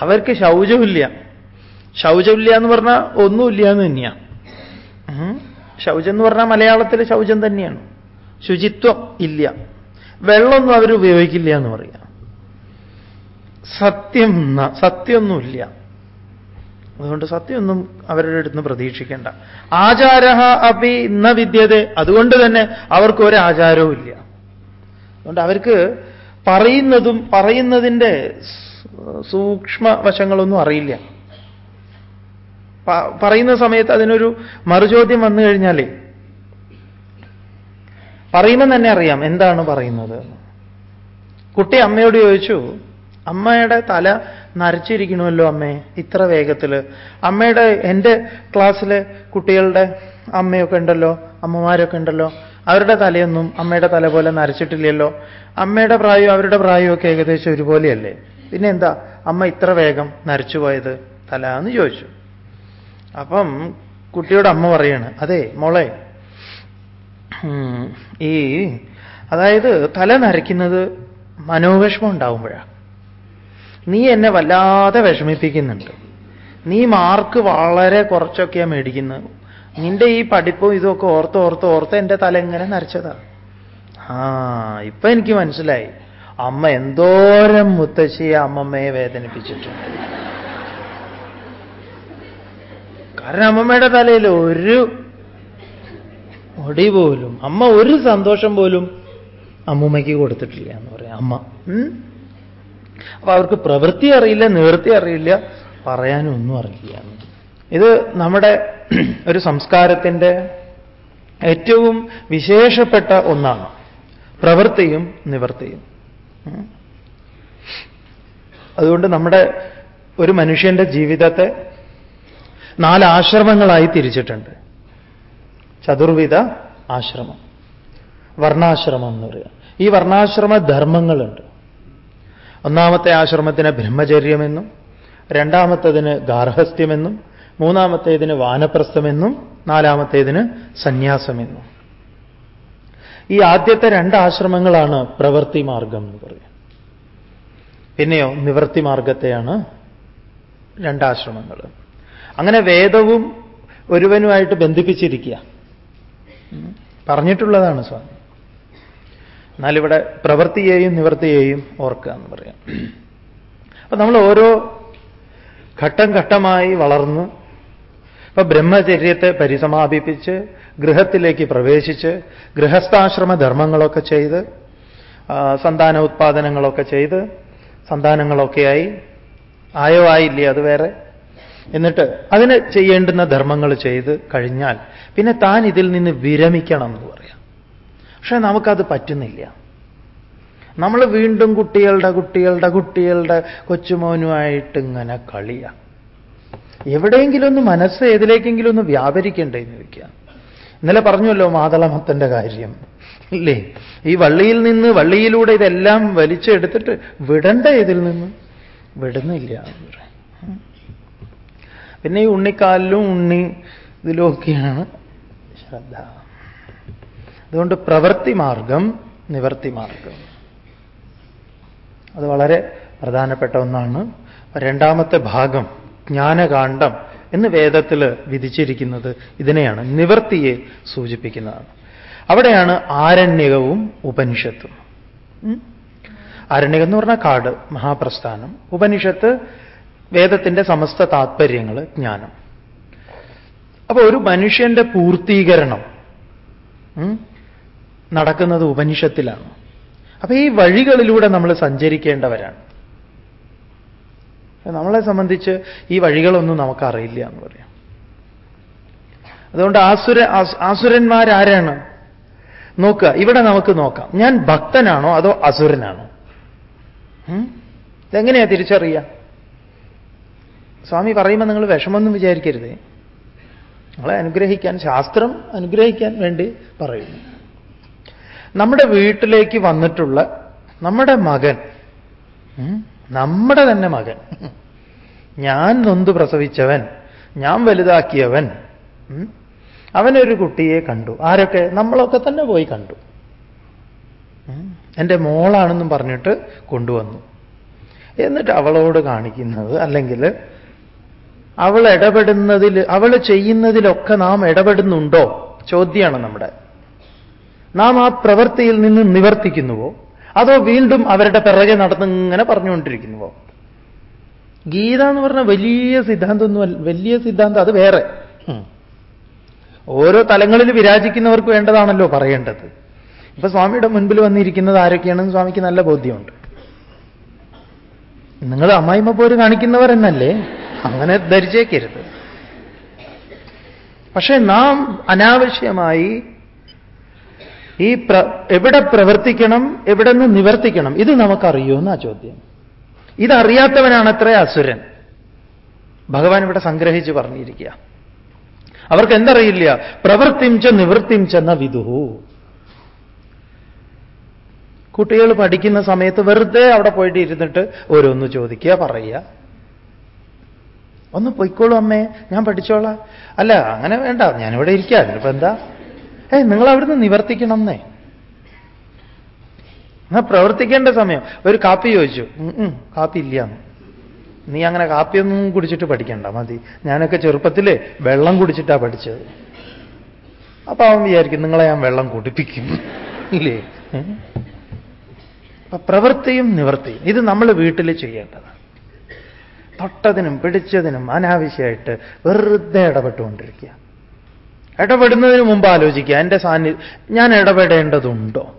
[SPEAKER 1] അവർക്ക് ശൗചമില്ല. ശൗചമില്ല എന്ന് പറഞ്ഞാൽ ഒന്നുമില്ല എന്ന് തന്നെയാണ് ശൗചം എന്ന് പറഞ്ഞാൽ മലയാളത്തിൽ ശൗചം തന്നെയാണ്. ശുചിത്വം ഇല്ല. വെള്ളമൊന്നും അവർ ഉപയോഗിക്കില്ല എന്ന് പറയാം. സത്യം സത്യമൊന്നുമില്ല അതുകൊണ്ട് സത്യമൊന്നും അവരുടെ അടുത്ത് പ്രതീക്ഷിക്കേണ്ട. ആചാര അപ്പി ഇന്ന വിദ്യത. അതുകൊണ്ട് തന്നെ അവർക്ക് ഒരു ഇല്ല അതുകൊണ്ട് അവർക്ക് പറയുന്നതും പറയുന്നതിന്റെ സൂക്ഷ്മ വശങ്ങളൊന്നും അറിയില്ല. പറയുന്ന സമയത്ത് അതിനൊരു മറുചോദ്യം വന്നു കഴിഞ്ഞാലേ പറയുമ്പോൾ തന്നെ അറിയാം എന്താണ് പറയുന്നത്. കുട്ടി അമ്മയോട് ചോദിച്ചു അമ്മയുടെ തല നരച്ചിരിക്കണമല്ലോ അമ്മേ ഇത്ര വേഗത്തിൽ അമ്മയുടെ എന്റെ ക്ലാസ്സിലെ കുട്ടികളുടെ അമ്മയൊക്കെ ഉണ്ടല്ലോ അമ്മമാരൊക്കെ ഉണ്ടല്ലോ അവരുടെ തലയൊന്നും അമ്മയുടെ തല പോലെ നരച്ചിട്ടില്ലല്ലോ. അമ്മയുടെ പ്രായവും അവരുടെ പ്രായവും ഒക്കെ ഏകദേശം ഒരുപോലെയല്ലേ. പിന്നെ എന്താ അമ്മ ഇത്ര വേഗം നരച്ചുപോയത് തല എന്ന് ചോദിച്ചു. അപ്പം കുട്ടിയോട് അമ്മ പറയാണ് അതെ മോളെ ഈ അതായത് തല നരയ്ക്കുന്നത് മനോവിഷമം ഉണ്ടാവുമ്പോഴാണ് നീ എന്നെ വല്ലാതെ വിഷമിപ്പിക്കുന്നുണ്ട്. നീ മാർക്ക് വളരെ കുറച്ചൊക്കെയാണ് മേടിക്കുന്നത് നിന്റെ ഈ പഠിപ്പും ഇതൊക്കെ ഓർത്ത് ഓർത്ത് ഓർത്ത് എന്റെ തല എങ്ങനെ നരച്ചതാ. ആ ഇപ്പൊ എനിക്ക് മനസ്സിലായി. അമ്മ എന്തോരം മുത്തശ്ശിയെ അമ്മമ്മയെ വേദനിപ്പിച്ചിട്ടുണ്ട്. കാരണം അമ്മമ്മയുടെ തലയിൽ ഒരു ഒടി പോലും അമ്മ ഒരു സന്തോഷം പോലും അമ്മൂമ്മയ്ക്ക് കൊടുത്തിട്ടില്ല എന്ന് പറയാം. അമ്മ? അപ്പൊ അവർക്ക് പ്രവൃത്തി അറിയില്ല നിവൃത്തി അറിയില്ല പറയാനൊന്നും അറിയില്ല. ഇത് നമ്മുടെ ഒരു സംസ്കാരത്തിന്റെ ഏറ്റവും വിശേഷപ്പെട്ട ഒന്നാണ്. പ്രവൃത്തിയും നിവൃത്തിയും അതുകൊണ്ട് നമ്മുടെ ഒരു മനുഷ്യന്റെ ജീവിതത്തെ നാല് ആശ്രമങ്ങളായി തിരിച്ചിട്ടുണ്ട്. ചതുർവിധ ആശ്രമം വർണാശ്രമം എന്ന് പറയുക. ഈ വർണാശ്രമ ധർമ്മങ്ങളുണ്ട്. ഒന്നാമത്തെ ആശ്രമത്തിന് ബ്രഹ്മചര്യമെന്നും രണ്ടാമത്തതിന് ഗാർഹസ്ഥ്യമെന്നും മൂന്നാമത്തേതിന് വാനപ്രസ്ഥമെന്നും നാലാമത്തേതിന് സന്യാസമെന്നും. ഈ ആദ്യത്തെ രണ്ട് ആശ്രമങ്ങളാണ് പ്രവൃത്തി മാർഗം എന്ന് പറയുക പിന്നെയോ നിവൃത്തി മാർഗത്തെയാണ് രണ്ടാശ്രമങ്ങൾ അങ്ങനെ വേദവും ഒരുവനുമായിട്ട് ബന്ധിപ്പിച്ചിരിക്കുക. പറഞ്ഞിട്ടുള്ളതാണ് സ്വാമി. എന്നാലിവിടെ പ്രവൃത്തിയെയും നിവൃത്തിയെയും ഓർക്കുക എന്ന് പറയാം. അപ്പൊ നമ്മൾ ഓരോ ഘട്ടം ഘട്ടമായി വളർന്ന് ഇപ്പൊ ബ്രഹ്മചര്യത്തെ പരിസമാപിപ്പിച്ച് ഗൃഹത്തിലേക്ക് പ്രവേശിച്ച് ഗൃഹസ്ഥാശ്രമ ധർമ്മങ്ങളൊക്കെ ചെയ്ത് സന്താന ഉത്പാദനങ്ങളൊക്കെ ചെയ്ത് സന്താനങ്ങളൊക്കെയായി ആയോ. അത് വേറെ? എന്നിട്ട് അതിന് ചെയ്യേണ്ടുന്ന ധർമ്മങ്ങൾ ചെയ്ത് കഴിഞ്ഞാൽ പിന്നെ താൻ ഇതിൽ നിന്ന് വിരമിക്കണം എന്ന് പറയാം. പക്ഷെ നമുക്കത് പറ്റുന്നില്ല. നമ്മൾ വീണ്ടും കുട്ടികളുടെ കുട്ടികളുടെ കുട്ടികളുടെ കൊച്ചുമോനുമായിട്ട് ഇങ്ങനെ കളിയാ. എവിടെയെങ്കിലും ഒന്ന് മനസ്സ് ഏതിലേക്കെങ്കിലും ഒന്ന് വ്യാപരിക്കണ്ടേ എന്ന് വയ്ക്കുക ഇന്നലെ പറഞ്ഞല്ലോ മാതളമത്തന്റെ കാര്യം. ഇല്ലേ? ഈ വള്ളിയിൽ നിന്ന് വള്ളിയിലൂടെ ഇതെല്ലാം വലിച്ചെടുത്തിട്ട് വിടണ്ട ഇതിൽ നിന്ന്. വിടുന്നില്ല പിന്നെ ഈ ഉണ്ണിക്കാലിലും ഉണ്ണി ഇതിലുമൊക്കെയാണ് ശ്രദ്ധ. അതുകൊണ്ട് പ്രവൃത്തി മാർഗം നിവർത്തി മാർഗം. അത് വളരെ പ്രധാനപ്പെട്ട ഒന്നാണ്. രണ്ടാമത്തെ ഭാഗം ജ്ഞാനകാന്ഡം എന്ന് വേദത്തിൽ വിധിച്ചിരിക്കുന്നത് ഇതിനെയാണ് നിവർത്തിയെ സൂചിപ്പിക്കുന്നതാണ് അവിടെയാണ് ആരണ്യകവും ഉപനിഷത്തും? ആരണ്യകം എന്ന് പറഞ്ഞാൽ കാട് മഹാപ്രസ്ഥാനം. ഉപനിഷത്ത് വേദത്തിന്റെ സമസ്ത താത്പര്യങ്ങൾ ജ്ഞാനം. അപ്പോൾ ഒരു മനുഷ്യന്റെ പൂർത്തീകരണം നടക്കുന്നത് ഉപനിഷത്തിലാണ്. അപ്പൊ ഈ വഴികളിലൂടെ നമ്മൾ സഞ്ചരിക്കേണ്ടവരാണ്. നമ്മളെ സംബന്ധിച്ച് ഈ വഴികളൊന്നും നമുക്കറിയില്ല എന്ന് പറയാം. അതുകൊണ്ട് ആസുര ആസ്- ആസുരന്മാരാരാണ്? നോക്കുക ഇവിടെ നമുക്ക് നോക്കാം. ഞാൻ ഭക്തനാണോ അതോ അസുരനാണോ? ഇതെങ്ങനെയാ തിരിച്ചറിയുക? സ്വാമി പറയുമ്പോൾ നിങ്ങൾ വിഷമൊന്നും വിചാരിക്കരുതേ. നിങ്ങളെ അനുഗ്രഹിക്കാൻ ശാസ്ത്രം അനുഗ്രഹിക്കാൻ വേണ്ടി പറയുന്നു. നമ്മുടെ വീട്ടിലേക്ക് വന്നിട്ടുള്ള നമ്മുടെ മകൻ നമ്മുടെ തന്നെ മകൻ. ഞാൻ നൊന്ത് പ്രസവിച്ചവൻ ഞാൻ വലുതാക്കിയവൻ അവനൊരു കുട്ടിയെ കണ്ടു. ആരൊക്കെ? നമ്മളൊക്കെ തന്നെ പോയി കണ്ടു. എന്റെ മോളാണെന്നും പറഞ്ഞിട്ട് കൊണ്ടുവന്നു. എന്നിട്ട് അവളോട് കാണിക്കുന്നത് അല്ലെങ്കിൽ അവൾ ഇടപെടുന്നതിൽ അവൾ ചെയ്യുന്നതിലൊക്കെ നാം ഇടപെടുന്നുണ്ടോ? ചോദ്യമാണ് നമ്മുടെ. നാം ആ പ്രവൃത്തിയിൽ നിന്ന് നിവർത്തിക്കുന്നുവോ? അതോ വീണ്ടും അവരുടെ പിറകെ നടന്നിങ്ങനെ പറഞ്ഞുകൊണ്ടിരിക്കുന്നുവോ ഗീത എന്ന് പറഞ്ഞ വലിയ സിദ്ധാന്തമൊന്നുമല്ല വലിയ സിദ്ധാന്തം അത് വേറെ. ഓരോ തലങ്ങളിൽ വിരാജിക്കുന്നവർക്ക് വേണ്ടതാണല്ലോ പറയേണ്ടത്. ഇപ്പൊ സ്വാമിയുടെ മുൻപിൽ വന്നിരിക്കുന്നത് ആരൊക്കെയാണെന്ന് സ്വാമിക്ക് നല്ല ബോധ്യമുണ്ട്. നിങ്ങൾ അമ്മായിമ്മ പോര് കാണിക്കുന്നവർ എന്നല്ലേ? അങ്ങനെ ധരിച്ചേക്കരുത്. പക്ഷേ നാം അനാവശ്യമായി ഈ എവിടെ പ്രവർത്തിക്കണം എവിടെ നിന്ന് നിവർത്തിക്കണം ഇത് നമുക്കറിയോ എന്നാ ചോദ്യം. ഇതറിയാത്തവനാണ് അത്ര അസുരൻ. ഭഗവാൻ ഇവിടെ സംഗ്രഹിച്ച് പറഞ്ഞിരിക്കുക. അവർക്ക് എന്തറിയില്ല പ്രവർത്തിച്ച ച നിവൃത്തിം ചെന്ന വിദുഹു കുട്ടികൾ പഠിക്കുന്ന സമയത്ത് വെറുതെ അവിടെ പോയിട്ട് ഇരുന്നിട്ട് ഓരോന്ന് ചോദിക്കുക പറയുക. ഒന്ന് പൊയ്ക്കോളൂ അമ്മേ ഞാൻ പഠിച്ചോളാം. അല്ല അങ്ങനെ വേണ്ട ഞാനിവിടെ ഇരിക്കുക. അതിനിപ്പോ എന്താ? ഏ നിങ്ങൾ അവിടുന്ന് നിവർത്തിക്കണം എന്നേ എന്നാ പ്രവർത്തിക്കേണ്ട സമയം. ഒരു കാപ്പി ചോദിച്ചു. കാപ്പി ഇല്ല നീ അങ്ങനെ കാപ്പിയൊന്നും കുടിച്ചിട്ട് പഠിക്കണ്ട മതി. ഞാനൊക്കെ ചെറുപ്പത്തിൽ വെള്ളം കുടിച്ചിട്ടാ പഠിച്ചത്. അപ്പൊ അവൻ വിചാരിക്കും നിങ്ങളെ ഞാൻ വെള്ളം കുടിപ്പിക്കും. ഇല്ലേ? അപ്പൊ പ്രവൃത്തിയും നിവൃത്തിയും ഇത് നമ്മൾ വീട്ടിൽ ചെയ്യേണ്ടതാണ്. തൊട്ടതിനും പിടിച്ചതിനും അനാവശ്യമായിട്ട് വെറുതെ ഇടപെട്ടുകൊണ്ടിരിക്കുക ഇടപെടുന്നതിന് മുമ്പ് ആലോചിക്കുക. എന്റെ സാന്നിധ്യം ഞാൻ ഇടപെടേണ്ടതുണ്ടോ?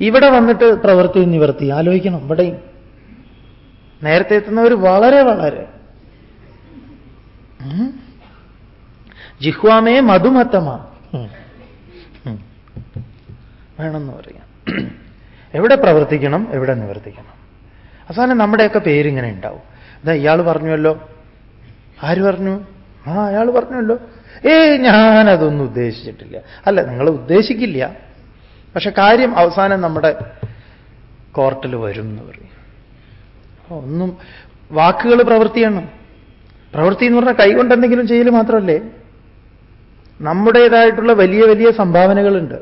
[SPEAKER 1] ഇവിടെ വന്നിട്ട് പ്രവൃത്തി നിവർത്തി ആലോചിക്കണം. ഇവിടെയും. നേരത്തെ എത്തുന്നവർ വളരെ വളരെ? ജിഹ്വാമേ മധുമത്തമാ. വേണമെന്ന് പറയാം. എവിടെ പ്രവർത്തിക്കണം എവിടെ നിവർത്തിക്കണം. അവസാനം നമ്മുടെയൊക്കെ പേരിങ്ങനെ ഉണ്ടാവും. ഇതാ ഇയാൾ പറഞ്ഞുവല്ലോ. ആര് പറഞ്ഞു? ആ അയാൾ പറഞ്ഞല്ലോ. ഏയ് ഞാനതൊന്നും ഉദ്ദേശിച്ചിട്ടില്ല. അല്ല നിങ്ങൾ ഉദ്ദേശിക്കില്ല. പക്ഷെ കാര്യം അവസാനം നമ്മുടെ കോർട്ടിൽ വരും എന്ന് പറയും ഒന്നും വാക്കുകൾ പ്രവൃത്തിയാണ് പ്രവൃത്തി എന്ന് പറഞ്ഞാൽ കൈകൊണ്ട് എന്തെങ്കിലും ചെയ്യൽ മാത്രമല്ലേ. നമ്മുടേതായിട്ടുള്ള വലിയ വലിയ സംഭാവനകളുണ്ട്.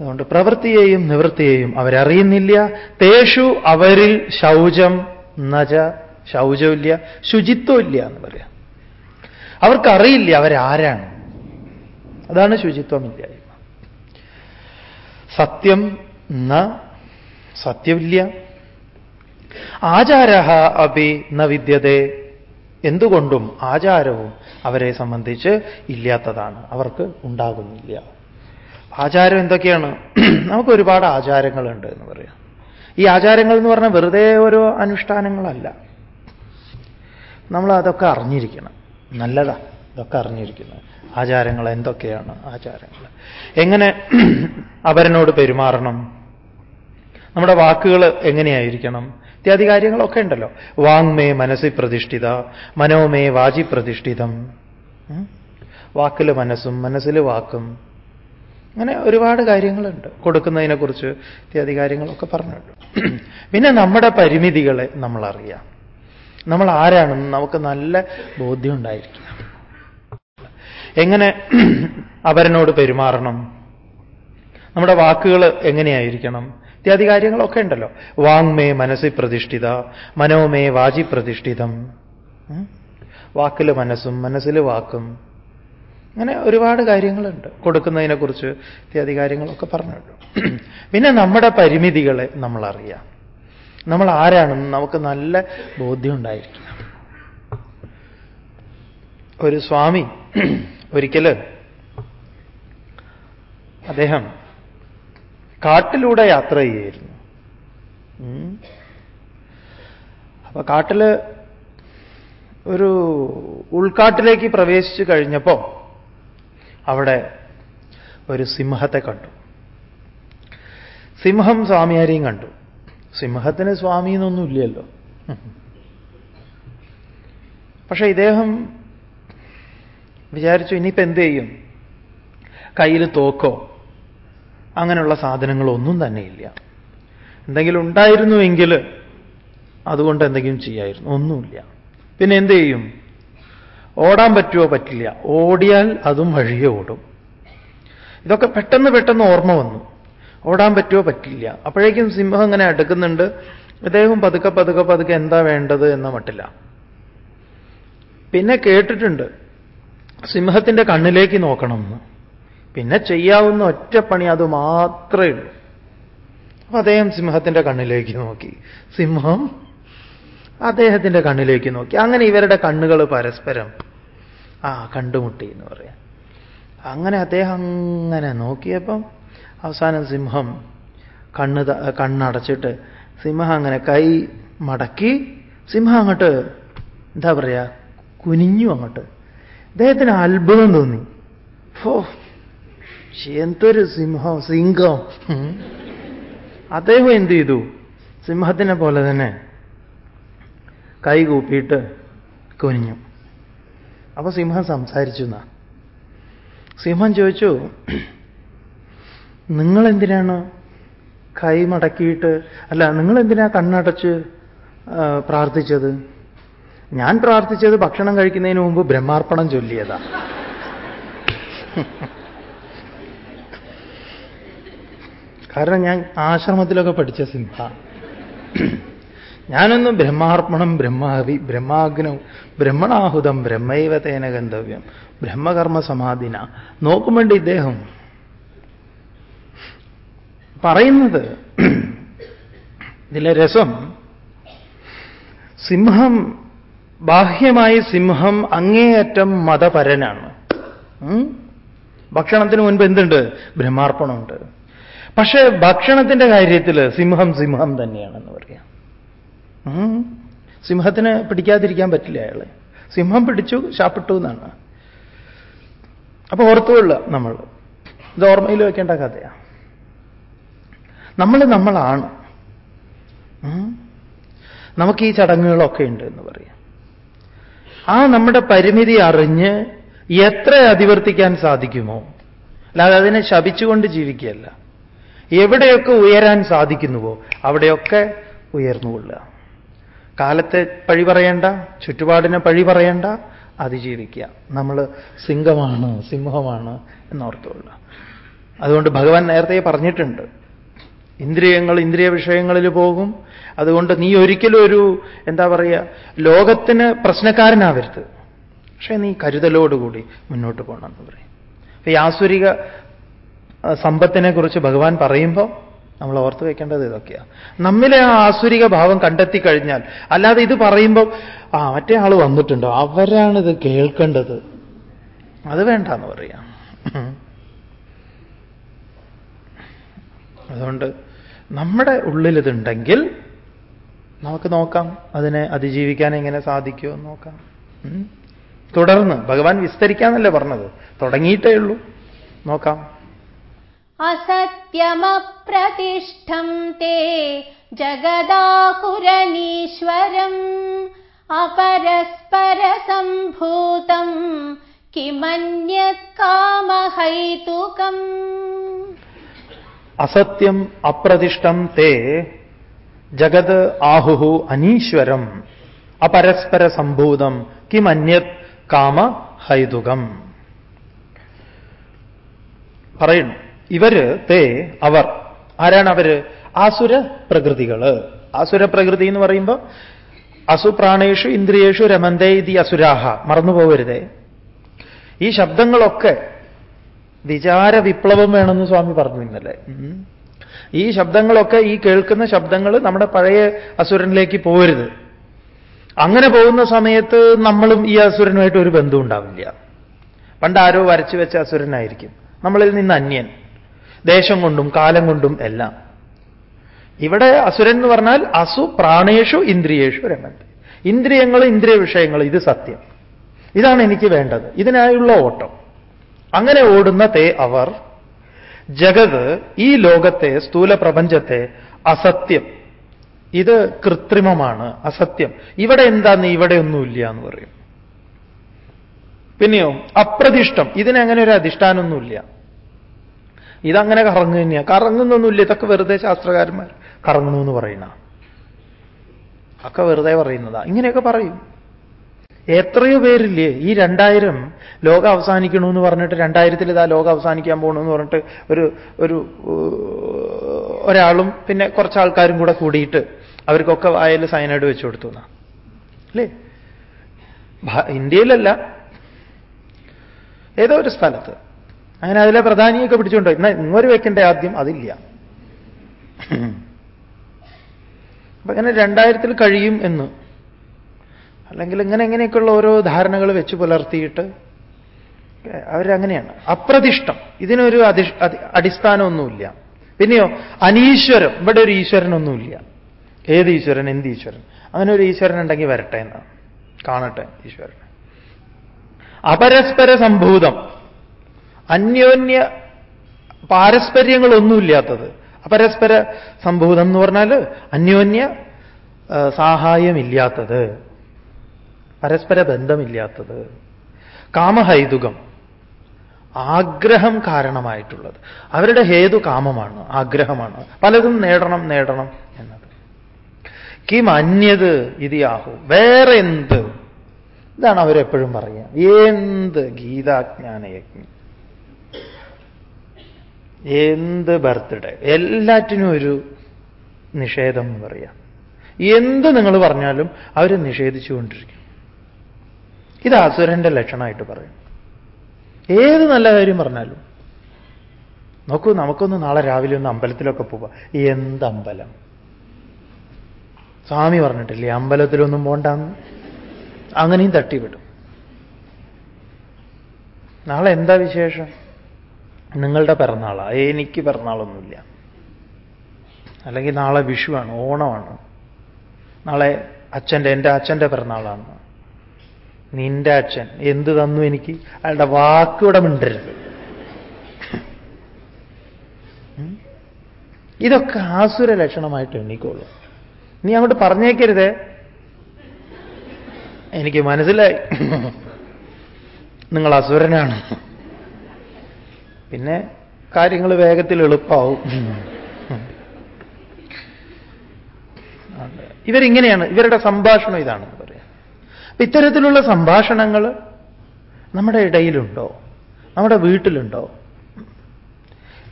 [SPEAKER 1] അതുകൊണ്ട് പ്രവൃത്തിയെയും നിവൃത്തിയെയും അവരറിയുന്നില്ല. തേഷു അവരിൽ ശൗചം നജ ശൗചമില്ല ശുചിത്വമില്ല എന്ന് പറയാം. അവർക്കറിയില്ല അവരാരാണ്. അതാണ് ശുചിത്വമില്ലായ്മ. സത്യം ന സത്യമില്ല. ആചാര അപി ന വിദ്യതേ. എന്തുകൊണ്ടും ആചാരവും അവരെ സംബന്ധിച്ച് ഇല്ലാത്തതാണ്. അവർക്ക് ഉണ്ടാകുന്നില്ല. ആചാരം എന്തൊക്കെയാണ്? നമുക്ക് ഒരുപാട് ആചാരങ്ങളുണ്ട് എന്ന് പറയാം. ഈ ആചാരങ്ങൾ എന്ന് പറഞ്ഞാൽ വെറുതെ ഓരോ അനുഷ്ഠാനങ്ങളല്ല. നമ്മൾ അതൊക്കെ അറിഞ്ഞിരിക്കണം. നല്ലതാ ഇതൊക്കെ അറിഞ്ഞിരിക്കുന്നത്. ആചാരങ്ങൾ എന്തൊക്കെയാണ് ആചാരങ്ങൾ? എങ്ങനെ അവരനോട് പെരുമാറണം? നമ്മുടെ വാക്കുകൾ എങ്ങനെയായിരിക്കണം? ഇത്യാദി കാര്യങ്ങളൊക്കെ ഉണ്ടല്ലോ. വാങ്മേ മനസ്സി പ്രതിഷ്ഠിത മനോമേ വാചി പ്രതിഷ്ഠിതം? വാക്കിൽ മനസ്സും മനസ്സിൽ വാക്കും. അങ്ങനെ ഒരുപാട് കാര്യങ്ങളുണ്ട്. കൊടുക്കുന്നതിനെക്കുറിച്ച് ഇത്യാദി കാര്യങ്ങളൊക്കെ പറഞ്ഞിട്ടുണ്ട്. പിന്നെ നമ്മുടെ പരിമിതികളെ നമ്മൾ അറിയാം നമ്മൾ ആരാണെന്ന് നമുക്ക് നല്ല ബോധ്യം ഉണ്ടായിരിക്കണം. എങ്ങനെ അവരനോട് പെരുമാറണം? നമ്മുടെ വാക്കുകൾ എങ്ങനെയായിരിക്കണം? ഇത്യാദി കാര്യങ്ങളൊക്കെ ഉണ്ടല്ലോ. വാങ്മേ മനസ്സി പ്രതിഷ്ഠിത മനോമേ വാചി പ്രതിഷ്ഠിതം? വാക്കിൽ മനസ്സും മനസ്സിൽ വാക്കും. അങ്ങനെ ഒരുപാട് കാര്യങ്ങളുണ്ട്. കൊടുക്കുന്നതിനെക്കുറിച്ച് ഇത്യാദി കാര്യങ്ങളൊക്കെ പറഞ്ഞിട്ടുണ്ട് പിന്നെ നമ്മുടെ പരിമിതികളെ നമ്മൾ അറിയാം നമ്മൾ ആരാണെന്ന് നമുക്ക് നല്ല ബോധ്യം ഉണ്ടായിരിക്കണം. ഒരു സ്വാമി ഒരിക്കൽ അദ്ദേഹം കാട്ടിലൂടെ യാത്ര ചെയ്യായിരുന്നു. അപ്പൊ കാട്ടിൽ ഒരു ഉൾക്കാട്ടിലേക്ക് പ്രവേശിച്ചു കഴിഞ്ഞപ്പോ അവിടെ ഒരു സിംഹത്തെ കണ്ടു. സിംഹം സ്വാമിയാരെയും കണ്ടു. സിംഹത്തിന് സ്വാമി എന്നൊന്നും ഇല്ലല്ലോ പക്ഷെ ഇദ്ദേഹം വിചാരിച്ചു ഇനിയിപ്പോ എന്ത് ചെയ്യും? കയ്യിൽ തോക്കോ? അങ്ങനെയുള്ള സാധനങ്ങളൊന്നും തന്നെയില്ല എന്തെങ്കിലും ഉണ്ടായിരുന്നുവെങ്കിൽ അതുകൊണ്ട് എന്തെങ്കിലും ചെയ്യായിരുന്നു. ഒന്നുമില്ല. പിന്നെ എന്ത് ചെയ്യും? ഓടാൻ പറ്റുമോ പറ്റില്ല. ഓടിയാൽ അതും വഴിയെ ഓടും. ഇതൊക്കെ പെട്ടെന്ന് പെട്ടെന്ന് ഓർമ്മ വന്നു. ഓടാൻ പറ്റുമോ പറ്റില്ല. അപ്പോഴേക്കും സിംഹം അങ്ങനെ അടുക്കുന്നുണ്ട്. ഇദ്ദേഹം പതുക്കെ പതുക്കെ പതുക്കെ എന്താ വേണ്ടത് എന്ന മട്ടില്ല പിന്നെ കേട്ടിട്ടുണ്ട്. സിംഹത്തിന്റെ കണ്ണിലേക്ക് നോക്കണമെന്ന് പിന്നെ ചെയ്യാവുന്ന ഒറ്റപ്പണി അത് മാത്രമേ ഉള്ളൂ. അപ്പൊ അദ്ദേഹം സിംഹത്തിന്റെ കണ്ണിലേക്ക് നോക്കി. സിംഹം അദ്ദേഹത്തിന്റെ കണ്ണിലേക്ക് നോക്കി. അങ്ങനെ ഇവരുടെ കണ്ണുകൾ പരസ്പരം ആ കണ്ടുമുട്ടി എന്ന് പറയാം. അങ്ങനെ അദ്ദേഹം അങ്ങനെ നോക്കിയപ്പം അവസാനം സിംഹം കണ്ണ് കണ്ണടച്ചിട്ട് സിംഹം അങ്ങനെ കൈ മടക്കി സിംഹം അങ്ങോട്ട് എന്താ പറയാ കുനിഞ്ഞു അങ്ങോട്ട്. അദ്ദേഹത്തിന് അത്ഭുതം തോന്നി. ഫോ എന്തൊരു സിംഹം സിംഹം. അദ്ദേഹം എന്ത് ചെയ്തു? സിംഹത്തിനെ പോലെ തന്നെ കൈ കൂപ്പിയിട്ട് കുനിഞ്ഞു. അപ്പൊ സിംഹം സംസാരിച്ചു എന്നാ. സിംഹം ചോദിച്ചു നിങ്ങൾ എന്തിനാണ് കൈ മടക്കിയിട്ട് അല്ല നിങ്ങൾ എന്തിനാ കണ്ണടച്ച് പ്രാർത്ഥിച്ചത്? ഞാൻ പ്രാർത്ഥിച്ചത് ഭക്ഷണം കഴിക്കുന്നതിന് മുമ്പ് ബ്രഹ്മാർപ്പണം ചൊല്ലിയതാ. കാരണം ഞാൻ ആശ്രമത്തിലൊക്കെ പഠിച്ച സിംഹ. ഞാനൊന്നും ബ്രഹ്മാർപ്പണം ബ്രഹ്മാവി ബ്രഹ്മാഗ്നം ബ്രഹ്മണാഹുതം ബ്രഹ്മൈവതേന ഗന്ധവ്യം ബ്രഹ്മകർമ്മ സമാധിന നോക്കുമ്പോണ്ട് ഇദ്ദേഹം. പറയുന്നത് ഇതിലെ രസം സിംഹം ബാഹ്യമായി സിംഹം അങ്ങേയറ്റം മതപരനാണ്? ഭക്ഷണത്തിന് മുൻപ് എന്തുണ്ട്? ബ്രഹ്മാർപ്പണമുണ്ട്. പക്ഷേ ഭക്ഷണത്തിന്റെ കാര്യത്തിൽ സിംഹം സിംഹം തന്നെയാണെന്ന് പറയാം. സിംഹത്തിന് പിടിക്കാതിരിക്കാൻ പറ്റില്ല അയാളെ. സിംഹം പിടിച്ചു ശാപ്പിട്ടു എന്നാണ്. അപ്പൊ ഓർത്തുകൊള്ളുക നമ്മൾ. ഇത് ഓർമ്മയിൽ വെക്കേണ്ട കഥയാണ് നമ്മൾ നമ്മളാണ്. നമുക്ക് ഈ ചടങ്ങുകളൊക്കെ ഉണ്ട് എന്ന് പറയാം. ആ നമ്മുടെ പരിമിതി അറിഞ്ഞ് എത്ര അതിവർത്തിക്കാൻ സാധിക്കുമോ? അല്ലാതെ അതിനെ ശപിച്ചുകൊണ്ട് ജീവിക്കുകയല്ല. എവിടെയൊക്കെ ഉയരാൻ സാധിക്കുന്നുവോ അവിടെയൊക്കെ ഉയർന്നുകൊള്ളുക കാലത്തെ പഴി പറയണ്ട ചുറ്റുപാടിനെ പഴി പറയണ്ട അതിജീവിക്കുക. നമ്മൾ സിംഹമാണ് സിംഹമാണ് എന്നോർത്തുകൊള്ളുക. അതുകൊണ്ട് ഭഗവാൻ നേരത്തെ പറഞ്ഞിട്ടുണ്ട്. ഇന്ദ്രിയങ്ങൾ ഇന്ദ്രിയ വിഷയങ്ങളിൽ പോകും. അതുകൊണ്ട് നീ ഒരിക്കലും ഒരു എന്താ പറയുക ലോകത്തിന് പ്രശ്നക്കാരനാവരുത്. പക്ഷേ നീ കരുതലോടുകൂടി മുന്നോട്ട് പോകണം എന്ന് പറയും. അപ്പൊ ആ, സമ്പത്തിനെ കുറിച്ച് ഭഗവാൻ പറയുമ്പോൾ നമ്മൾ ഓർത്തു വയ്ക്കേണ്ടത് ഇതൊക്കെയാണ് നമ്മിലെ ആ ആസുരിക ഭാവം കണ്ടെത്തി കഴിഞ്ഞാൽ അല്ലാതെ ഇത് പറയുമ്പോൾ ആ മറ്റേ ആൾ വന്നിട്ടുണ്ടോ. അവരാണിത് കേൾക്കേണ്ടത്. അത് വേണ്ട എന്ന് പറയാം. അതുകൊണ്ട് നമ്മുടെ ഉള്ളിലിതുണ്ടെങ്കിൽ നമുക്ക് നോക്കാം അതിനെ അതിജീവിക്കാൻ എങ്ങനെ സാധിക്കുമെന്ന് നോക്കാം. തുടർന്ന് ഭഗവാൻ വിസ്തരിക്കാന്നല്ലേ പറഞ്ഞത്. തുടങ്ങിയിട്ടേ ഉള്ളൂ. നോക്കാം.
[SPEAKER 2] അസത്യമപ്രതിഷ്ഠം തേ ജഗദാഹുരനീശ്വരം അപരസ്പരസംഭൂതം കിമന്യ കാമഹൈതുകം
[SPEAKER 1] അസത്യം അപ്രതിഷ്ഠം തേ ജഗത് ആഹുഹു അനീശ്വരം അപരസ്പര സംഭൂതം കിമന്യ കാമ ഹൈതുകം. പറയുന്നു ഇവർ തേ അവർ ആരാണ് അവർ? ആസുര പ്രകൃതികൾ ആസുര പ്രകൃതി എന്ന് പറയുമ്പോൾ അസുപ്രാണേഷു ഇന്ദ്രിയേഷു രമന്തേ ഇതി അസുരാഹ മറന്നുപോകരുതേ. ഈ ശബ്ദങ്ങളൊക്കെ വിചാര വിപ്ലവം വേണമെന്ന് സ്വാമി പറഞ്ഞു ഇന്നലെ. ഈ ശബ്ദങ്ങളൊക്കെ ഈ കേൾക്കുന്ന ശബ്ദങ്ങൾ നമ്മുടെ പഴയ അസുരനിലേക്ക് പോരുത്. അങ്ങനെ പോകുന്ന സമയത്ത് നമ്മളും ഈ അസുരനുമായിട്ട് ഒരു ബന്ധം ഉണ്ടാവില്ല. പണ്ട് ആരോ വരച്ചു വെച്ച അസുരനായിരിക്കും. നമ്മളിൽ നിന്ന് അന്യൻ. ദേശം കൊണ്ടും കാലം കൊണ്ടും എല്ലാം. ഇവിടെ അസുരൻ എന്ന് പറഞ്ഞാൽ അസു പ്രാണേഷു ഇന്ദ്രിയേഷു രമന്തി. ഇന്ദ്രിയങ്ങൾ ഇന്ദ്രിയ വിഷയങ്ങൾ ഇത് സത്യം. ഇതാണ് എനിക്ക് വേണ്ടത്. ഇതിനായുള്ള ഓട്ടം. അങ്ങനെ ഓടുന്ന തേ അവർ ജഗത് ഈ ലോകത്തെ സ്ഥൂല പ്രപഞ്ചത്തെ അസത്യം. ഇത് കൃത്രിമമാണ് അസത്യം. ഇവിടെ എന്താന്ന് ഇവിടെ ഒന്നുമില്ല എന്ന് പറയും. പിന്നെയോ അപ്രതിഷ്ഠം. ഇതിനങ്ങനെ ഒരു അധിഷ്ഠാനമൊന്നുമില്ല. ഇതങ്ങനെ കറങ്ങു തന്നെയാണ് കറങ്ങുന്നൊന്നുമില്ല. ഇതൊക്കെ വെറുതെ ശാസ്ത്രകാരന്മാർ കറങ്ങുന്നു എന്ന് പറയുന്ന. ഒക്കെ വെറുതെ പറയുന്നതാ. ഇങ്ങനെയൊക്കെ പറയും. എത്രയോ പേരില്ലേ ഈ രണ്ടായിരം ലോകം അവസാനിക്കണമെന്ന് പറഞ്ഞിട്ട് രണ്ടായിരത്തിൽ ഇതാ ലോകം അവസാനിക്കാൻ പോകണമെന്ന് പറഞ്ഞിട്ട് ഒരു ഒരു ഒരാളും പിന്നെ കുറച്ച് ആൾക്കാരും കൂടെ കൂടിയിട്ട് അവർക്കൊക്കെ വായൽ സൈനൈഡ് വെച്ചു കൊടുത്തു അല്ലേ? ഇന്ത്യയിലല്ല. ഏതോ ഒരു സ്ഥലത്ത്. അങ്ങനെ അതിലെ പ്രധാനിയൊക്കെ പിടിച്ചുകൊണ്ടോ എന്നാൽ ഇങ്ങോട്ട് വെക്കണ്ടേ ആദ്യം? അതില്ല. അപ്പൊ അങ്ങനെ രണ്ടായിരത്തിൽ കഴിയും എന്ന്. അല്ലെങ്കിൽ ഇങ്ങനെ ഇങ്ങനെയൊക്കെയുള്ള ഓരോ ധാരണകൾ വെച്ച് പുലർത്തിയിട്ട് അവരങ്ങനെയാണ്. അപ്രതിഷ്ഠം. ഇതിനൊരു അധി- അടിസ്ഥാനമൊന്നുമില്ല. പിന്നെയോ അനീശ്വരം. ഇവിടെ ഒരു ഈശ്വരനൊന്നുമില്ല. ഏത് ഈശ്വരൻ? എന്ത് ഈശ്വരൻ? അങ്ങനെ ഒരു ഈശ്വരൻ ഉണ്ടെങ്കിൽ വരട്ടെ എന്നാണ് കാണട്ടെ ഈശ്വരൻ. അപരസ്പര സംഭൂതം. അന്യോന്യ പാരസ്പര്യങ്ങളൊന്നുമില്ലാത്തത്. അപരസ്പര സംഭൂതം എന്ന് പറഞ്ഞാൽ അന്യോന്യ സാഹായമില്ലാത്തത്. പരസ്പര ബന്ധമില്ലാത്തത്. കാമഹൈതുകം. ആഗ്രഹം കാരണമായിട്ടുള്ളത്. അവരുടെ ഹേതു കാമമാണ് ആഗ്രഹമാണ്. പലതും നേടണം നേടണം എന്നത്. കിം അന്യത് ഇതിയാഹു വേറെ എന്ത് ഇതാണ് അവരെപ്പോഴും പറയുക. എന്ത് ഗീതാജ്ഞാനയജ്ഞം? എന്ത് ബർത്ത്ഡേ? എല്ലാറ്റിനും ഒരു നിഷേധം എന്ന് പറയാം. എന്ത് നിങ്ങൾ പറഞ്ഞാലും അവർ നിഷേധിച്ചുകൊണ്ടിരിക്കും. ഇത് അസുരന്റെ ലക്ഷണമായിട്ട് പറയും. ഏത് നല്ല കാര്യം പറഞ്ഞാലും. നോക്കൂ നമുക്കൊന്ന് നാളെ രാവിലെ ഒന്ന് അമ്പലത്തിലൊക്കെ പോവാം. എന്ത് അമ്പലം? സ്വാമി പറഞ്ഞിട്ടില്ലേ അമ്പലത്തിലൊന്നും പോണ്ടാന്ന്? അങ്ങനെയും തട്ടിവിടും. നാളെ എന്താ വിശേഷം? നിങ്ങളുടെ പിറന്നാളാ? എനിക്ക് പിറന്നാളൊന്നുമില്ല. അല്ലെങ്കിൽ നാളെ വിഷുവാണ് ഓണമാണ്. നാളെ അച്ഛന്റെ എന്റെ അച്ഛന്റെ പിറന്നാളാണ്. നിന്റെ അച്ഛൻ എന്ത് തന്നു എനിക്ക്? അയാളുടെ വാക്കിവിടെ മിണ്ടരുത്. ഇതൊക്കെ ആസുര ലക്ഷണമായിട്ട് എണ്ണിക്കോളൂ. നീ അങ്ങോട്ട് പറഞ്ഞേക്കരുതേ. എനിക്ക് മനസ്സിലായി. നിങ്ങൾ അസുരനാണ്. പിന്നെ കാര്യങ്ങൾ വേഗത്തിൽ എളുപ്പമാവും. ഇവരിങ്ങനെയാണ്. ഇവരുടെ സംഭാഷണം അപ്പൊ ഇത്തരത്തിലുള്ള സംഭാഷണങ്ങൾ നമ്മുടെ ഇടയിലുണ്ടോ? നമ്മുടെ വീട്ടിലുണ്ടോ?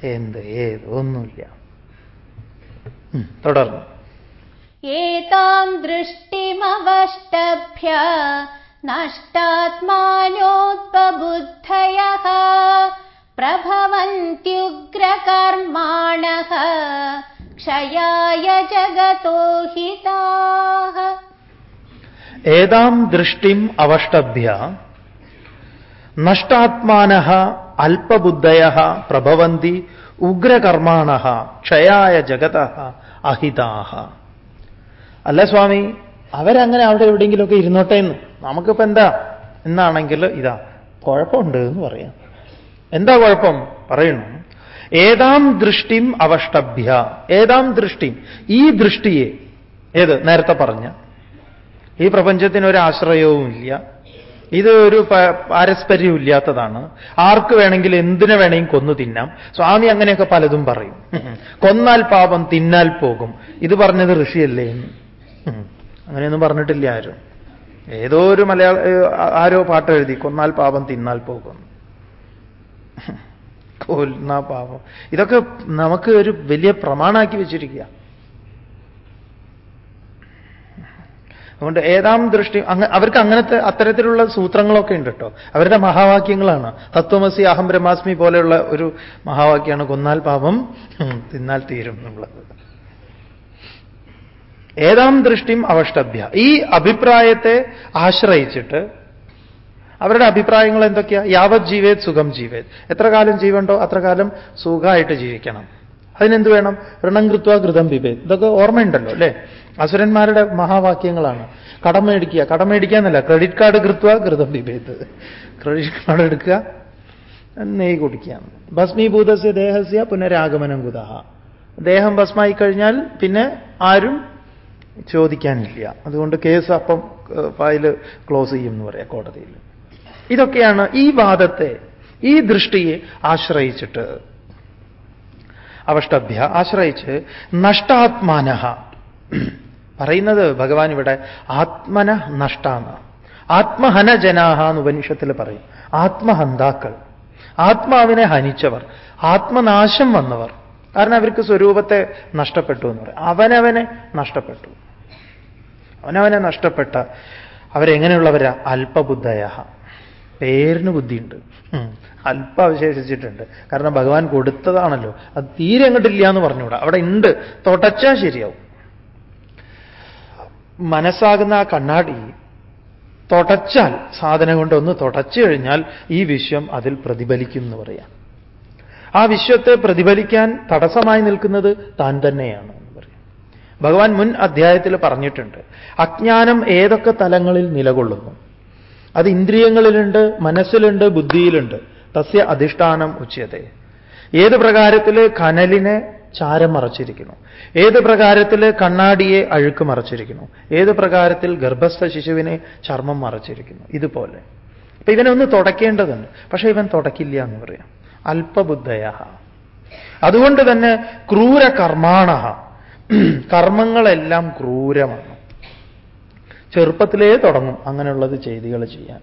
[SPEAKER 1] എന്ത് ഏതൊന്നുമില്ല തുടർന്നു
[SPEAKER 2] തുടർന്ന്. ഏതാം ദൃഷ്ടിമവഷ്ടഭ്യ നഷ്ടാത്മാനോത്പബുദ്ധയ പ്രഭവന്ത്യുഗ്രകർമാണ ക്ഷയായ ജഗതോഹിതാ
[SPEAKER 1] ഏതാം ദൃഷ്ടിം അവഷ്ടഭ്യ. നഷ്ടാത്മാന അല്പബുദ്ധയ പ്രഭവന്തി ഉഗ്രകർമാണ ക്ഷയായ ജഗത അഹിതാഹ അല്ല സ്വാമി അവരങ്ങനെ അവിടെ എവിടെയെങ്കിലുമൊക്കെ ഇരുന്നോട്ടെ എന്ന്. നമുക്കിപ്പോ എന്താ? എന്നാണെങ്കിൽ ഇതാ കുഴപ്പമുണ്ട് എന്ന് പറയാം. എന്താ കുഴപ്പം? പറയുന്നു. ഏതാം ദൃഷ്ടിം അവഷ്ടഭ്യ. ഏതാം ദൃഷ്ടിം? ഈ ദൃഷ്ടിയെ. ഏത്? നേരത്തെ പറഞ്ഞ. ഈ പ്രപഞ്ചത്തിന് ഒരു ആശ്രയവും ഇല്ല. ഇത് ഒരു പാരസ്പര്യം ഇല്ലാത്തതാണ്. ആർക്ക് വേണമെങ്കിൽ എന്തിനു വേണമെങ്കിൽ കൊന്നു തിന്നാം. സ്വാമി അങ്ങനെയൊക്കെ പലതും പറയും. കൊന്നാൽ പാപം തിന്നാൽ പോകും. ഇത് പറഞ്ഞത് ഋഷിയല്ലേ. അങ്ങനെയൊന്നും പറഞ്ഞിട്ടില്ല ആരും. ഏതോ ഒരു മലയാള ആരോ പാട്ട് എഴുതി കൊന്നാൽ പാപം തിന്നാൽ പോകും. കൊന്ന പാപം. ഇതൊക്കെ നമുക്ക് ഒരു വലിയ പ്രമാണാക്കി വെച്ചിരിക്കുക അതുകൊണ്ട് ഏതാം ദൃഷ്ടി അവർക്ക് അങ്ങനത്തെ അത്തരത്തിലുള്ള സൂത്രങ്ങളൊക്കെ ഉണ്ട് കേട്ടോ അവരുടെ മഹാവാക്യങ്ങളാണ്. തത്വമസി അഹം ബ്രഹ്മാസ്മി പോലെയുള്ള ഒരു മഹാവാക്യമാണ് കൊന്നാൽ പാപം തിന്നാൽ തീരും എന്നുള്ളത്. ഏതാം ദൃഷ്ടിം അവഷ്ടഭ്യ. ഈ അഭിപ്രായത്തെ ആശ്രയിച്ചിട്ട് അവരുടെ അഭിപ്രായങ്ങൾ എന്തൊക്കെയാ? യാവത് ജീവേത് സുഖം ജീവേത്. എത്ര കാലം ജീവണ്ടോ അത്ര കാലം സുഖമായിട്ട് ജീവിക്കണം. അതിനെന്ത് വേണം? ഋണം കൃത്വ ഘൃതം പിബേ ഇതൊക്കെ ഓർമ്മയുണ്ടല്ലോ അല്ലേ? അസുരന്മാരുടെ മഹാവാക്യങ്ങളാണ്. കടം മേടിക്കുക കടം മേടിക്കുക എന്നല്ല ക്രെഡിറ്റ് കാർഡ് കൃത്വ ഘൃതം പിബേത് ക്രെഡിറ്റ് കാർഡ് എടുക്കുക നെയ് കുടിക്കുക. ഭസ്മീഭൂതസ്യ ദേഹസ്യ പുനരാഗമനം കുതഹ. ദേഹം ഭസ്മായി കഴിഞ്ഞാൽ പിന്നെ ആരും ചോദിക്കാനില്ല. അതുകൊണ്ട് കേസ് അപ്പം ഫയൽ ക്ലോസ് ചെയ്യും എന്ന് പറയാം കോടതിയിൽ. ഇതൊക്കെയാണ് ഈ വാദത്തെ ഈ ദൃഷ്ടിയെ ആശ്രയിച്ചിട്ട് അവഷ്ടഭ്യ ആശ്രയിച്ച് നഷ്ടാത്മാന പറയുന്നത് ഭഗവാൻ ഇവിടെ ആത്മന നഷ്ടാന്ന്. ആത്മഹന ജനാഹ എന്ന് ഉപനിഷത്തിൽ പറയും. ആത്മഹന്താക്കൾ. ആത്മാവിനെ ഹനിച്ചവർ. ആത്മനാശം വന്നവർ. കാരണം അവർക്ക് സ്വരൂപത്തെ നഷ്ടപ്പെട്ടു എന്ന് പറയും. അവനവനെ നഷ്ടപ്പെട്ടു. അവനവനെ നഷ്ടപ്പെട്ട അവരെങ്ങനെയുള്ളവരാ? അല്പബുദ്ധയ പേരിന് ബുദ്ധിയുണ്ട്. അല്പം അവശേഷിച്ചിട്ടുണ്ട്. കാരണം ഭഗവാൻ കൊടുത്തതാണല്ലോ. അത് തീരെ അങ്ങോട്ടില്ല എന്ന് പറഞ്ഞുകൂടാ. അവിടെ ഉണ്ട്. തുടച്ചാൽ ശരിയാവും. മനസ്സാകുന്ന ആ കണ്ണാടി തുടച്ചാൽ സാധനം കൊണ്ടൊന്ന് തുടച്ചു കഴിഞ്ഞാൽ ഈ വിശ്വം അതിൽ പ്രതിഫലിക്കും എന്ന് പറയാം. ആ വിശ്വത്തെ പ്രതിഫലിക്കാൻ തടസ്സമായി നിൽക്കുന്നത് താൻ തന്നെയാണ് എന്ന് പറയാം. ഭഗവാൻ മുൻ അധ്യായത്തിൽ പറഞ്ഞിട്ടുണ്ട്. അജ്ഞാനം ഏതൊക്കെ തലങ്ങളിൽ നിലകൊള്ളുന്നു? അത് ഇന്ദ്രിയങ്ങളിലുണ്ട് മനസ്സിലുണ്ട് ബുദ്ധിയിലുണ്ട്. തസ്യ അധിഷ്ഠാനം ഉച്യത്തെ. ഏത് പ്രകാരത്തിൽ കനലിനെ ചാരം മറച്ചിരിക്കുന്നു? ഏത് പ്രകാരത്തിൽ കണ്ണാടിയെ അഴുക്ക് മറച്ചിരിക്കുന്നു? ഏത് പ്രകാരത്തിൽ ഗർഭസ്ഥ ശിശുവിനെ ചർമ്മം മറച്ചിരിക്കുന്നു? ഇതുപോലെ. അപ്പൊ ഇവനെ ഒന്ന് തുടക്കേണ്ടതുണ്ട്. പക്ഷെ ഇവൻ തുടക്കില്ല എന്ന് പറയാം. അല്പബുദ്ധയ. അതുകൊണ്ട് തന്നെ ക്രൂര കർമാണ കർമ്മങ്ങളെല്ലാം ക്രൂരമാണ്. ചെറുപ്പത്തിലേ തുടങ്ങും അങ്ങനെയുള്ളത് ചെയ്തികൾ ചെയ്യാൻ.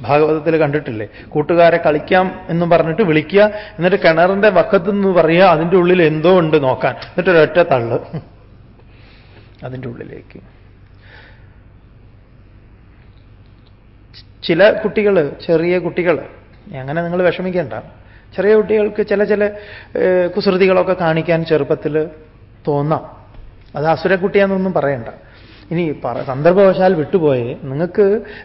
[SPEAKER 1] ഭാഗവതത്തിൽ കണ്ടിട്ടില്ലേ? കൂട്ടുകാരെ കളിക്കാം എന്നും പറഞ്ഞിട്ട് വിളിക്കുക എന്നിട്ട് കിണറിന്റെ വക്കത്ത് നിന്ന് പറയുക അതിന്റെ ഉള്ളിൽ എന്തോ ഉണ്ട് നോക്കാൻ. എന്നിട്ട് ഒരൊറ്റ തള്ള്. അതിന്റെ ഉള്ളിലേക്ക്. ചില കുട്ടികൾ ചെറിയ കുട്ടികൾ അങ്ങനെ നിങ്ങൾ വിഷമിക്കേണ്ട. ചെറിയ കുട്ടികൾക്ക് ചില ചില കുസൃതികളൊക്കെ കാണിക്കാൻ ചെറുപ്പത്തിൽ തോന്നാം. അത് അസുരക്കുട്ടിയാണെന്നൊന്നും പറയണ്ട. ഇനി പറ സന്ദർഭവശാൽ വിട്ടുപോയേ നിങ്ങൾക്ക്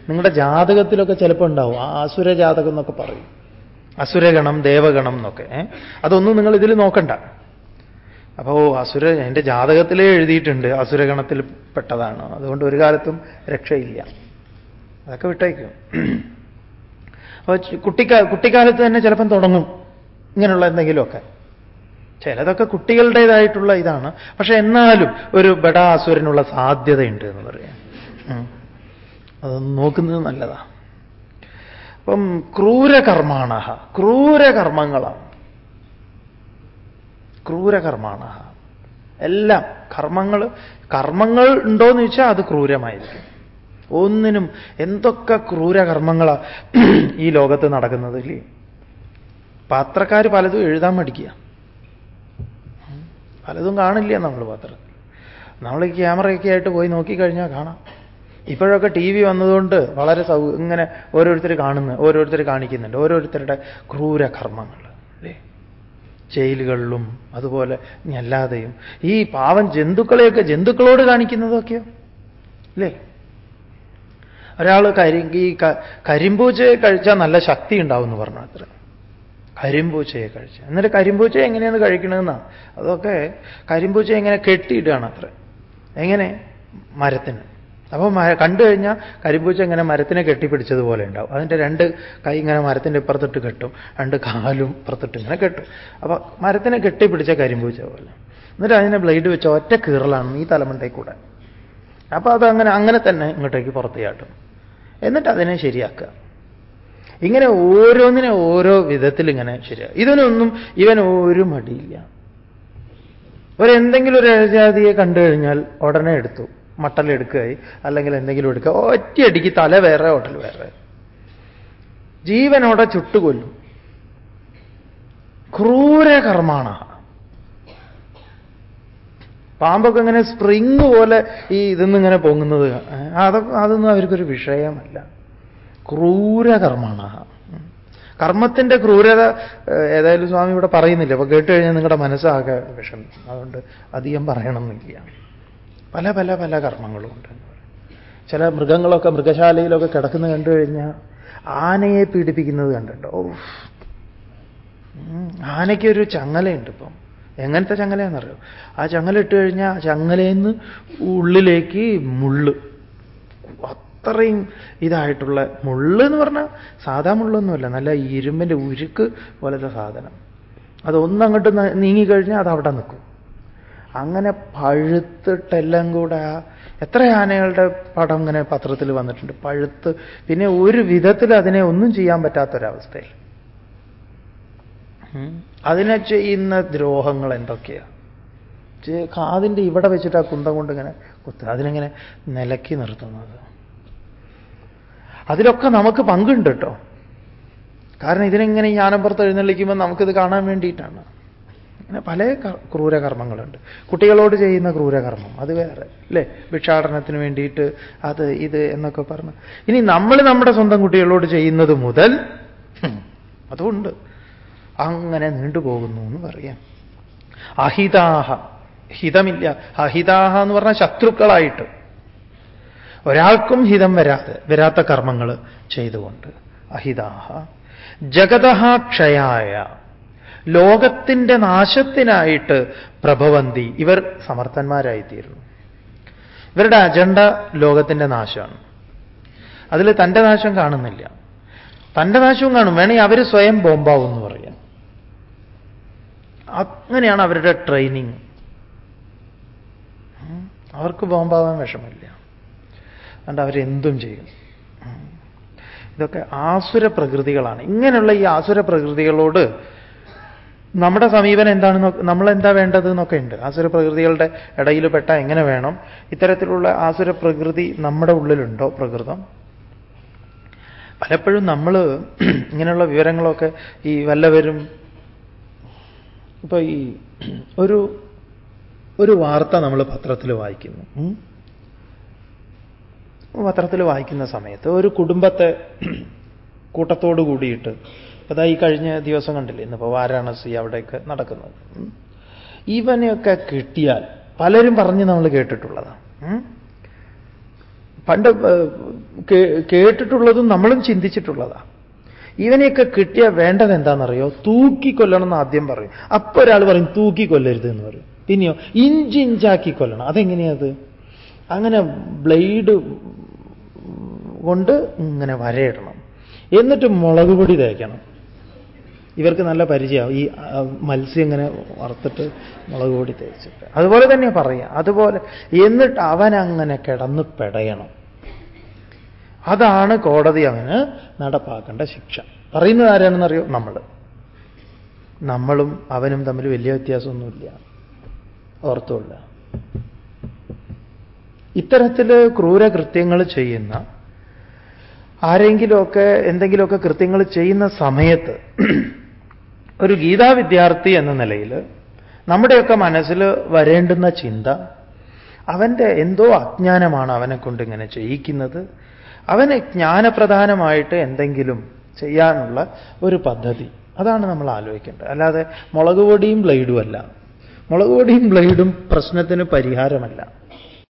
[SPEAKER 1] നിങ്ങളുടെ ജാതകത്തിലൊക്കെ ചിലപ്പോൾ ഉണ്ടാവും. അസുര ജാതകം എന്നൊക്കെ പറയും. അസുരഗണം ദേവഗണം എന്നൊക്കെ. അതൊന്നും നിങ്ങൾ ഇതിൽ നോക്കണ്ട. അപ്പോ അസുര എന്റെ ജാതകത്തിലേ എഴുതിയിട്ടുണ്ട് അസുരഗണത്തിൽ പെട്ടതാണ്. അതുകൊണ്ട് ഒരു കാലത്തും രക്ഷയില്ല. അതൊക്കെ വിട്ടേക്കും അപ്പോൾ കുട്ടിക്കാ കുട്ടിക്കാലത്ത് തന്നെ ചിലപ്പം തുടങ്ങും. ഇങ്ങനെയുള്ള എന്തെങ്കിലുമൊക്കെ. ചിലതൊക്കെ കുട്ടികളുടേതായിട്ടുള്ള ഇതാണ്. പക്ഷെ എന്നാലും ഒരു ബടാസുരനുള്ള സാധ്യതയുണ്ട് എന്ന് പറയാം. അത് അതൊന്ന് നോക്കുന്നത് നല്ലതാ. അപ്പം ക്രൂരകർമാണ ക്രൂരകർമ്മങ്ങളാണ്. ക്രൂരകർമാണ എല്ലാം കർമ്മങ്ങൾ കർമ്മങ്ങൾ ഉണ്ടോയെന്ന് ചോദിച്ചാൽ അത് ക്രൂരമായിരിക്കും. ഒന്നിനും എന്തൊക്കെ ക്രൂരകർമ്മങ്ങളാണ് ഈ ലോകത്ത് നടക്കുന്നത് ഇല്ലേ പത്രക്കാർ പലതും എഴുതാൻ മടിക്കുക. പലതും കാണില്ല നമ്മൾ പത്രത്തിൽ. നമ്മൾ ക്യാമറയൊക്കെ ആയിട്ട് പോയി നോക്കിക്കഴിഞ്ഞാൽ കാണാം. ഇപ്പോഴൊക്കെ ടി വി വന്നതുകൊണ്ട് വളരെ സൗ ഇങ്ങനെ ഓരോരുത്തർ കാണുന്നു ഓരോരുത്തർ കാണിക്കുന്നുണ്ട്. ഓരോരുത്തരുടെ ക്രൂര കർമ്മങ്ങൾ അല്ലേ? ജയിലുകളിലും അതുപോലെ അല്ലാതെയും. ഈ പാവം ജന്തുക്കളെയൊക്കെ ജന്തുക്കളോട് കാണിക്കുന്നതൊക്കെയോ? അല്ലേ? ഒരാൾ കരി ഈ കരിമ്പൂച്ചയെ കഴിച്ചാൽ നല്ല ശക്തി ഉണ്ടാവും എന്ന് പറഞ്ഞു അത്ര കരിമ്പൂച്ചയെ കഴിച്ച്. എന്നിട്ട് കരിമ്പൂച്ച എങ്ങനെയാണ് കഴിക്കണമെന്നാ അതൊക്കെ കരിമ്പൂച്ച എങ്ങനെ കെട്ടിയിടുകയാണ് അത്ര. എങ്ങനെ? മരത്തിന്. അപ്പോൾ കണ്ടു കഴിഞ്ഞാൽ കരിമ്പൂച്ച ഇങ്ങനെ മരത്തിനെ കെട്ടിപ്പിടിച്ചതുപോലെ ഉണ്ടാവും. അതിന്റെ രണ്ട് കൈ ഇങ്ങനെ മരത്തിന്റെ ഇപ്പുറത്തിട്ട് കെട്ടും. രണ്ട് കാലും ഇപ്പുറത്തിട്ട് ഇങ്ങനെ കെട്ടും. അപ്പോൾ മരത്തിനെ കെട്ടിപ്പിടിച്ച കരിമ്പൂച്ച പോലെ. എന്നിട്ട് അതിനെ ബ്ലേഡ് വെച്ച ഒറ്റ കീറലാണ് ഈ തലമുണ്ടേ കൂടെ. അപ്പോൾ അത് അങ്ങനെ അങ്ങനെ തന്നെ ഇങ്ങോട്ടേക്ക് പുറത്ത് ചാട്ടും. എന്നിട്ട് അതിനെ ശരിയാക്കുക. ഇങ്ങനെ ഓരോന്നിനെ ഓരോ വിധത്തിൽ ഇങ്ങനെ ശരിയാക്കുക ഇതിനൊന്നും ഇവൻ ഒരു മടിയില്ല. ഒരെന്തെങ്കിലും ഒരു ഏജാതിയെ കണ്ടു കഴിഞ്ഞാൽ ഉടനെ എടുത്തു. മട്ടലെടുക്കുകയായി അല്ലെങ്കിൽ എന്തെങ്കിലും എടുക്കുക. ഒറ്റയടിക്ക് തല വേറെ ഹോട്ടൽ വേറെ. ജീവനോടെ ചുട്ടുകൊല്ലും. ക്രൂരകർമാണ പാമ്പൊക്കെ ഇങ്ങനെ സ്പ്രിങ് പോലെ ഈ ഇതെന്നിങ്ങനെ പൊങ്ങുന്നത്. അതൊക്കെ അതൊന്നും അവർക്കൊരു വിഷയമല്ല. ക്രൂരകർമ്മമാണ് കർമ്മത്തിന്റെ ക്രൂരത ഏതായാലും സ്വാമി ഇവിടെ പറയുന്നില്ല. അപ്പൊ കേട്ട് കഴിഞ്ഞാൽ നിങ്ങളുടെ മനസ്സാകെ വിഷം. അതുകൊണ്ട് അധികം പറയണമെന്നില്ല പല പല പല കർമ്മങ്ങളും ഉണ്ട് എന്ന് പറയും. ചില മൃഗങ്ങളൊക്കെ മൃഗശാലയിലൊക്കെ കിടക്കുന്ന കണ്ടു കഴിഞ്ഞാൽ ആനയെ പീഡിപ്പിക്കുന്നത് കണ്ടിട്ടുണ്ടോ. ഓ ആനയ്ക്കൊരു ചങ്ങലയുണ്ട് ഇപ്പം. എങ്ങനത്തെ ചങ്ങലയാണെന്നറിയോ? ആ ചങ്ങല ഇട്ട് കഴിഞ്ഞാൽ ആ ചങ്ങലയിൽ ഉള്ളിലേക്ക് മുള്ള്. അത്രയും ഇതായിട്ടുള്ള മുള്ള് എന്ന് പറഞ്ഞാൽ സാധാ മുള്ളൊന്നുമല്ല നല്ല ഇരുമ്പിന്റെ ഉരുക്ക് പോലത്തെ സാധനം. അത് ഒന്നങ്ങോട്ട് നീങ്ങിക്കഴിഞ്ഞാൽ അത് അവിടെ നിൽക്കും. അങ്ങനെ പഴുത്തിട്ടെല്ലാം കൂടെ ആ എത്ര ആനകളുടെ പടം ഇങ്ങനെ പത്രത്തിൽ വന്നിട്ടുണ്ട്. പഴുത്ത് പിന്നെ ഒരു വിധത്തിൽ അതിനെ ഒന്നും ചെയ്യാൻ പറ്റാത്തൊരവസ്ഥയിൽ. അതിനെ ചെയ്യുന്ന ദ്രോഹങ്ങൾ എന്തൊക്കെയാണ് കാതിന്റെ ഇവിടെ വെച്ചിട്ട് ആ കുന്തം കൊണ്ട് ഇങ്ങനെ കുത്തുക അതിനെങ്ങനെ നിലക്കി നിർത്തുന്നത്. അതിലൊക്കെ നമുക്ക് പങ്കുണ്ട് കേട്ടോ. കാരണം ഇതിനെങ്ങനെ ഈ ആനപ്പുറത്ത് എഴുന്നള്ളിക്കുമ്പോൾ നമുക്കിത് കാണാൻ വേണ്ടിയിട്ടാണ്. അങ്ങനെ പല ക്രൂരകർമ്മങ്ങളുണ്ട്. കുട്ടികളോട് ചെയ്യുന്ന ക്രൂരകർമ്മം അത് വേറെ അല്ലേ? ഭിക്ഷാടനത്തിന് വേണ്ടിയിട്ട് അത് ഇത് എന്നൊക്കെ പറഞ്ഞ്. ഇനി നമ്മൾ നമ്മുടെ സ്വന്തം കുട്ടികളോട് ചെയ്യുന്നത് മുതൽ അതുകൊണ്ട് അങ്ങനെ നീണ്ടുപോകുന്നു എന്ന് പറയാം. അഹിതാഹ ഹിതമില്ല. അഹിതാഹ എന്ന് പറഞ്ഞാൽ ശത്രുക്കളായിട്ട്. ഒരാൾക്കും ഹിതം വരാതെ വരാത്ത കർമ്മങ്ങൾ ചെയ്തുകൊണ്ട്. അഹിതാഹ. ജഗതഹ ക്ഷയായ. ലോകത്തിന്റെ നാശത്തിനായിട്ട് പ്രഭവന്തി. ഇവർ സമർത്ഥന്മാരായിത്തീരുന്നു. ഇവരുടെ അജണ്ട ലോകത്തിന്റെ നാശമാണ്. അതിൽ തന്റെ നാശം കാണുന്നില്ല. തന്റെ നാശവും കാണും. വേണമെങ്കിൽ അവർ സ്വയം ബോംബാവും എന്ന് പറയാം. അങ്ങനെയാണ് അവരുടെ ട്രെയിനിങ്. അവർക്ക് ബോംബാവാൻ വിഷമില്ല അതുകൊണ്ട് അവരെന്തും ചെയ്യും. ഇതൊക്കെ ആസുര പ്രകൃതികളാണ് ഇങ്ങനെയുള്ള ഈ ആസുര പ്രകൃതികളോട് നമ്മുടെ സമീപനം എന്താണെന്ന് നമ്മൾ എന്താ വേണ്ടത് എന്നൊക്കെ ഉണ്ട്. ആസുര പ്രകൃതികളുടെ ഇടയിൽ പെട്ട എങ്ങനെ വേണം? ഇത്തരത്തിലുള്ള ആസുര പ്രകൃതി നമ്മുടെ ഉള്ളിലുണ്ടോ പ്രകൃതം? പലപ്പോഴും നമ്മൾ ഇങ്ങനെയുള്ള വിവരങ്ങളൊക്കെ ഈ വല്ലവരും ഇപ്പൊ ഈ ഒരു ഒരു വാർത്ത നമ്മൾ പത്രത്തിൽ വായിക്കുന്നു. പത്രത്തിൽ വായിക്കുന്ന സമയത്ത് ഒരു കുടുംബത്തെ കൂട്ടത്തോട് കൂടിയിട്ട് അതാ ഈ കഴിഞ്ഞ ദിവസം കണ്ടില്ലേ ഇന്നിപ്പോൾ വാരാണസി അവിടെയൊക്കെ നടക്കുന്നത്. ഇവനെയൊക്കെ കിട്ടിയാൽ പലരും പറഞ്ഞ് നമ്മൾ കേട്ടിട്ടുള്ളതാണ്. പണ്ട് കേട്ടിട്ടുള്ളതും നമ്മളും ചിന്തിച്ചിട്ടുള്ളതാണ് ഇവനെയൊക്കെ കിട്ടിയ വേണ്ടത് എന്താണെന്നറിയോ? തൂക്കിക്കൊല്ലണം എന്ന് ആദ്യം പറയും. അപ്പൊ ഒരാൾ പറയും തൂക്കിക്കൊല്ലരുത് എന്ന് പറയും. പിന്നെയോ ഇഞ്ചിഞ്ചാക്കി കൊല്ലണം അതെങ്ങനെയത് അങ്ങനെ ബ്ലേഡ് കൊണ്ട് ഇങ്ങനെ വരയിടണം. എന്നിട്ട് മുളക് പൊടി തേക്കണം. ഇവർക്ക് നല്ല പരിചയമാവും. ഈ മത്സ്യം ഇങ്ങനെ വറുത്തിട്ട് മുളക് പൊടി തേച്ചിട്ട്. അതുപോലെ തന്നെ പറയാം. അതുപോലെ എന്നിട്ട് അവൻ അങ്ങനെ കിടന്ന് പെടയണം. അതാണ് കോടതി അവന് നടപ്പാക്കേണ്ട ശിക്ഷ. പറയുന്നത് ആരാണെന്നറിയോ? നമ്മൾ. നമ്മളും അവനും തമ്മിൽ വലിയ വ്യത്യാസമൊന്നുമില്ല. ഓർത്തുകൊള്ള ഇത്തരത്തിൽ ക്രൂരകൃത്യങ്ങൾ ചെയ്യുന്ന ആരെങ്കിലുമൊക്കെ എന്തെങ്കിലുമൊക്കെ കൃത്യങ്ങൾ ചെയ്യുന്ന സമയത്ത് ഒരു ഗീതാ വിദ്യാർത്ഥി എന്ന നിലയിൽ നമ്മുടെയൊക്കെ മനസ്സിൽ വരേണ്ടുന്ന ചിന്ത അവന്റെ എന്തോ അജ്ഞാനമാണ് അവനെ കൊണ്ട് ഇങ്ങനെ ചെയ്യിക്കുന്നത്. അവന് ജ്ഞാനപ്രധാനമായിട്ട് എന്തെങ്കിലും ചെയ്യാനുള്ള ഒരു പദ്ധതി. അതാണ് നമ്മൾ ആലോചിക്കേണ്ടത്. അല്ലാതെ മുളക് പൊടിയും ബ്ലേഡും അല്ല. മുളക് പൊടിയും ബ്ലേഡും പ്രശ്നത്തിന് പരിഹാരമല്ല.